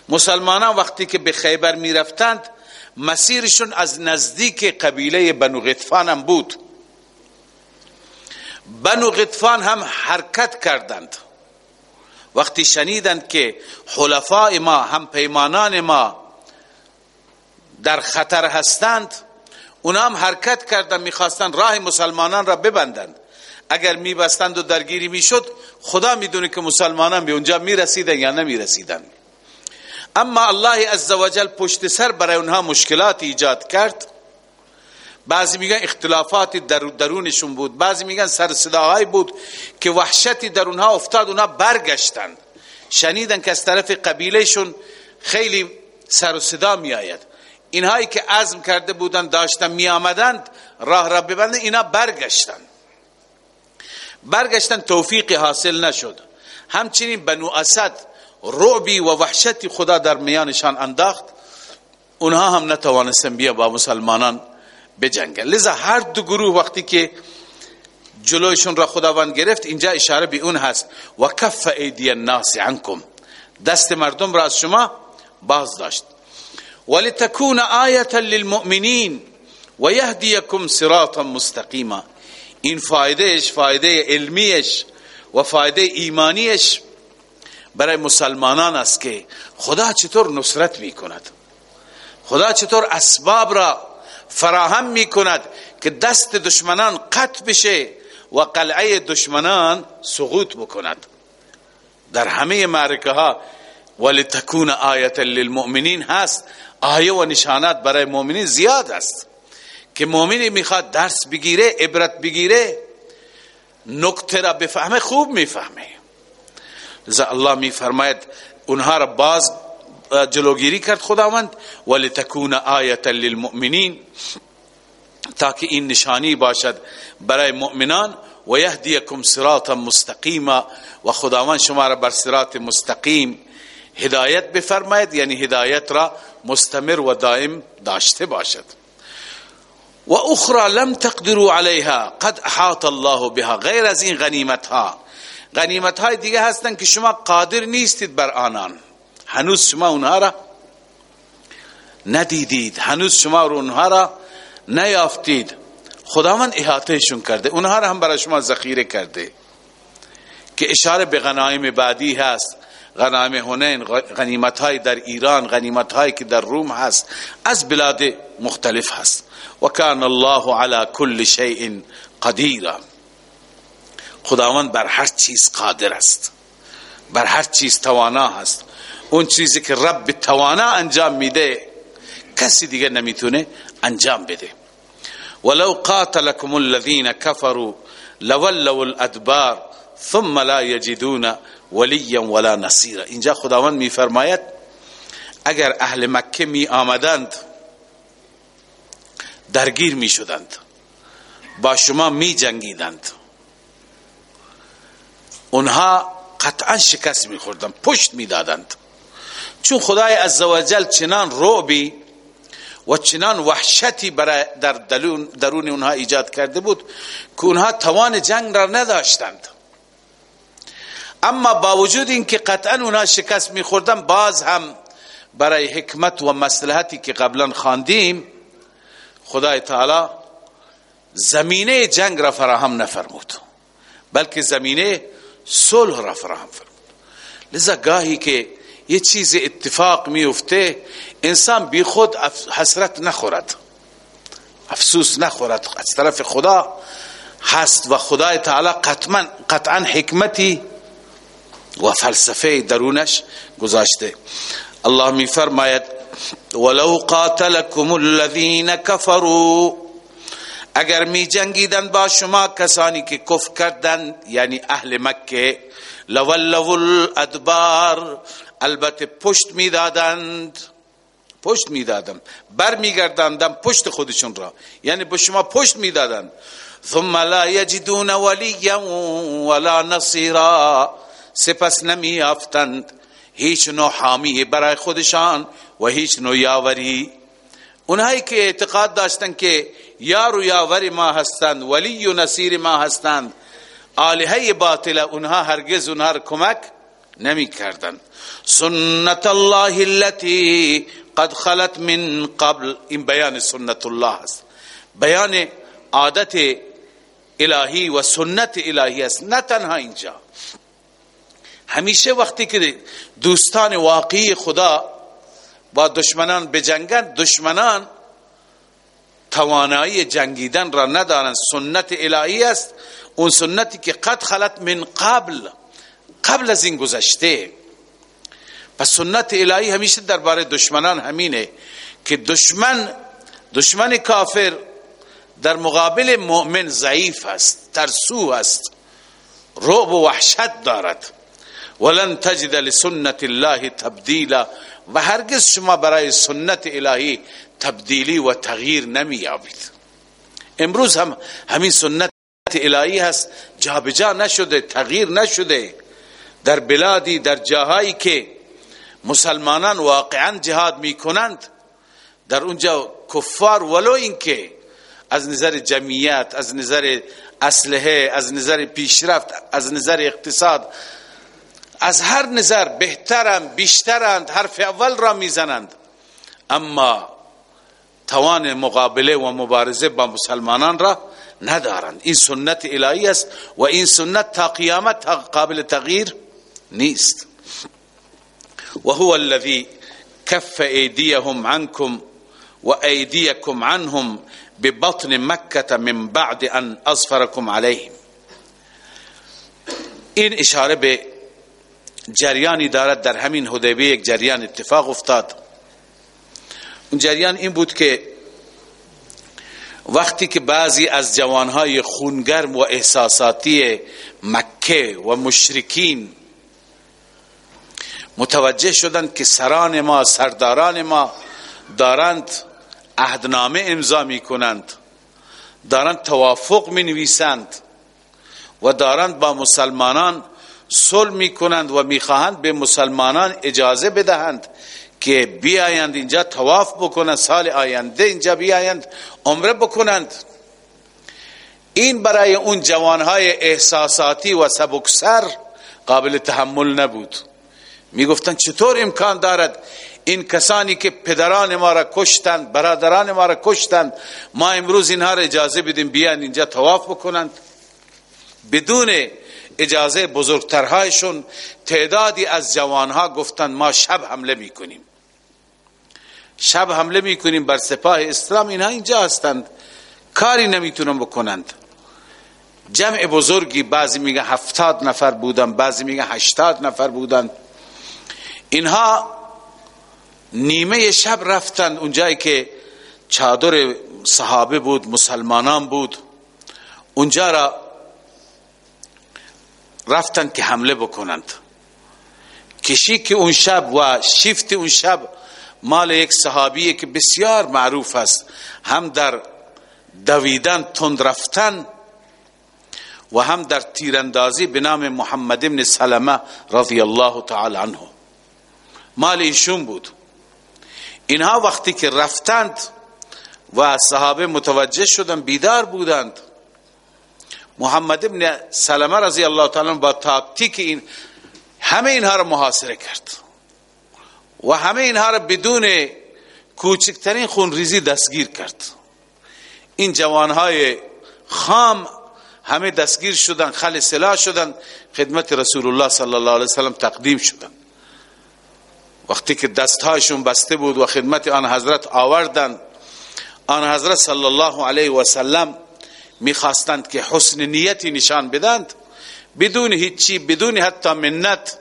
مسلمانان وقتی که به خیبر می رفتند مسیرشون از نزدیک قبیله بنو غطفان هم بود. بنو غطفان هم حرکت کردند. وقتی شنیدند که حلفاء ما هم پیمانان ما در خطر هستند اونا هم حرکت کردند می‌خواستند راه مسلمانان را ببندند. اگر میبستند و درگیری می‌شد خدا می‌دونه که مسلمانان به اونجا می‌رسیدن یا نمی‌رسیدن. اما الله عزوجل پشت سر برای اونها مشکلات ایجاد کرد. بعضی میگن اختلافاتی در درونشون بود. بعضی میگن سر صداهایی بود که وحشتی در اونها افتاد اونها برگشتند شنیدن که از طرف قبیلهشون خیلی سر و صدا می آید اینهایی که عزم کرده بودند داشتن می آمدند راه را ببندن اینا برگشتن. برگشتن توفیقی حاصل نشد. همچنین بنو اسد رعبی و وحشتی خدا در میانشان انداخت. اونها هم نتوانستن بیا با مسلمانان بجنگن لذا هر دو گروه وقتی که جلوشون را خداوند گرفت اینجا اشاره به اون هست. و کف ایدی الناس عنکم. دست مردم را از شما باز داشت ولتكون آیه للمؤمنین و یهدیکم صراطا مستقیما. این فایدهش فایده علمیش و فایده ایمانیش برای مسلمانان است که خدا چطور نصرت می کند خدا چطور اسباب را فراهم می کند که دست دشمنان قط بشه و قلعه دشمنان سقوط بکند. در همه معرکه ها ولتکون آیت للمؤمنین هست. آیه و نشانات برای مؤمنین زیاد است که مؤمنی می‌خواد درس بگیره عبرت بگیره نکته را بفهمه خوب می‌فهمه. لذا الله میفرماید اونها را باز جلوگیری کرد خداوند. ولتکون آیت للمؤمنین. تاکه این نشانی باشد برای مؤمنان. و یهدیکم صراطا مستقیما. و خداوند شما را بر صراط مستقیم هدایت بفرماید. یعنی هدایت را مستمر و دائم داشته باشد. و اخرى لم تقدروا عليها. قد احاط الله بها. غیر از این غنیمت ها غنیمت های دیگه هستن که شما قادر نیستید بر آنان. هنوز شما اونها را ندیدید. هنوز شما اونها را نیافتید. خداوند احاطهشون کرده. اونها را هم برای شما ذخیره کرده. که اشاره به غنایم بعدی هست. غنایم هنین غنیمت های در ایران غنیمت های که در روم هست از بلاد مختلف هست. و کان الله على كل شيء قدیر خداوند بر هر چیز قادر است. بر هر چیز توانا هست. اون چیزی که رب توانا انجام میده کسی دیگه نمی‌تونه انجام بده. ولو قاتلكم الذين كفروا لولوا الادبار ثم لا يجدون وليا ولا نصيرا اینجا خداوند میفرماید اگر اهل مکه می آمدند درگیر می شدند با شما می جنگیدند اونها قطعا شکست می خوردند پشت می دادند چون خدای عزوجل چنان رعبی و چنان وحشتی برای در درون اونها ایجاد کرده بود که اونها توان جنگ را نداشتند. اما با وجود اینکه قطعا اونها شکست میخوردن باز هم برای حکمت و مصلحتی که قبلا خواندیم خدای تعالی زمینه جنگ را فراهم نفرمود بلکه زمینه صلح را فراهم فرمود. لذا گاهی که یه چیز اتفاق میفته انسان بی خود حسرت نخورد. افسوس نخورد. از طرف خدا هست و خدای تعالی قطعا, قطعا حکمتی و فلسفه درونش گذاشته. الله می فرماید ولو قاتلكم الذين كفروا اگر می جنگیدن با شما کسانی که کفر کردند یعنی اهل مکه لولوا الادبار البته پشت می‌دادند. پشت می‌دادند بر میگرداندن پشت خودشون را. یعنی به شما پشت می‌دادند. ثم لا یجدون ولیا ولا نصیرا. سپس نمی افتند هیچ نوع حامی برای خودشان و هیچ نوع یاوری. اونهایی که اعتقاد داشتن که یار و یاور ما هستند ولی و نصیر ما هستند آلهه باطله اونها هرگز اونها کمک نمی کردند سنت الله التي قد خلت من قبل. این بیان سنت الله است. بیان عادت الهی و سنت الهی است. نه تنها اینجا. همیشه وقتی که دوستان واقعی خدا با دشمنان بجنگند دشمنان توانایی جنگیدن را ندارند سنت الهی است. اون سنتی که قد خلت من قبل. قبل از این گذشته پس سنت الهی همیشه درباره دشمنان همینه که دشمن دشمن کافر در مقابل مؤمن ضعیف است ترسو است رعب و وحشت دارد. ولن تجد لسنت الله تبدیلا و هرگز شما برای سنت الهی تبدیلی و تغییر نمییابید. امروز هم همین سنت الهی هست جابجا نشده تغییر نشده. در بلادی در جاهایی که مسلمانان واقعا جهاد می‌کنند در اونجا کفار ولو اینکه از نظر جمعیت از نظر اسلحه از نظر پیشرفت از نظر اقتصاد از هر نظر بهترند بیشترند حرف اول را می‌زنند. اما توان مقابله و مبارزه با مسلمانان را ندارند. این سنت الهی است و این سنت تا قیامت قابل تغییر نیست. و هو الذي كف ايديهم عنكم وايديكم عنهم ببطن مكه من بعد ان اظفركم عليهم این اشاره به جریانی دارد در همین حدیبیه یک جریان اتفاق افتاد. اون جریان این بود که وقتی که بعضی از جوانهای خونگرم و احساساتی مکه و مشرکین متوجه شدند که سران ما سرداران ما دارند عهدنامه امضا می کنند دارند توافق می نویسند و دارند با مسلمانان صلح می کنند و می خواهند به مسلمانان اجازه بدهند که بیایند اینجا تواف بکنند سال آینده اینجا بیایند عمره بکنند. این برای اون جوانهای احساساتی و سبکسر قابل تحمل نبود. می گفتند چطور امکان دارد این کسانی که پدران ما را کشتند برادران ما را کشتند ما امروز اینها را اجازه بدیم بیان اینجا تواف بکنند؟ بدون اجازه بزرگترهایشون تعدادی از جوانها گفتند ما شب حمله می‌کنیم. شب حمله می‌کنیم بر سپاه اسلام اینها اینجا هستند. کاری نمی‌تونن بکنند. جمع بزرگی بعضی میگه هفتاد نفر بودن بعضی میگه هشتاد نفر بودند اینها نیمه شب رفتند اونجایی که چادر صحابه بود مسلمانان بود. اونجا را رفتند که حمله بکنند. کشی که اون شب و شیفت اون شب مال یک صحابیه که بسیار معروف است. هم در دویدن تند رفتن و هم در تیراندازی به نام محمد ابن سلمه رضی الله تعالی عنه. مال ایشون بود. اینها وقتی که رفتند و صحابه متوجه شدن بیدار بودند. محمد ابن سلمه رضی الله تعالی با تاکتیک این همه اینها را محاصره کرد. و همه اینها را بدون کوچکترین خونریزی دستگیر کرد. این جوانهای خام همه دستگیر شدن خل سلاح شدن خدمت رسول الله صلی الله علیه وسلم تقدیم شدن وقتی که دستهایشون بسته بود و خدمت آن حضرت آوردند آن حضرت صلی الله علیه و سلم می‌خواستند که حسن نیتی نشان بدند. بدون هیچی بدون حتی منت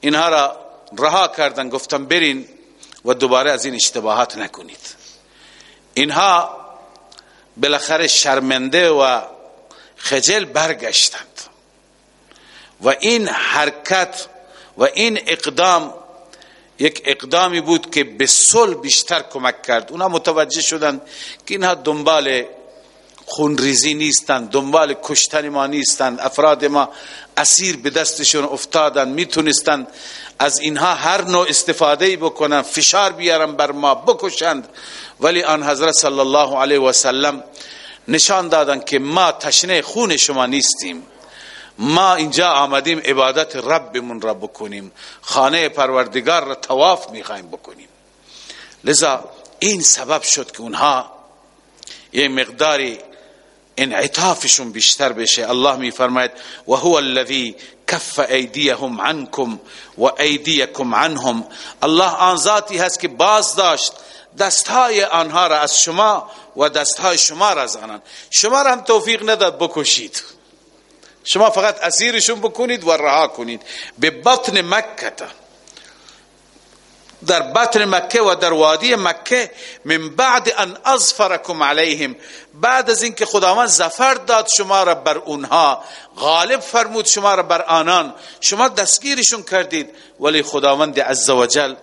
اینها را رها کردن گفتم برین و دوباره از این اشتباهات نکنید. اینها بالاخره شرمنده و خجل برگشتند. و این حرکت و این اقدام یک اقدامی بود که به صلح بیشتر کمک کرد. اونا متوجه شدند که اینها دنبال خونریزی نیستند دنبال کشتن ما نیستند افراد ما اسیر به دستشون افتادن می‌تونستند از اینها هر نوع استفاده بکنن فشار بیارن بر ما بکشند. ولی آن حضرت صلی الله علیه و سلم نشان دادن که ما تشنه خون شما نیستیم. ما اینجا آمدیم عبادت ربمون را بکنیم. خانه پروردگار را تواف می‌خوایم بکنیم. لذا این سبب شد که اونها یه مقداری انعطافشون بیشتر بشه. الله میفرماید و هو الذی کف ایدیهم عنکم و ایدیکم عنهم. الله آن ذاتی هست که باز داشت. دستهای آنها را از شما و دستهای شما را از آنان. شما را هم توفیق نداد بکشید. شما فقط اسیرشون بکنید و رها کنید. به بطن مکه در بطن مکه و در وادی مکه من بعد ان اظفرکم علیهم. بعد از اینکه خداوند زفر داد شما را بر اونها غالب فرمود شما را بر آنان. شما دستگیرشون کردید ولی خداوند عزوجل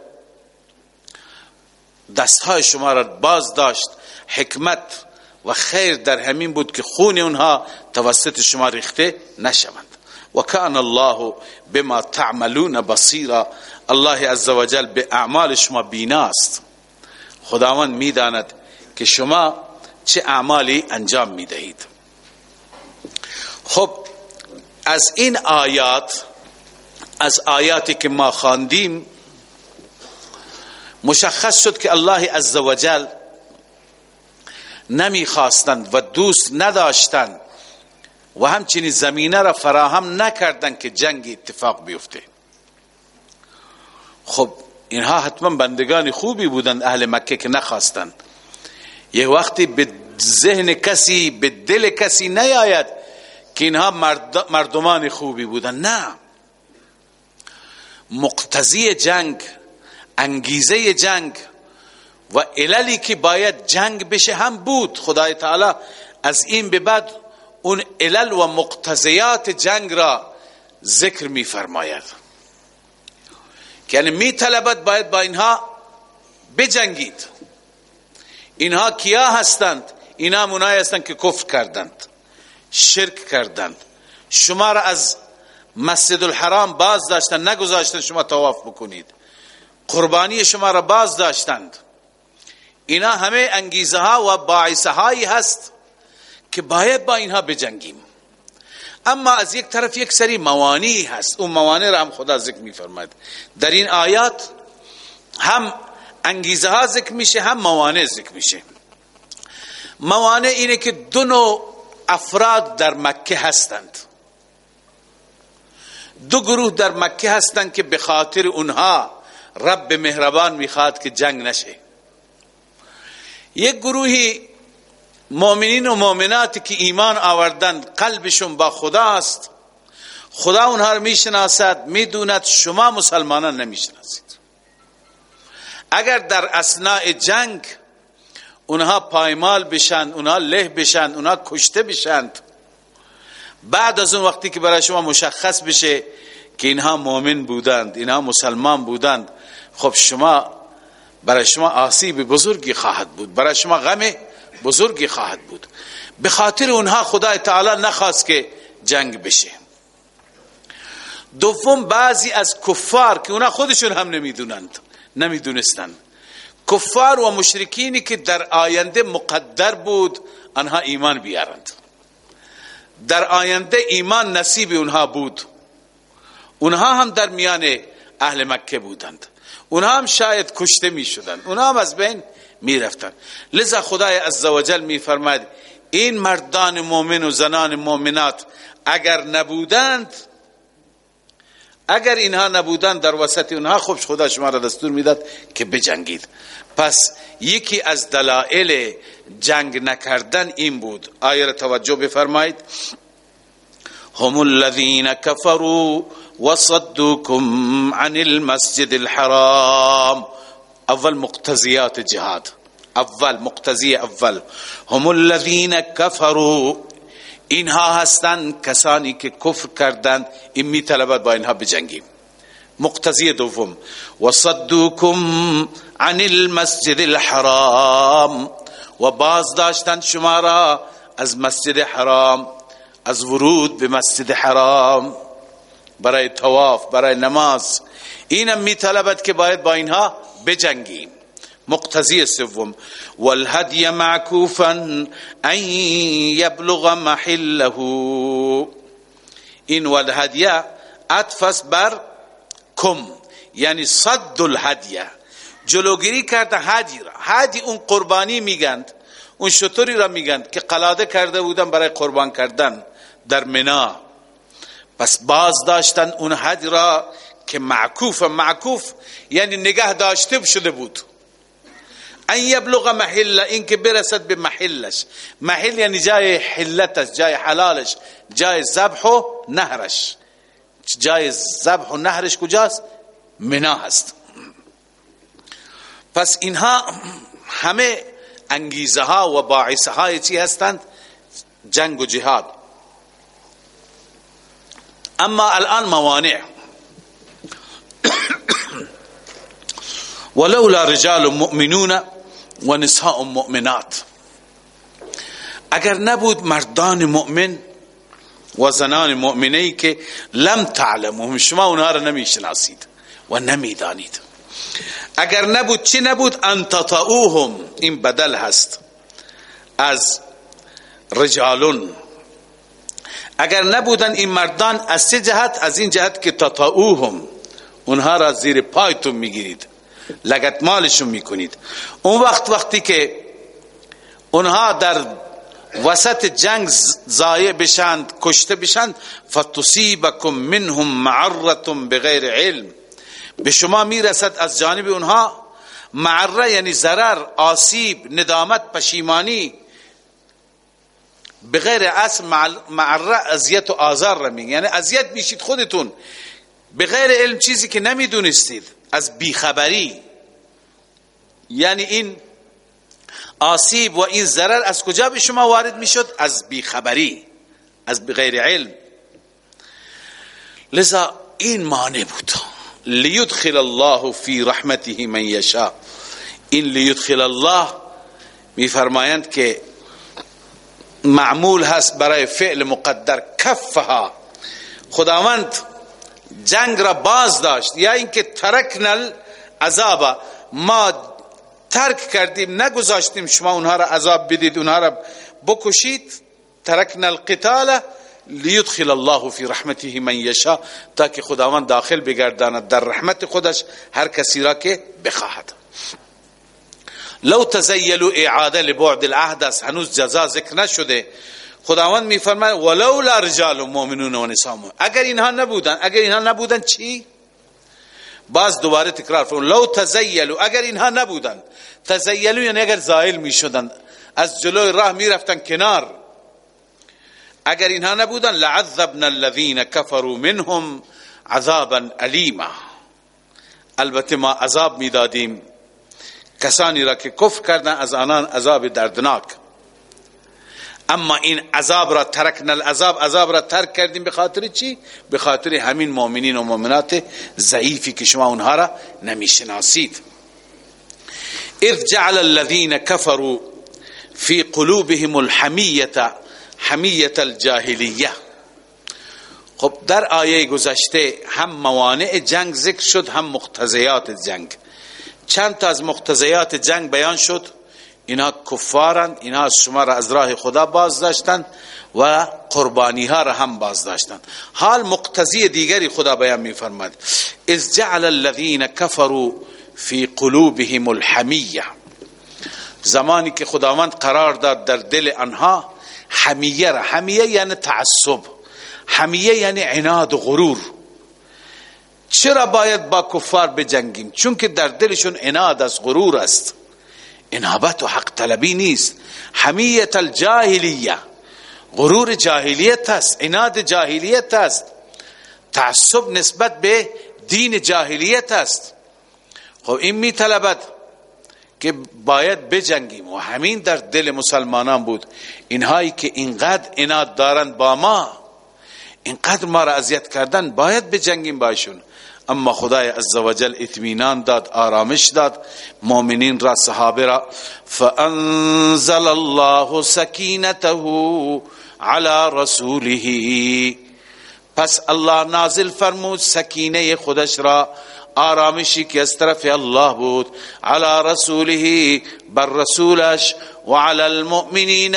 دستهای شما را باز داشت. حکمت و خیر در همین بود که خون اونها توسط شما ریخته نشوند و کان الله بما تعملون بصیرا. الله عزوجل به اعمال شما بیناست خداوند می‌داند که شما چه اعمالی انجام می‌دهید. خب از این آیات از آیاتی که ما خواندیم مشخص شد که الله عزوجل نمی‌خواستند و دوست نداشتند و همچنین زمینه را فراهم نکردند که جنگ اتفاق بیفته. خب اینها حتما بندگان خوبی بودند اهل مکه که نخواستند یه وقتی به ذهن کسی به دل کسی نیاید که اینها مردمان خوبی بودند. نه. مقتضی جنگ انگیزه جنگ و عللی که باید جنگ بشه هم بود. خدای تعالی از این به بعد اون علل و مقتضیات جنگ را ذکر می فرماید یعنی می طلبت باید با اینها بجنگید. اینها کیا هستند؟ اینا منای هستند که کفر کردند شرک کردند. شما را از مسجد الحرام باز داشتند نگذاشتند شما تواف بکنید. قربانی شما را باز داشتند اینا همه انگیزه ها و باعثه هایی هست که باید با اینها بجنگیم. اما از یک طرف یک سری موانی هست. اون موانع را هم خدا ذکر می فرماید در این آیات هم انگیزه ها ذکر میشه هم موانع ذکر میشه. موانع اینه که دو نوع افراد در مکه هستند. دو گروه در مکه هستند که به خاطر اونها رب مهربان می‌خواد که جنگ نشه. یک گروهی مؤمنین و مؤمناتی که ایمان آوردند قلبشون با خدا است. خدا اونها رو می‌شناسد می‌دوند شما مسلمانان نمی‌شناسید. اگر در اسناء جنگ اونها پایمال بشن اونها له بشن اونها کشته بشند بعد از اون وقتی که برای شما مشخص بشه که اینها مؤمن بودند اینها مسلمان بودند خب شما برای شما آسیب بزرگی خواهد بود. برای شما غم بزرگی خواهد بود. به خاطر اونها خدا تعالی نخواست که جنگ بشه. دوم بعضی از کفار که اونا خودشون هم نمی‌دونند نمی‌دونستند کفار و مشرکینی که در آینده مقدر بود آنها ایمان بیارند. در آینده ایمان نصیب اونها بود. اونها هم در میان اهل مکه بودند. اونها هم شاید کشته می شدن اونها هم از بین می رفتن لذا خدای عزوجل می فرماد این مردان مؤمن و زنان مؤمنات اگر نبودند اگر اینها نبودند در وسط اونها خب خدا شما را دستور می‌داد که بجنگید. پس یکی از دلائل جنگ نکردن این بود. آیه را توجه بفرمایید. هم الذين كفروا وصدوكم عن المسجد الحرام. أول مقتضیات جهاد أول مقتضی أول. هم الذين كفروا. اینها هستند کسانی که کفر کردند این می طلبت با دوم. وصدوكم عن المسجد الحرام. و باز داشتن شما را از مسجد حرام از ورود به مسجد حرام. برای تواف برای نماز. اینم می طلبت که باید با اینها بجنگیم. مقتضی سوم. والهدی معکوفا ان یبلغ محله این والهدیه اتفس بر کم یعنی صد الهدیه. جلوگیری کرده هدی را. هدی اون قربانی میگند اون شطوری را میگند که قلاده کرده بودن برای قربان کردن در منا. پس باز داشتن اون حد را که معکوف معکوف یعنی نگه داشته شده بود. ان یبلغ محل این که برسد به محلش. محل یعنی جای حلتش جای حلالش جای زبح و نهرش. جای زبح و نهرش کجاست؟ منا هست. پس اینها همه انگیزه ها و باعثه های چی هستند؟ جنگ و جهاد. اما الان موانع. ولولا رجال مؤمنون و نساء مؤمنات. اگر نبود مردان مؤمن و زنان مؤمنه که لم تعلمهم شما اونها را نمی‌شناسید و نمی‌دانید. اگر نبود چی نبود؟ ان تطعوهم این بدل هست. از رجالون. اگر نبودن این مردان از چه جهت؟ از این جهت که تطعوهم اونها را زیر پایتون می‌گیرید. لگت مالشون می‌کنید. اون وقت وقتی که اونها در وسط جنگ زایع بشند کشته بشند فتصیبکم منهم معرت بغیر علم. به شما می‌رسد از جانب اونها معره یعنی ضرر آسیب ندامت پشیمانی بغیر اصل معره اذیت و آزار را میگه یعنی اذیت میشید خودتون. بغیر علم چیزی که نمی‌دونستید. از بیخبری. یعنی این آسیب و این ضرر از کجا به شما وارد می‌شد؟ از بیخبری. از بغیر علم. لذا این معنی بود. لیدخل الله فی رحمته من یشاء. این لیدخل الله میفرمایند که معمول هست برای فعل مقدر. کفها. خداوند جنگ را باز داشت. یا اینکه ترکنل عذاب ما ترک کردیم نگذاشتیم شما اونها را عذاب بدید اونها را بکشید. ترکنا القتال لیدخل الله فی رحمته من یشا تاکه خداوند داخل بگرداند. در رحمت خودش هر کسی را که بخواهد. لو تزیلوا اعاده لبعد العهد است هنوز جزا ذکر نشده. خداوند میفرماید ولولا رجال مؤمنون و نساء اگر اینها نبودن اگر اینها نبودن چی؟ باز دوباره تکرار فرمود لو تزیلوا. اگر اینها نبودن تزیلوا یعنی اگر زائل می شدن از جلوی راه می رفتن کنار. اگر اینها نبودن لعذبنا الذين كفروا منهم عذابا الیما. البته ما عذاب می‌دادیم. کسانی را که کفر کردن از آنان عذاب دردناک. اما این عذاب را ترکن العذاب عذاب را ترک کردیم به خاطر چی؟ به خاطر همین مؤمنین و مؤمنات ضعیفی که شما اونها را نمی‌شناسید. اذ جعل الذين كفروا في قلوبهم الحمیه حمیت الجاهلیه خب در آیه گذشته هم موانع جنگ ذکر شد هم مقتضیات جنگ. چند تا از مقتضیات جنگ بیان شد. اینا کفارند اینا از شما را از راه خدا باز داشتند و قربانی ها را هم باز داشتند حال مقتضی دیگری خدا بیان می فرماد از جعل الذين كفروا في قلوبهم الحمیه. زمانی که خداوند قرار داد در دل آنها حمیه را حمیه یعنی تعصب حمیه یعنی عناد و غرور. چرا باید با کفار بجنگیم؟ چون که در دلشون عناد از غرور است. انابت و حق طلبی نیست. حمیت الجاهلیه. غرور جاهلیت است. عناد جاهلیت است. تعصب نسبت به دین جاهلیت است. خب این می طلبد که باید بجنگیم. و همین در دل مسلمانان بود. اینهایی که اینقدر اناد دارند با ما اینقدر ما را اذیت کردن باید بجنگیم باشون. اما خدای عزوجل اطمینان داد آرامش داد. مؤمنین را صحابه را فانزل الله سکینته على رسوله. پس الله نازل فرمود سکینه خودش را آرامشی که از طرف الله بود. على رسوله بر رسولش و على المؤمنین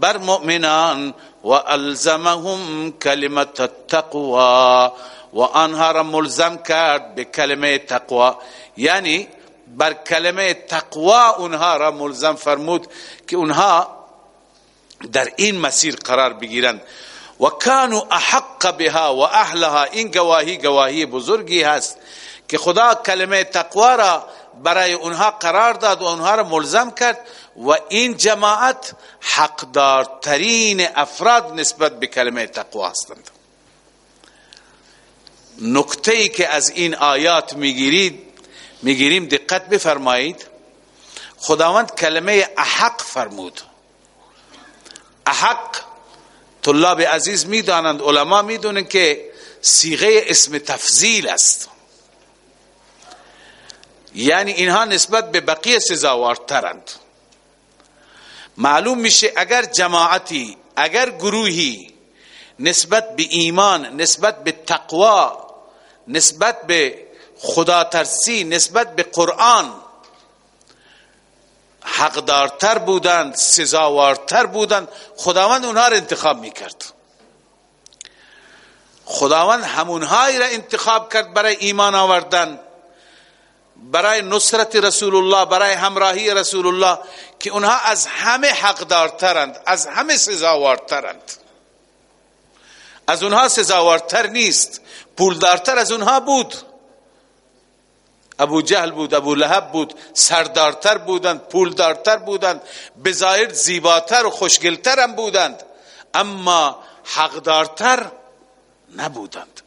بر مؤمنان و الزمهم کلمت التقوى و آنها را ملزم کرد به کلمه تقوا. یعنی بر کلمه تقوا اونها را ملزم فرمود که اونها در این مسیر قرار بگیرند. و کانوا احق بها و اهلها. این گواهی گواهی بزرگی هست که خدا کلمه تقوا را برای اونها قرار داد و اونها را ملزم کرد و این جماعت حقدارترین افراد نسبت به کلمه تقوا هستند. نکته ای که از این آیات می‌گیرید می‌گیریم دقت بفرمایید. خداوند کلمه احق فرمود. احق طلاب عزیز می‌دانند علما می‌دونند که سیغه اسم تفضیل است. یعنی اینها نسبت به بقیه سزاوارترند. معلوم میشه اگر جماعتی اگر گروهی نسبت به ایمان نسبت به تقوا نسبت به خدا ترسی نسبت به قرآن حقدارتر بودند سزاوارتر بودند. خداوند اونها را انتخاب می‌کرد. خداوند همونهایی را انتخاب کرد برای ایمان آوردن برای نصرت رسول الله برای همراهی رسول الله که اونها از همه حقدارترند از همه سزاوارترند. از اونها سزاوارتر نیست. پولدارتر از اونها بود. ابو جهل بود ابو لهب بود سردارتر بودند پولدارتر بودند بظاهر زیباتر و خوشگلتر هم بودند. اما حقدارتر نبودند.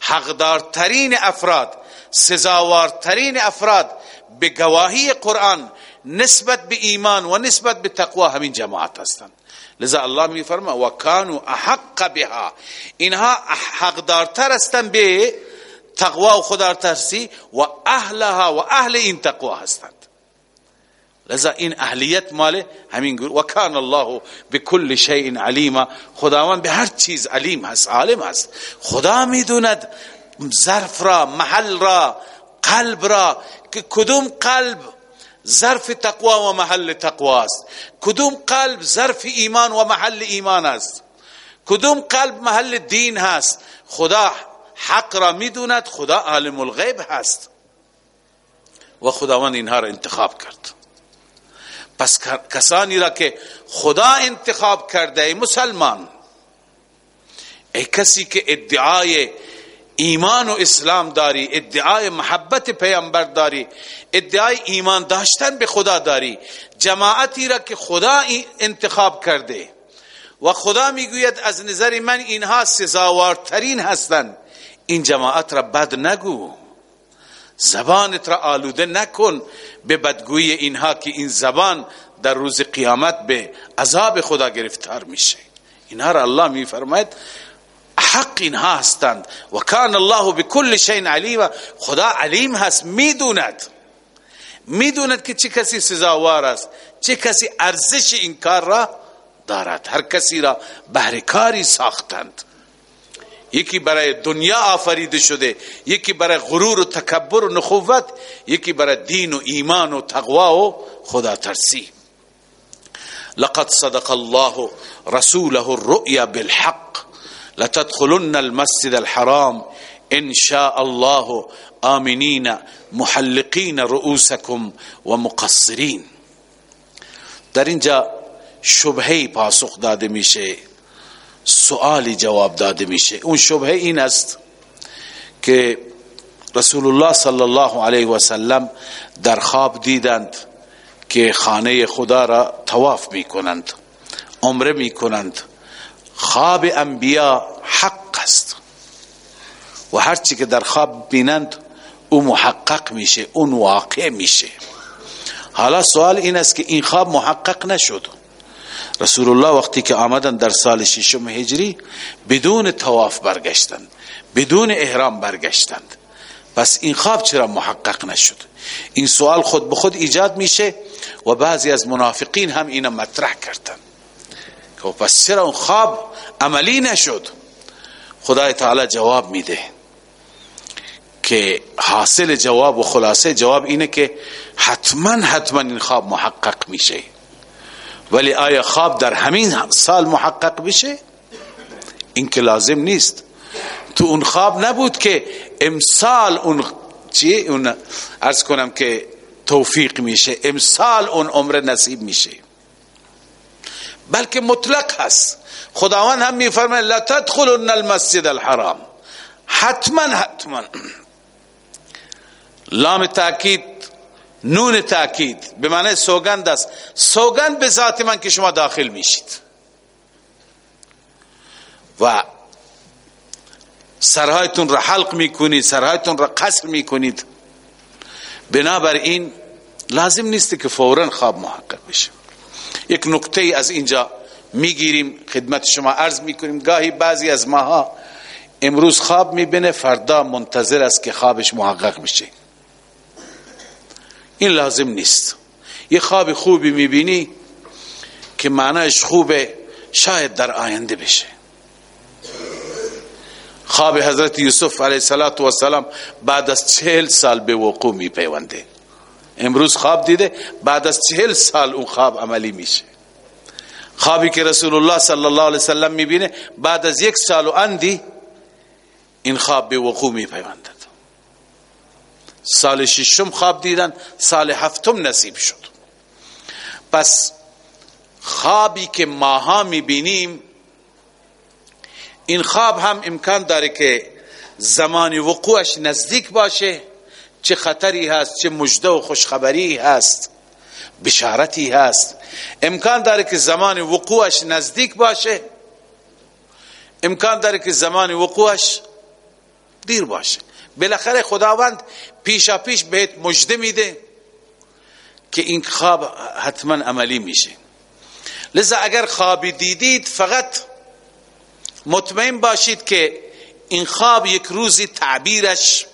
حقدارترین افراد سزاوارترین افراد به گواهی قرآن نسبت به ایمان و نسبت به تقوا همین جماعت هستند. لذا الله می فرما و کانوا احق بها. اینها حقدارتر هستند به تقوا و خدا ترسی و اهلها و اهل این تقوا هستند. لذا این اهلیت مال همین و کان الله بكل شیء علیم خداوند به هر چیز علیم هست عالم هست. خدا می‌دوند ظرف را محل را قلب را که کدوم قلب ظرف تقوا و محل تقوا است. کدوم قلب ظرف ایمان و محل ایمان است؟ کدوم قلب محل دین هست؟ خدا حق را می‌دوند خدا عالم الغیب هست. و خداوند اینها را انتخاب کرد. پس کسانی را که خدا انتخاب کرده مسلمان ای کسی که ادعای ایمان و اسلام داری ادعای محبت پیامبر داری ادعای ایمان داشتن به خدا داری جماعتی را که خدا انتخاب کرده. و خدا می‌گوید از نظر من اینها سزاوارترین هستند این جماعت را بد نگو. زبانت را آلوده نکن به بدگویی اینها که این زبان در روز قیامت به عذاب خدا گرفتار میشه. اینها را الله میفرماید حق اینها هستند. و کان الله بكل شیء علیم خدا علیم هست می‌دوند. می‌دوند که چه کسی سزاوار است چه کسی ارزش این کار را دارد. هر کسی را بهرکاری ساختند. یکی برای دنیا آفریده شده یکی برای غرور و تکبر و نخوت یکی برای دین و ایمان و تقوا و خدا ترسی. لقد صدق الله رسوله الرؤيا بالحق. لتدخلن المسجد الحرام ان شاء الله. آمنين محلقين رؤوسكم ومقصرين. در اینجا شبهی پاسخ داده میشه سوالی جواب داده میشه. اون شبه این است که رسول الله صلی الله علیه و سلم در خواب دیدند که خانه خدا را تواف می‌کنند عمره می‌کنند. خواب انبیا حق است. و هرچی که در خواب بینند او محقق میشه اون واقع میشه. حالا سوال این است که این خواب محقق نشد. رسول الله وقتی که آمدن در سال ششم هجری بدون تواف برگشتند بدون احرام برگشتند. پس این خواب چرا محقق نشد؟ این سوال خود به خود ایجاد میشه و بعضی از منافقین هم این مطرح کردند. که پس چرا اون خواب عملی نشد. خدای تعالی جواب میده که حاصل جواب و خلاصه جواب اینه که حتما حتما این خواب محقق میشه. ولی آیا خواب در همین سال محقق بشه؟ این که لازم نیست. تو اون خواب نبود که امسال اون چی؟ اون ارز کنم که توفیق میشه. امسال اون عمر نصیب میشه. بلکه مطلق هست. خداوند هم میفرماید لا تدخلن المسجد الحرام. حتما حتما. لام تاکید نون تاکید به معنی سوگند است. سوگند به ذات من که شما داخل میشید. و سرهایتون را حلق می‌کنید سرهایتون را قصر می‌کنید. بنابراین لازم نیست که فورا خواب محقق بشه. یک نکته از اینجا می‌گیریم خدمت شما عرض می‌کنیم. گاهی بعضی از ماها امروز خواب می‌بینه فردا منتظر است که خوابش محقق میشه این لازم نیست. یه خواب خوبی می‌بینی که معنیش خوبه شاید در آینده بشه. خواب حضرت یوسف علیه السلام بعد از چهل سال به وقوع می پیونده امروز خواب دیده بعد از چهل سال اون خواب عملی میشه. خوابی که رسول الله صلی الله علیه وسلم می‌بینه بعد از یک سال و اندی این خواب به وقوع می پیوندد سال ششم خواب دیدن سال هفتم نصیب شد. پس خوابی که ماها می‌بینیم این خواب هم امکان داره که زمان وقوعش نزدیک باشه. چه خطری هست چه مجده و خوشخبری هست بشارتی هست. امکان داره که زمان وقوعش نزدیک باشه. امکان داره که زمان وقوعش دیر باشه. بالاخره خداوند پیشا پیش بهت مجده میده که این خواب حتما عملی میشه. لذا اگر خوابی دیدید فقط مطمئن باشید که این خواب یک روزی تعبیرش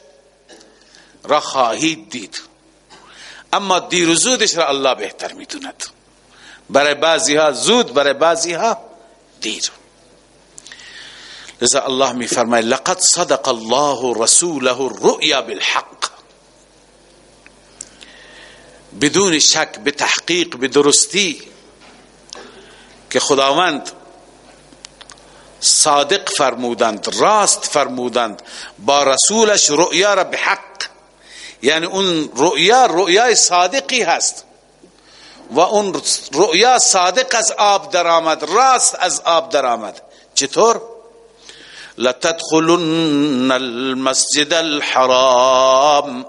را خواهید دید. اما دیر و زودش را الله بهتر می‌دوند برای بعضی ها زود برای بعضی ها دیر. لذا الله می فرماید لقد صدق الله رسوله الرؤيا بالحق. بدون شک به تحقیق به درستی که خداوند صادق فرمودند راست فرمودند با رسولش رؤیا را به حق یعنی اون رؤیا رؤیای صادقی هست. و اون رؤیا صادق از آب درآمد راست از آب درآمد. چطور؟ لتدخلن المسجد الحرام.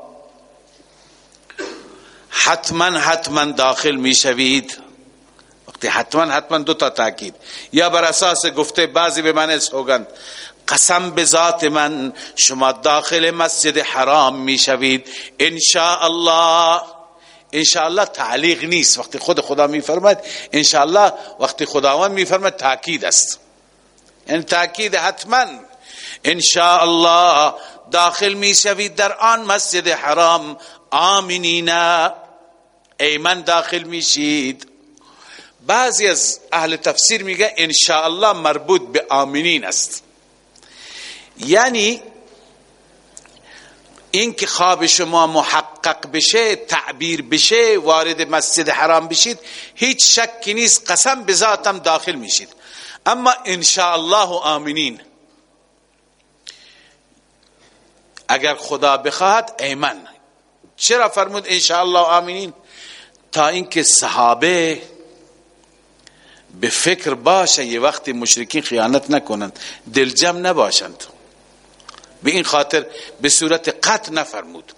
حتما حتما داخل می‌شوید. وقتی حتما حتما دو تا تاکید یا بر اساس گفته بعضی به معنی سوگند قسم به ذات من شما داخل مسجد حرام می‌شوید. ان الله ان الله تعلیق نیست. وقتی خود خدا میفرماید ان الله وقتی خداوند میفرماید تاکید است. یعنی تاکید حتما. ان الله داخل می‌شوید در آن مسجد حرام. آمینین. ایمن داخل میشید. بعضی از اهل تفسیر میگه ان الله مربوط به آمینین است. یعنی این که خواب شما محقق بشه تعبیر بشه وارد مسجد حرام بشید هیچ شکی نیست قسم به ذاتم داخل میشید. اما ان الله آمینین. اگر خدا بخواهد ایمن. چرا فرمود ان الله آمینین؟ تا اینکه صحابه به فکر باشه یه وقتی مشرکین خیانت نکنند دلجم نباشند. به این خاطر به صورت قط نفرمود.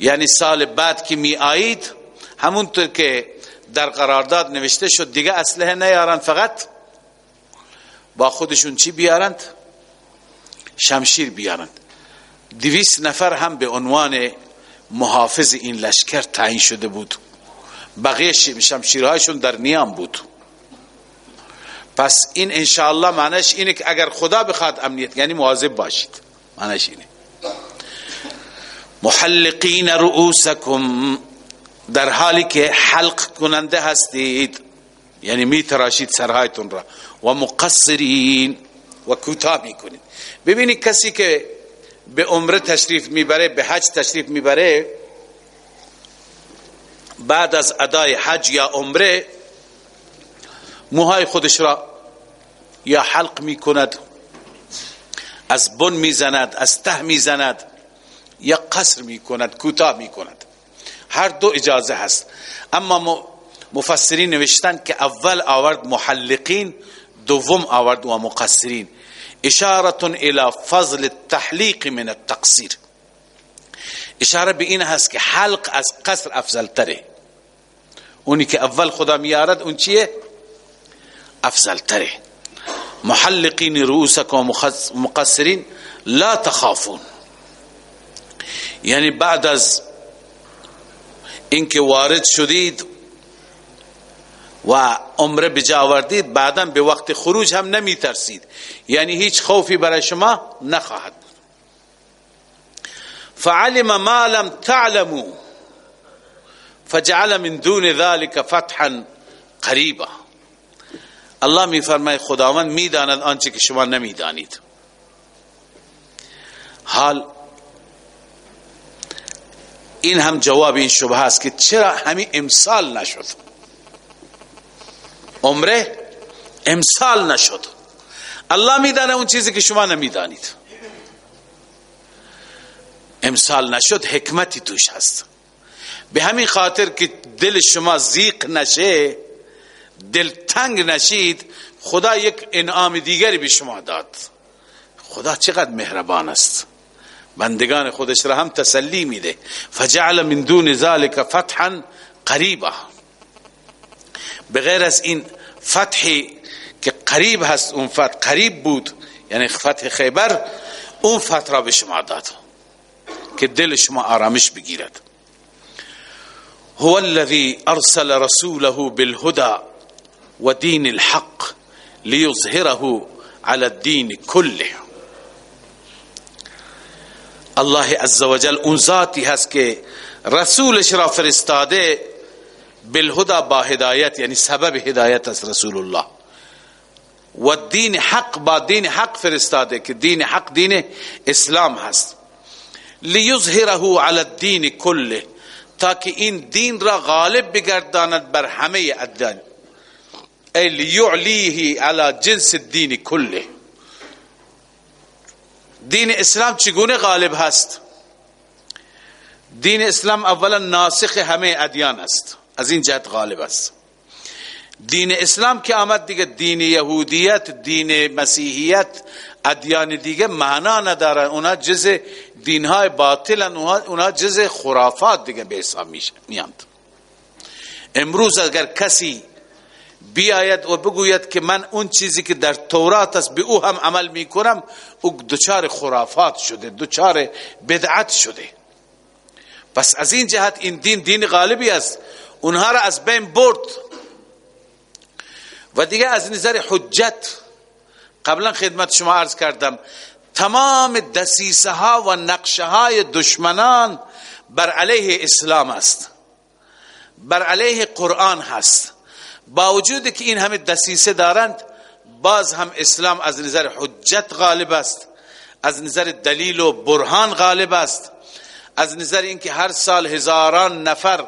یعنی سال بعد که می آیید همونطور که در قرارداد نوشته شد دیگه اسلحه نیارن فقط با خودشون چی بیارند؟ شمشیر بیارند. دویست نفر هم به عنوان محافظ این لشکر تعیین شده بود. بقیه شمشیرهایشون در نیام بود. پس این انشاءالله معنیش اینه که اگر خدا بخواد امنیت یعنی مواظب باشید. معنیش اینه. محلقین رؤوسکم در حالی که حلق کننده هستید یعنی می تراشید سرهایتون را و مقصرین و کوتاه می‌کنید. ببینید کسی که به عمره تشریف می‌بره به حج تشریف می‌بره بعد از ادای حج یا عمره موهای خودش را یا حلق می کند از بن می‌زند از ته می‌زند یا قصر می کند کوتاه می کند هر دو اجازه هست. اما مفسرین نوشتن که اول آورد محلقین دوم آورد و مقصرین. اشاره الى فضل التحلیق من التقصیر. اشاره به این هست که حلق از قصر افضل تره اونی که اول خدا میارد اون چیه؟ افضل تره محلقین رؤوسکم مقصرین لا تخافون. یعنی بعد از اینکه وارد شدید و عمره بجا آوردید بعدا به وقت خروج هم نمی ترسید یعنی هیچ خوفی برای شما نخواهد فعلم ما لم تعلمو فجعل من دون ذلك فتحا قریبا. الله میفرماید خداوند می‌داند آنچه که شما نمی‌دانید. حال این هم جواب این شبه است که چرا همین امسال نشد؟ عمره امسال نشد. الله میدانه اون چیزی که شما نمی‌دانید. امسال نشد حکمتی توش هست. به همین خاطر که دل شما زیق نشه دل تنگ نشید خدا یک انعام دیگری به شما داد. خدا چقدر مهربان است. بندگان خودش را هم تسلی میده. فجعل من دون ذلك فتحا قریبا. بغیر از این فتحی که قریب هست اون فتح قریب بود یعنی فتح خیبر اون فتح را به شما داد که دل شما آرامش بگیرد. هو الذي ارسل رسوله بالهدى. ودين الحق ليظهره على الدين كله. الله عزوجل اون ذاتی هست که رسولش را فرستاده بالهدى با هدایت یعنی سبب هدایت است رسول الله. و دین حق با دین حق فرستاده که دین حق دین اسلام هست. لیظهره علی الدین کله تاکه این دین را غالب بگرداند بر همه ادیان ای لیعلیه علی جنس الدین کله دین اسلام چگونه غالب هست؟ دین اسلام اولا ناسخ همه ادیان است. از این جهت غالب است. دین اسلام که آمد دیگه دین یهودیت دین مسیحیت ادیان دیگه معنا ندارن اونا جز دینهای باطلن اونا جز خرافات دیگه به حساب میاند امروز اگر کسی بیاید و بگوید که من اون چیزی که در تورات است به او هم عمل می‌کنم او دچار خرافات شده دچار بدعت شده. پس از این جهت این دین دین غالبی است. اونها را از بین برد. و دیگه از نظر حجت قبلا خدمت شما عرض کردم تمام دسیسه ها و نقشه های دشمنان بر علیه اسلام است بر علیه قرآن هست. با وجود که این همه دسیسه دارند باز هم اسلام از نظر حجت غالب است از نظر دلیل و برهان غالب است از نظر اینکه هر سال هزاران نفر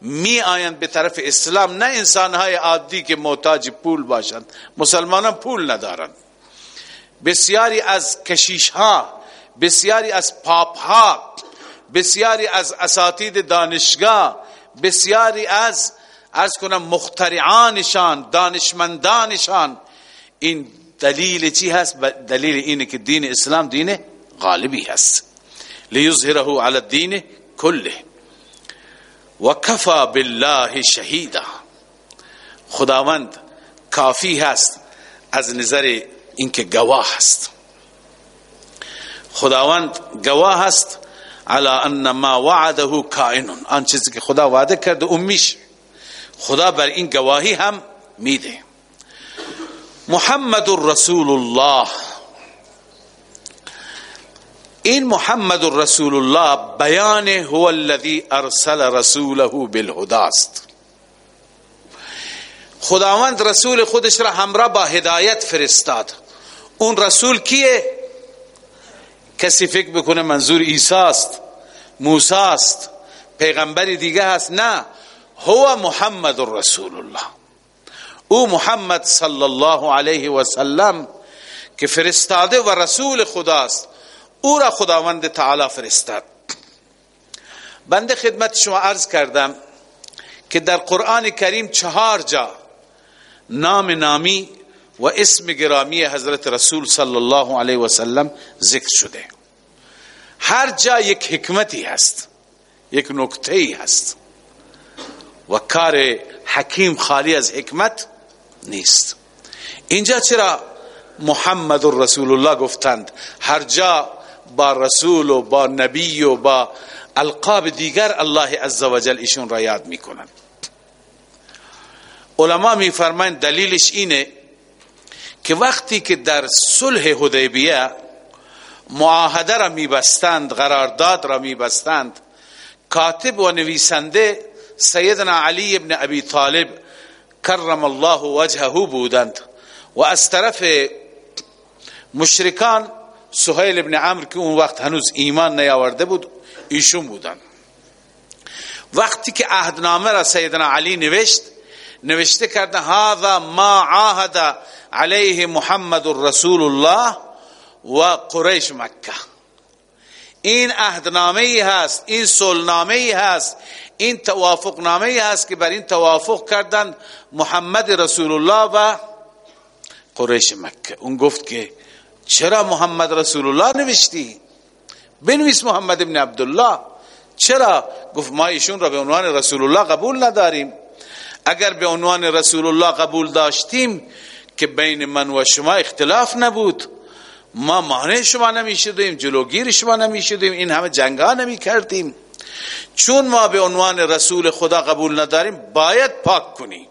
می آیند به طرف اسلام نه انسانهای عادی که محتاج پول باشند مسلمانان پول ندارند. بسیاری از کشیش ها بسیاری از پاپ ها بسیاری از اساتید دانشگاه بسیاری از از کنم مخترعانشان دانشمندانشان. این دلیل چی هست؟ دلیل اینه که دین اسلام دین غالبی هست. لیظهره علی الدین کله. و کفا بالله شهیدا. خداوند کافی هست از نظر اینکه گواه هست خداوند گواه هست على ان ما وعده کائن آن چیزی که خدا وعده کرده اون میشه. خدا بر این گواهی هم میده. محمد رسول الله این محمد رسول الله بیان هو الذي ارسل رسوله بالهدى است. خداوند رسول خودش را همراه با هدایت فرستاد. اون رسول کیه؟ کسی فکر بکنه منظور عیسی است موسی است پیغمبری دیگه هست؟ نه. هو محمد رسول الله. او محمد صلی الله علیه و سلم که فرستاده و رسول خداست او را خداوند تعالی فرستاد. بنده خدمت شما عرض کردم که در قرآن کریم چهار جا نام نامی و اسم گرامی حضرت رسول صلی الله علیه و سلم ذکر شده. هر جا یک حکمتی هست یک نکته هست. و کار حکیم خالی از حکمت نیست. اینجا چرا محمد رسول الله گفتند؟ هر جا با رسول و با نبی و با القاب دیگر الله عزوجل ایشون را یاد می‌کنند علما میفرمایند دلیلش اینه که وقتی که در صلح حدیبیه معاهده را میبستند قرارداد را میبستند کاتب و نویسنده سیدنا علی ابن ابی طالب کرم الله وجهه بودند و از طرف مشرکان سهیل ابن عمر که اون وقت هنوز ایمان نیاورده بود ایشون بودند وقتی که عهدنامه را سیدنا علی نوشت نوشته کرده هذا ما عاهد علیه محمد رسول الله و قریش مکه. این عهدنامه ای هست این صلحنامه ای هست این توافق نامه ای هست که بر این توافق کردند محمد رسول الله و قریش مکه. اون گفت که چرا محمد رسول الله نوشتی؟ بنویس محمد ابن عبدالله. چرا؟ گفت ما ایشون را به عنوان رسول الله قبول نداریم. اگر به عنوان رسول الله قبول داشتیم که بین من و شما اختلاف نبود. ما مانع شما نمی شدیم جلوگیر شما نمی شدیم این همه جنگا نمی کردیم چون ما به عنوان رسول خدا قبول نداریم باید پاک کنیم.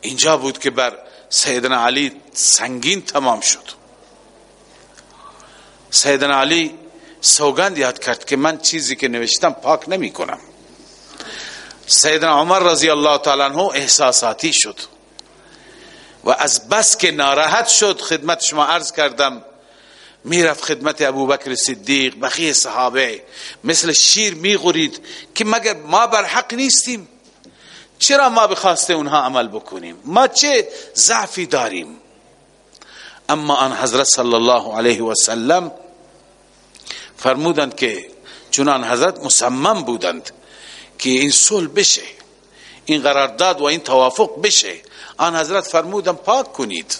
اینجا بود که بر سیدنا علی سنگین تمام شد. سیدنا علی سوگند یاد کرد که من چیزی که نوشتم پاک نمی کنم سیدنا عمر رضی الله تعالی عنہ احساساتی شد. و از بس که ناراحت شد خدمت شما عرض کردم می‌رفت خدمت ابوبکر صدیق بقیه صحابه مثل شیر میغورید که مگر ما بر حق نیستیم؟ چرا ما بخواسته اونها عمل بکنیم؟ ما چه ضعفی داریم؟ اما آن حضرت صلی الله علیه و سلم فرمودند که چنان حضرت مصمم بودند که این صلح بشه این قرارداد و این توافق بشه. آن حضرت فرمودن پاک کنید.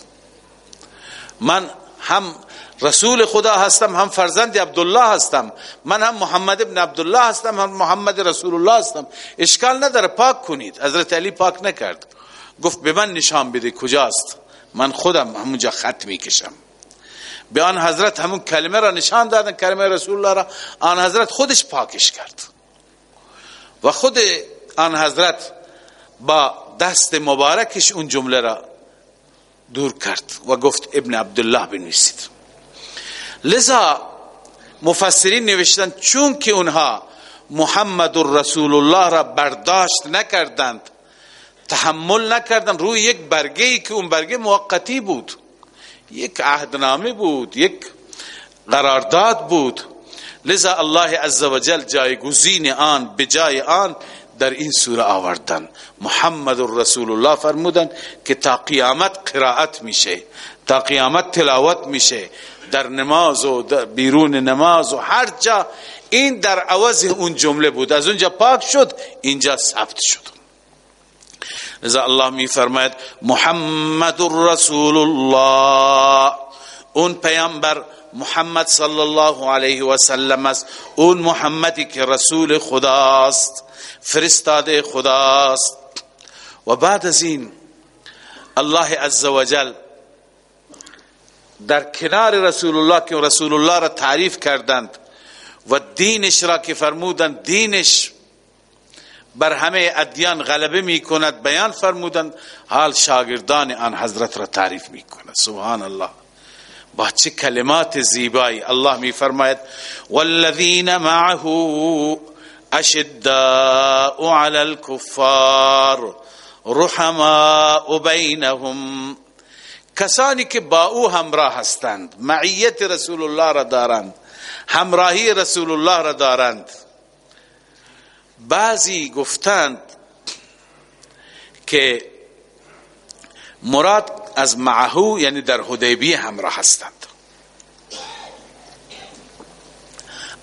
من هم رسول خدا هستم هم فرزند عبدالله هستم. من هم محمد ابن عبدالله هستم هم محمد رسول الله هستم. اشکال نداره پاک کنید. حضرت علی پاک نکرد. گفت به من نشان بده کجاست. من خودم همونجا خط می‌کشم. به آن حضرت همون کلمه را نشان دادن کلمه رسول الله را. آن حضرت خودش پاکش کرد. و خود آن حضرت با دست مبارکش اون جمله را دور کرد و گفت ابن عبدالله بنویسید. لذا مفسرین نوشتند چون که اونها محمد رسول الله را برداشت نکردند تحمل نکردند روی یک برگه ای که اون برگه موقتی بود یک عهدنامه بود یک قرارداد بود. لذا الله عزوجل جایگزین آن به جای آن در این سوره آوردن. محمد رسول الله فرمودن که تا قیامت قرائت میشه تا قیامت تلاوت میشه. در نماز و در بیرون نماز و هر جا این در عوض اون جمله بود. از اونجا پاک شد اینجا ثبت شد. لذا الله می فرماید محمد رسول الله اون پیامبر محمد صلی الله علیه و سلم است. اون محمدی که رسول خداست. فرستاده خداست. و بعد از این الله عزوجل در کنار رسول الله که رسول الله را تعریف کردند و دینش را که فرمودند دینش بر همه ادیان غلبه می کند بیان فرمودند حال شاگردان آن حضرت را تعریف می کند سبحان الله با چه کلمات زیبایی. الله می فرماید والذین معه اشداء على الكفار رحماء بینهم کسانی که با او همراه هستند معیت رسول الله را دارند همراهی رسول الله را دارند. بعضی گفتند که مراد از معهو یعنی در حدیبیه همراه هستند.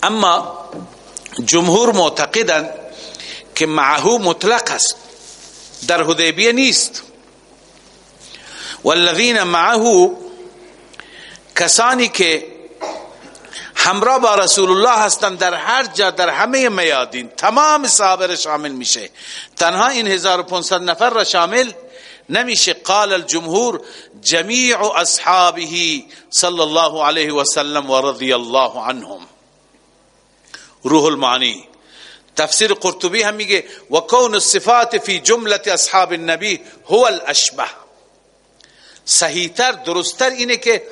اما جمهور معتقدند که معهو مطلق است. در حدیبیه نیست. والذین معه کسانی که همراه با رسول الله هستند در هر جا در همه میادین تمام صحابه شامل میشه. تنها این 1500 نفر را شامل نمیشه. قال الجمهور جمیع اصحابه صلی الله علیه و سلم و رضی الله عنهم. روح المعانی تفسیر قرطبی هم میگه و کون الصفات فی جمله اصحاب النبی هو الاشبه. صحیحتر درستتر اینه که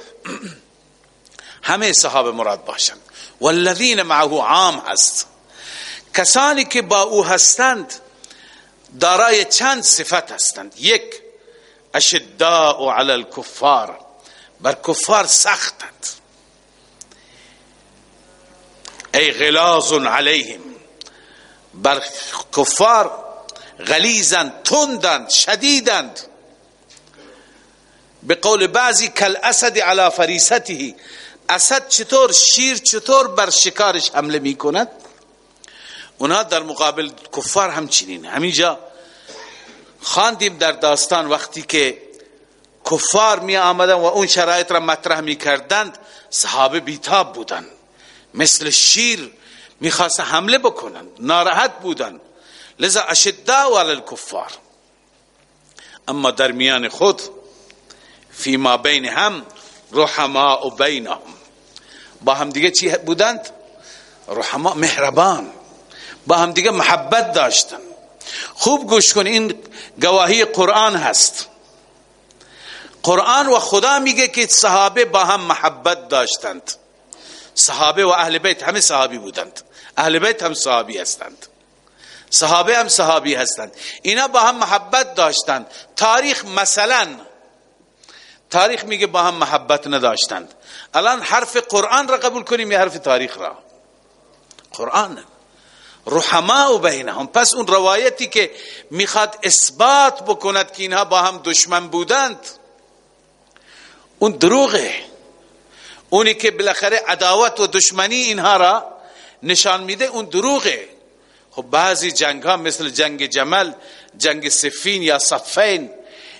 همه صحابه مراد باشند والذین معه عام هست. کسانی که با او هستند دارای چند صفت هستند. یک اشداء علی الكفار بر کفار سختند. ای غلاظ علیهم. بر کفار غلیزند تندند شدیدند. به قول بعضی کل اسد علی فریسته. اسد چطور شیر چطور بر شکارش حمله می کند اونها در مقابل کفار همچنین. همینجا خواندیم در داستان وقتی که کفار می آمدن و اون شرایط را مطرح می کردند صحابه بیتاب بودند. مثل شیر می‌خواست حمله بکنند ناراحت بودند لذا اشداء علی الكفار اما در میان خود فیما بین هم رحماء بینهم. با هم دیگه چی بودند؟ رحماء مهربان. با هم دیگه محبت داشتن. خوب گوش کن این گواهی قرآن هست. قرآن و خدا میگه که صحابه با هم محبت داشتند. صحابه و اهل بیت همه صحابی بودند. اهل بیت هم صحابی هستند. صحابه هم صحابی هستند. اینا با هم محبت داشتند. تاریخ مثلا تاریخ میگه با هم محبت نداشتند. الان حرف قرآن را قبول کنیم یا حرف تاریخ را. قرآن. رحماء بینهم. پس اون روایتی که می‌خواد اثبات بکند که اینها با هم دشمن بودند اون دروغه. اونی که بالاخره عداوت و دشمنی اینها را نشان میده اون دروغه. خب بعضی جنگ ها مثل جنگ جمل جنگ سفین یا صفین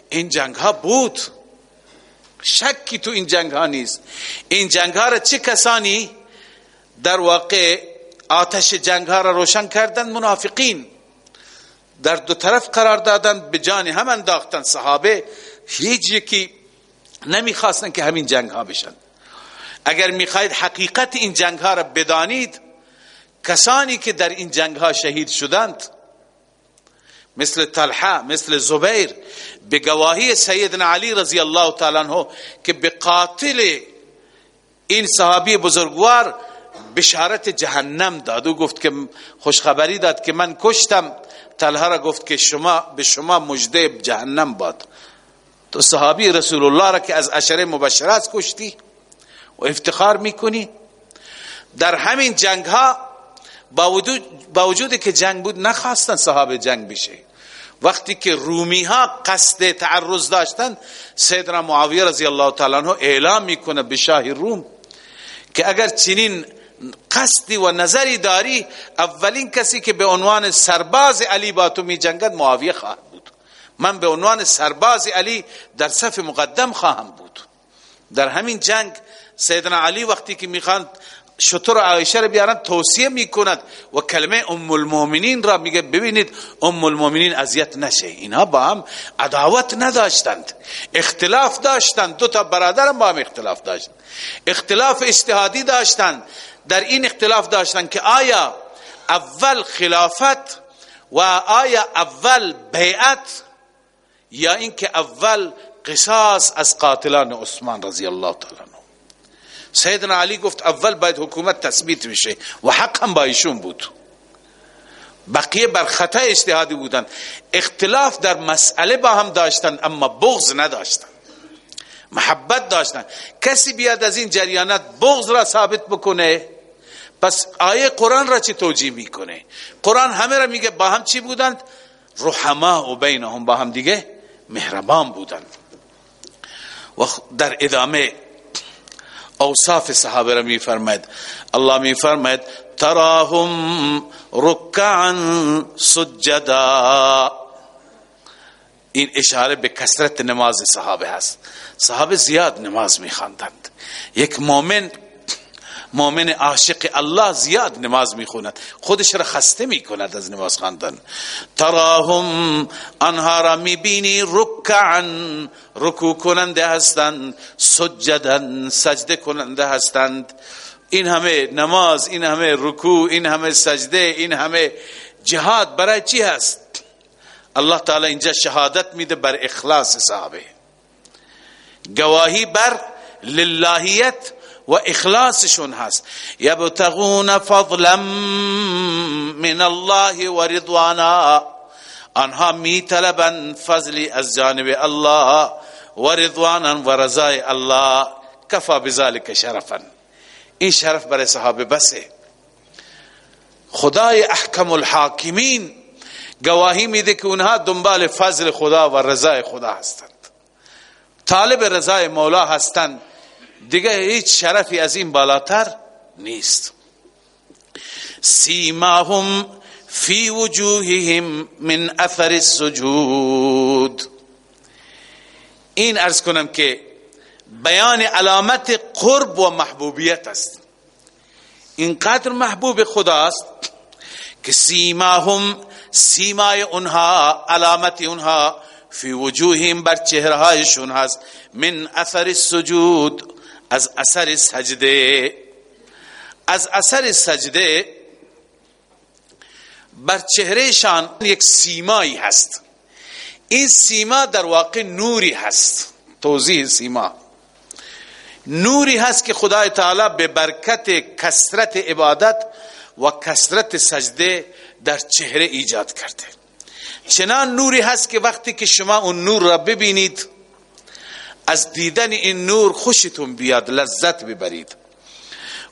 این جنگ ها بود. شکی تو این جنگ ها نیست. این جنگ ها را چه کسانی در واقع آتش جنگ ها را روشن کردن؟ منافقین. در دو طرف قرار دادن به جان هم انداختن. صحابه هیچ یکی نمی‌خواستن که همین جنگ ها بشن. اگر می‌خواید حقیقت این جنگ ها را بدانید کسانی که در این جنگ ها شهید شدند مثل طلحه مثل زبیر به گواهی سیدنا علی رضی الله تعالی عنہ که به قاتل این صحابی بزرگوار بشارت جهنم داد. و گفت که خوشخبری داد که من کشتم. طلحه را گفت که شما به شما مجده جهنم باد. تو صحابی رسول الله را که از عشره مبشرات کشتی. و افتخار می‌کنی. در همین جنگ ها با وجود که جنگ بود نخواستن صحابه جنگ بشه. وقتی که رومی ها قصد تعرض داشتن سیدنا معاویه رضی الله تعالی عنہ اعلام می‌کنه به شاه روم که اگر چنین قصدی و نظری داری اولین کسی که به عنوان سرباز علی با تو می جنگد معاویه خواهد بود. من به عنوان سرباز علی در صف مقدم خواهم بود. در همین جنگ سیدنا علی وقتی که می‌خواند شطور عایشه را بیارن توصیه می‌کند. و کلمه ام المؤمنین را میگه ببینید ام المؤمنین اذیت نشه. اینها با هم عداوت نداشتند. اختلاف داشتند. دو تا برادر با هم اختلاف داشتند. اختلاف اجتهادی داشتند. در این اختلاف داشتند که آیا اول خلافت و آیا اول بیعت یا اینکه اول قصاص از قاتلان عثمان رضی الله تعالی سیدنا علی گفت اول باید حکومت تثبیت بشه و حق هم با ایشون بود. بقیه بر خطا اجتهادی بودن. اختلاف در مسئله با هم داشتن اما بغض نداشتن. محبت داشتن. کسی بیاد از این جریانات بغض را ثابت بکنه پس آیه قرآن را چه توجیه می‌کنه؟ قرآن همه را میگه با هم چی بودند؟ رحما و بینهم با هم دیگه مهربان بودند. و در ادامه اوصاف صحابه را می فرماید الله می فرماید تراهم رکعا سجدا. این اشاره به کسرت نماز صحابه هست. صحابه زیاد نماز می خواندند یک مؤمن مؤمن عاشق الله زیاد نماز می‌خوند. خودش را خسته می‌کند از نماز خواندن. تراهم آنها را می‌بینی رکعا. رکوع کننده هستند. سجدن سجده کننده هستند. این همه نماز این همه رکوع این همه سجده این همه جهاد برای چی هست؟ الله تعالی اینجا شهادت میده بر اخلاص صحابه. گواهی بر للهیت و اخلاصشون هست. یبتغون فضلا من الله و رضوانا. آنها می طلبن فضلی از جانب الله و رضوانا و رضای الله. کفا بذلك شرفا. این شرف برای صحابه بسه. خدای احکم الحاکمین گواهی میده که اونها دنبال فضل خدا و رضای خدا هستند. طالب رضای مولا هستند. دیگه هیچ شرفی از این بالاتر نیست. سیماهم فی وجوههم من اثر السجود. این ارز کنم که بیان علامت قرب و محبوبیت است. اینقدر محبوب خداست که سیماهم سیمای اونها علامت اونها فی وجوههم بر چهرهایشون هست. من اثر سجود از اثر سجده از اثر سجده بر چهرهشان یک سیمایی هست. این سیما در واقع نوری هست. توضیح سیما. نوری هست که خدای تعالی به برکت کسرت عبادت و کسرت سجده در چهره ایجاد کرده. چنان نوری هست که وقتی که شما اون نور را ببینید از دیدن این نور خوشتون بیاد لذت ببرید.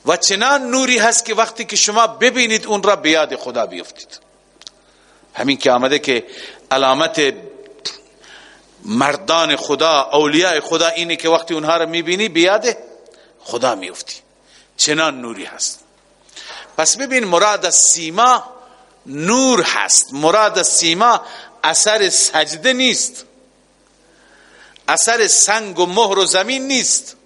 و چنان نوری هست که وقتی که شما ببینید اون را بیاد خدا بیفتید. همین که آمده که علامت مردان خدا اولیاء خدا اینه که وقتی اونها را می‌بینی بیاد خدا میفتی چنان نوری هست. پس ببین مراد سیما نور هست. مراد سیما اثر سجده نیست. اثر سنگ و مهر و زمین نیست.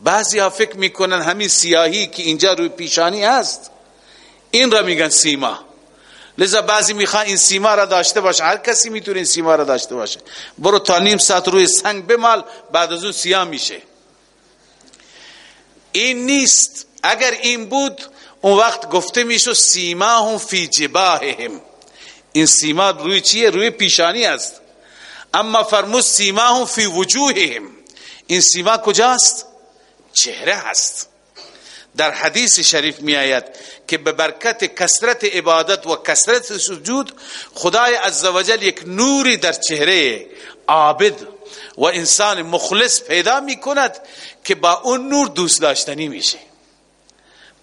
بعضی ها فکر می‌کنن همین سیاهی که اینجا روی پیشانی هست این را میگن سیما. لذا بعضی می‌خوان این سیما را داشته باشه. هر کسی می‌تونه این سیما را داشته باشه. برو تا نیم ساعت روی سنگ بمال بعد از اون سیاه میشه. این نیست. اگر این بود اون وقت گفته میشو سیما هم فی جباههم. این سیما روی چیه؟ روی پیشانی است. اما فرمود سیما هم فی وجوههم. این سیما کجاست؟ چهره هست. در حدیث شریف می آید که به برکت کسرت عبادت و کسرت سجود خدای عزوجل یک نوری در چهره عابد و انسان مخلص پیدا می کند که با اون نور دوست داشتنی میشه.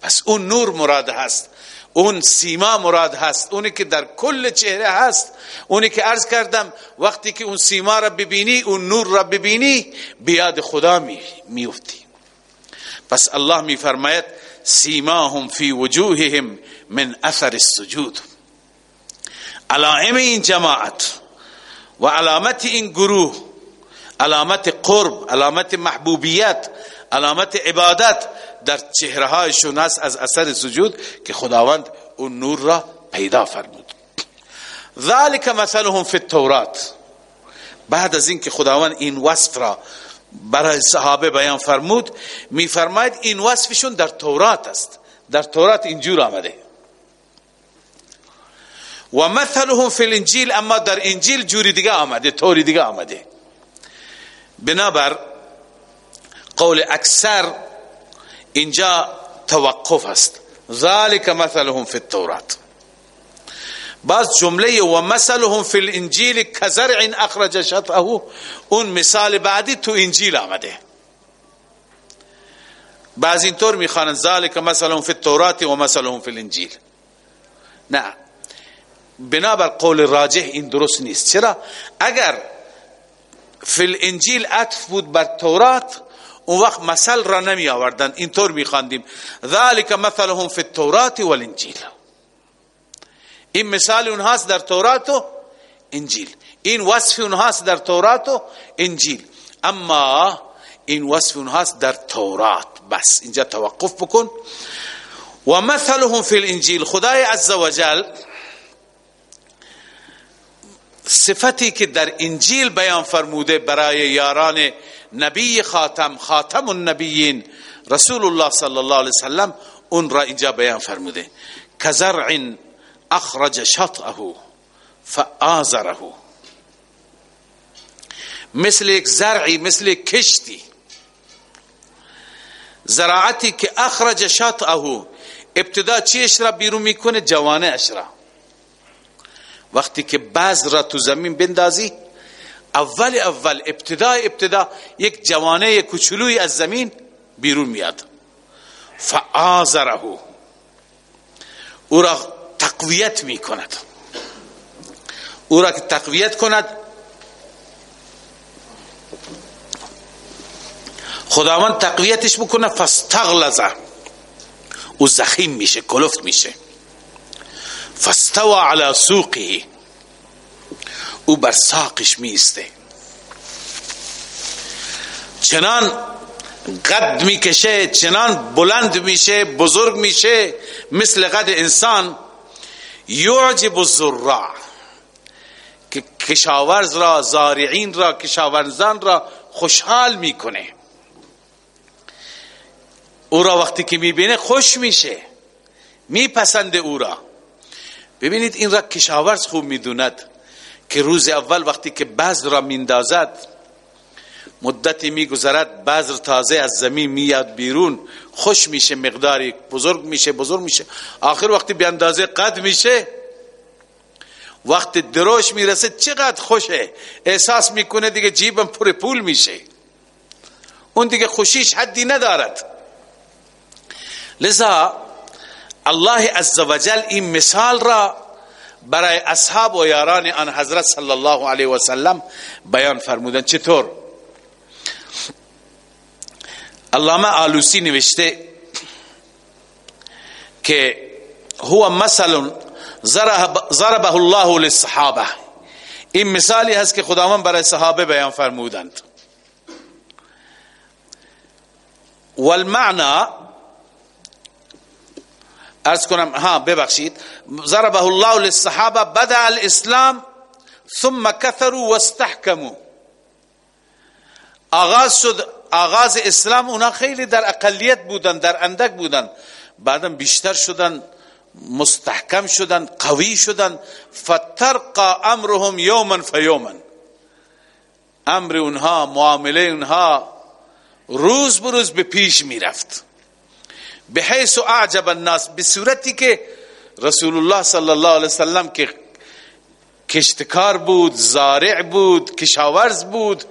پس اون نور مراد هست. اون سیما مراد هست اونی که در کل چهره هست اونی که عرض کردم وقتی که اون سیما را ببینی اون نور را ببینی بیاد خدا می میفتی. پس الله می فرماید سیماهم فی وجوههم من اثر السجود. علائم این جماعت و علامت این گروه علامت قرب علامت محبوبیت علامت عبادت در چهره هایشون است از اثر سجود که خداوند اون نور را پیدا فرمود. ذالک مثلهم فی التورات. بعد از اینکه خداوند این وصف را برای صحابه بیان فرمود میفرماید این وصفشون در تورات است. در تورات اینجور آمده. و مثلهم فی الانجیل اما در انجیل جوری دیگه آمده طوری دیگه آمده. بنابر قول اکثر اینجا توقف است. ذالک مثلهم فی التورات. بعض جمله و مثلهم فی الانجیل کزرع اخرج شطعه اون مثال بعدی تو انجیل آمده. بعض اینطور می‌خوانند ذالک مثلهم فی التورات و مثلهم فی الانجیل. نه. بنابر قول راجح این درست نیست. چرا؟ اگر فی الانجیل عطف بود بر تورات اون وقت مثل را نمی آوردن اینطور می خواندیم ذالک مثلهم فی التورات والانجیل. این مثال اونهاست در تورات و انجیل. این وصف اونهاست در تورات و انجیل. اما این وصف اونهاست در تورات. بس اینجا توقف بکن. و مثلهم فی الانجیل. خدای عزوجل صفتی که در انجیل بیان فرموده برای یاران نبی خاتم خاتم النبیین رسول الله صلی الله علیه وسلم اون را اینجا بیان فرموده. کزرع اخرج شطعه فآزره. مثل یک زرعی مثل کشتی. زراعتی که اخرج شطعه ابتدا چیش را بیرون می‌کنه؟ جوانه اش را. وقتی که بعض را تو زمین بندازی اول اول ابتدا ابتدا یک جوانه کوچولوی از زمین بیرون میاد. فآزره او را تقویت می کند او را که تقویت کند خداوند تقویتش بکنه فاستغلظه. او زخیم میشه کلفت میشه. فاستوى على سوقه. او بر ساقش میسته. چنان قد می‌کشه چنان بلند میشه بزرگ میشه مثل قد انسان. یعجب الزراع. که کشاورز را زارعین را کشاورزان را خوشحال می‌کنه. او را وقتی که می‌بینه خوش میشه. میپسنده او را. ببینید این را کشاورز خوب می‌دوند که روز اول وقتی که بذر را میندازد مدتی میگذرد بذر تازه از زمین میاد بیرون خوش میشه مقداری بزرگ میشه بزرگ میشه. آخر وقتی به اندازه قد میشه وقت دروش می‌رسه چقدر خوشه. احساس می‌کنه دیگه جیبم پر پول میشه. اون دیگه خوشیش حدی ندارد. لذا الله عزوجل این مثال را برای اصحاب و یاران آن حضرت صلی الله علیه و سلم بیان فرمودن. چطور؟ علامه آلوسی نوشته که هو مثل ضربه الله للصحابه. این مثالی هست که خداوند برای صحابه بیان فرمودند. والمعنى ارز کنم ها ببخشید. ضربه الله للصحابه بدا الاسلام ثم كثروا واستحكموا آغاز شد آغاز اسلام اونا خیلی در اقلیت بودن در اندک بودن. بعدا بیشتر شدن مستحکم شدن قوی شدن. فترقا امرهم یوما فیوما. امر اونها معامله اونها روز بروز به پیش می‌رفت. به حیث اعجب الناس به صورتی که رسول الله صلی الله علیه وسلم که کشتکار بود زارع بود کشاورز بود.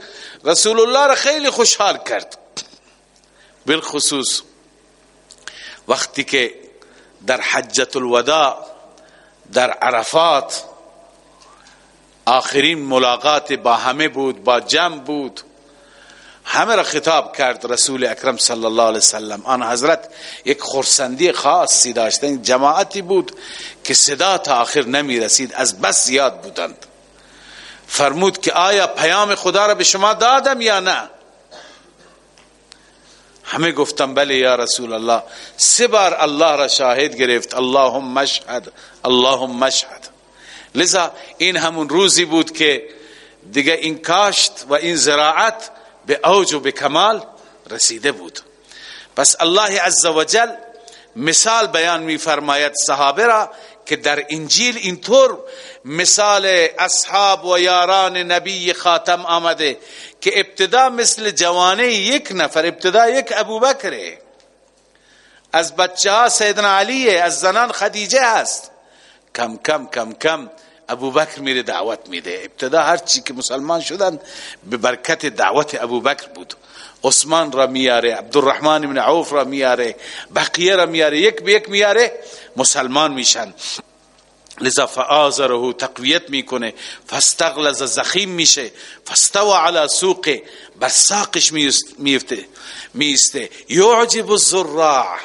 رسول الله را خیلی خوشحال کرد. بالخصوص وقتی که در حجت الوداع در عرفات آخرین ملاقات با همه بود با جمع بود. همه را خطاب کرد رسول اکرم صلی الله علیه وسلم. آن حضرت یک خورسندی خاصی داشتن جماعتی بود که صدا تا آخر نمی رسید. از بس زیاد بودند. فرمود که آیا پیام خدا را به شما دادم یا نه؟ همه گفتم بله یا رسول الله. سه بار الله را شاهد گرفت. اللهم مشهد اللهم مشهد لذا این همون روزی بود که دیگه این کاشت و این زراعت به اوج و به کمال رسیده بود. پس الله عزوجل مثال بیان می فرماید صحابه را که در انجیل اینطور مثال اصحاب و یاران نبی خاتم آمده که ابتدا مثل جوانه یک نفر ابتدا یک ابو بکره از بچه ها سیدنا علیه از زنان خدیجه هست. کم کم کم کم. ابو بکر میره دعوت میده. ابتدا هر چی که مسلمان شدن به برکت دعوت ابو بکر بود. عثمان را میاره عبدالرحمن بن عوف را میاره بقیه را میاره یک به یک میاره مسلمان میشن. لذا فآزره تقویت می‌کنه. فاستغلظ زخیم میشه. فاستوى على سوق بر ساقش میفته میسته. یعجب الزراع.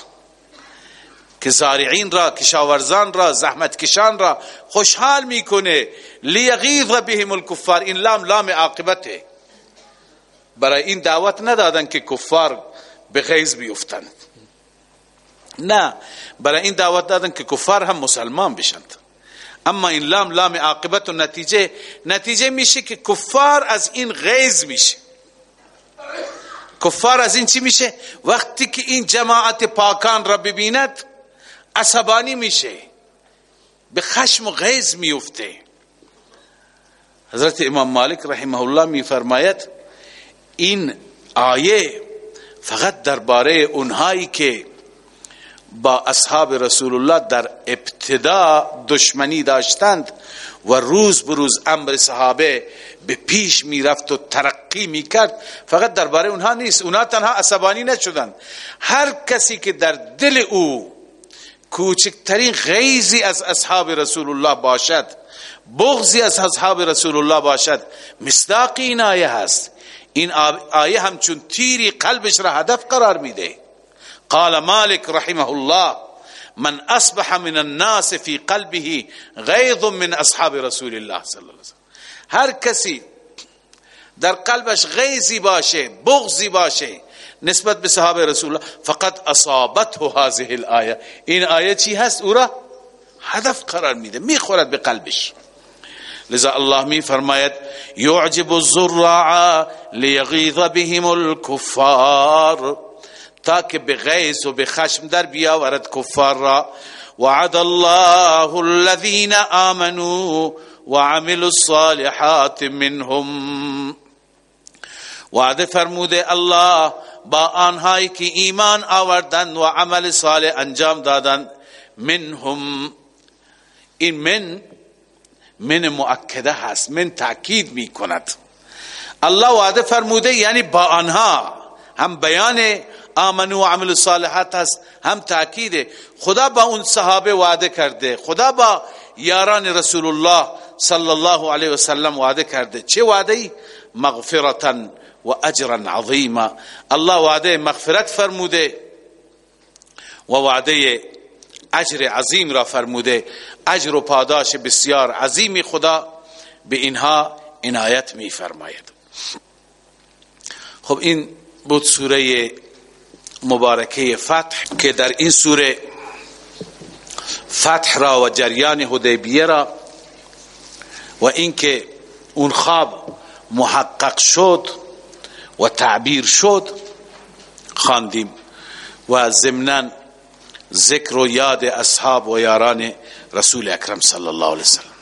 که زارعین را کشاورزان را زحمت کشان را خوشحال می‌کنه. لیغیظ بهم الكفار این لام لام عاقبته. برای این دعوت ندادن که کفار به غیظ بیفتند. نه برای این دعوت دادن که کفار هم مسلمان بشند. اما این لام لام عاقبت و نتیجه نتیجه میشه که کفار از این غیظ میشه. کفار از این چی میشه؟ وقتی که این جماعت پاکان را ببیند عصبانی میشه. به خشم و غیظ میفته. حضرت امام مالک رحمه الله میفرماید این آیه فقط درباره اونهایی که با اصحاب رسول الله در ابتدا دشمنی داشتند و روز بروز امر صحابه به پیش می‌رفت و ترقی می‌کرد فقط درباره اونها نیست. اونها تنها عصبانی نشدند. هر کسی که در دل او کوچکترین غیزی از اصحاب رسول الله باشد بغضی از اصحاب رسول الله باشد مصداق این آیه هست. این آیه همچون تیری قلبش را هدف قرار میده. قال مالک رحمه الله من اصبح من الناس في قلبه غیظ من اصحاب رسول الله صلی الله علیه وسلم هر کسی در قلبش غیظی باشه بغضی باشه نسبت به صحابه رسول الله. فقط اصابته هذه الآية. این آیه چی هست؟ أو را هدف قرار میده. میخورد به قلبش. لذا الله می فرماید یعجب الزراع لیغیظ بهم الكفار تا که به غیظ و به خشم در بیاورد کفار را. وعد الله الذين آمنوا وعملوا الصالحات منهم. وعده فرموده الله با آنهایی که ایمان آوردن و عمل صالح انجام دادن منهم این من من مؤکده هست من تأکید می کند الله وعده فرموده یعنی با آنها. هم بیان آمنو و عمل صالحات هست هم تأکیده خدا با اون صحابه وعده کرده. خدا با یاران رسول الله صلی الله علیه و سلم وعده کرده. چه وعده ای؟ مغفرتا. و اجرا عظیما. الله وعده مغفرت فرموده و وعده اجر عظیم را فرموده. اجر و پاداش بسیار عظیمی خدا به اینها عنایت می فرماید خب این بود سوره مبارکه فتح که در این سوره فتح را و جریان حدیبیه را و اینکه اون خواب محقق شد و تعبیر شد خواندیم. و ضمنا ذکر و یاد اصحاب و یاران رسول اکرم صلی الله علیه وسلم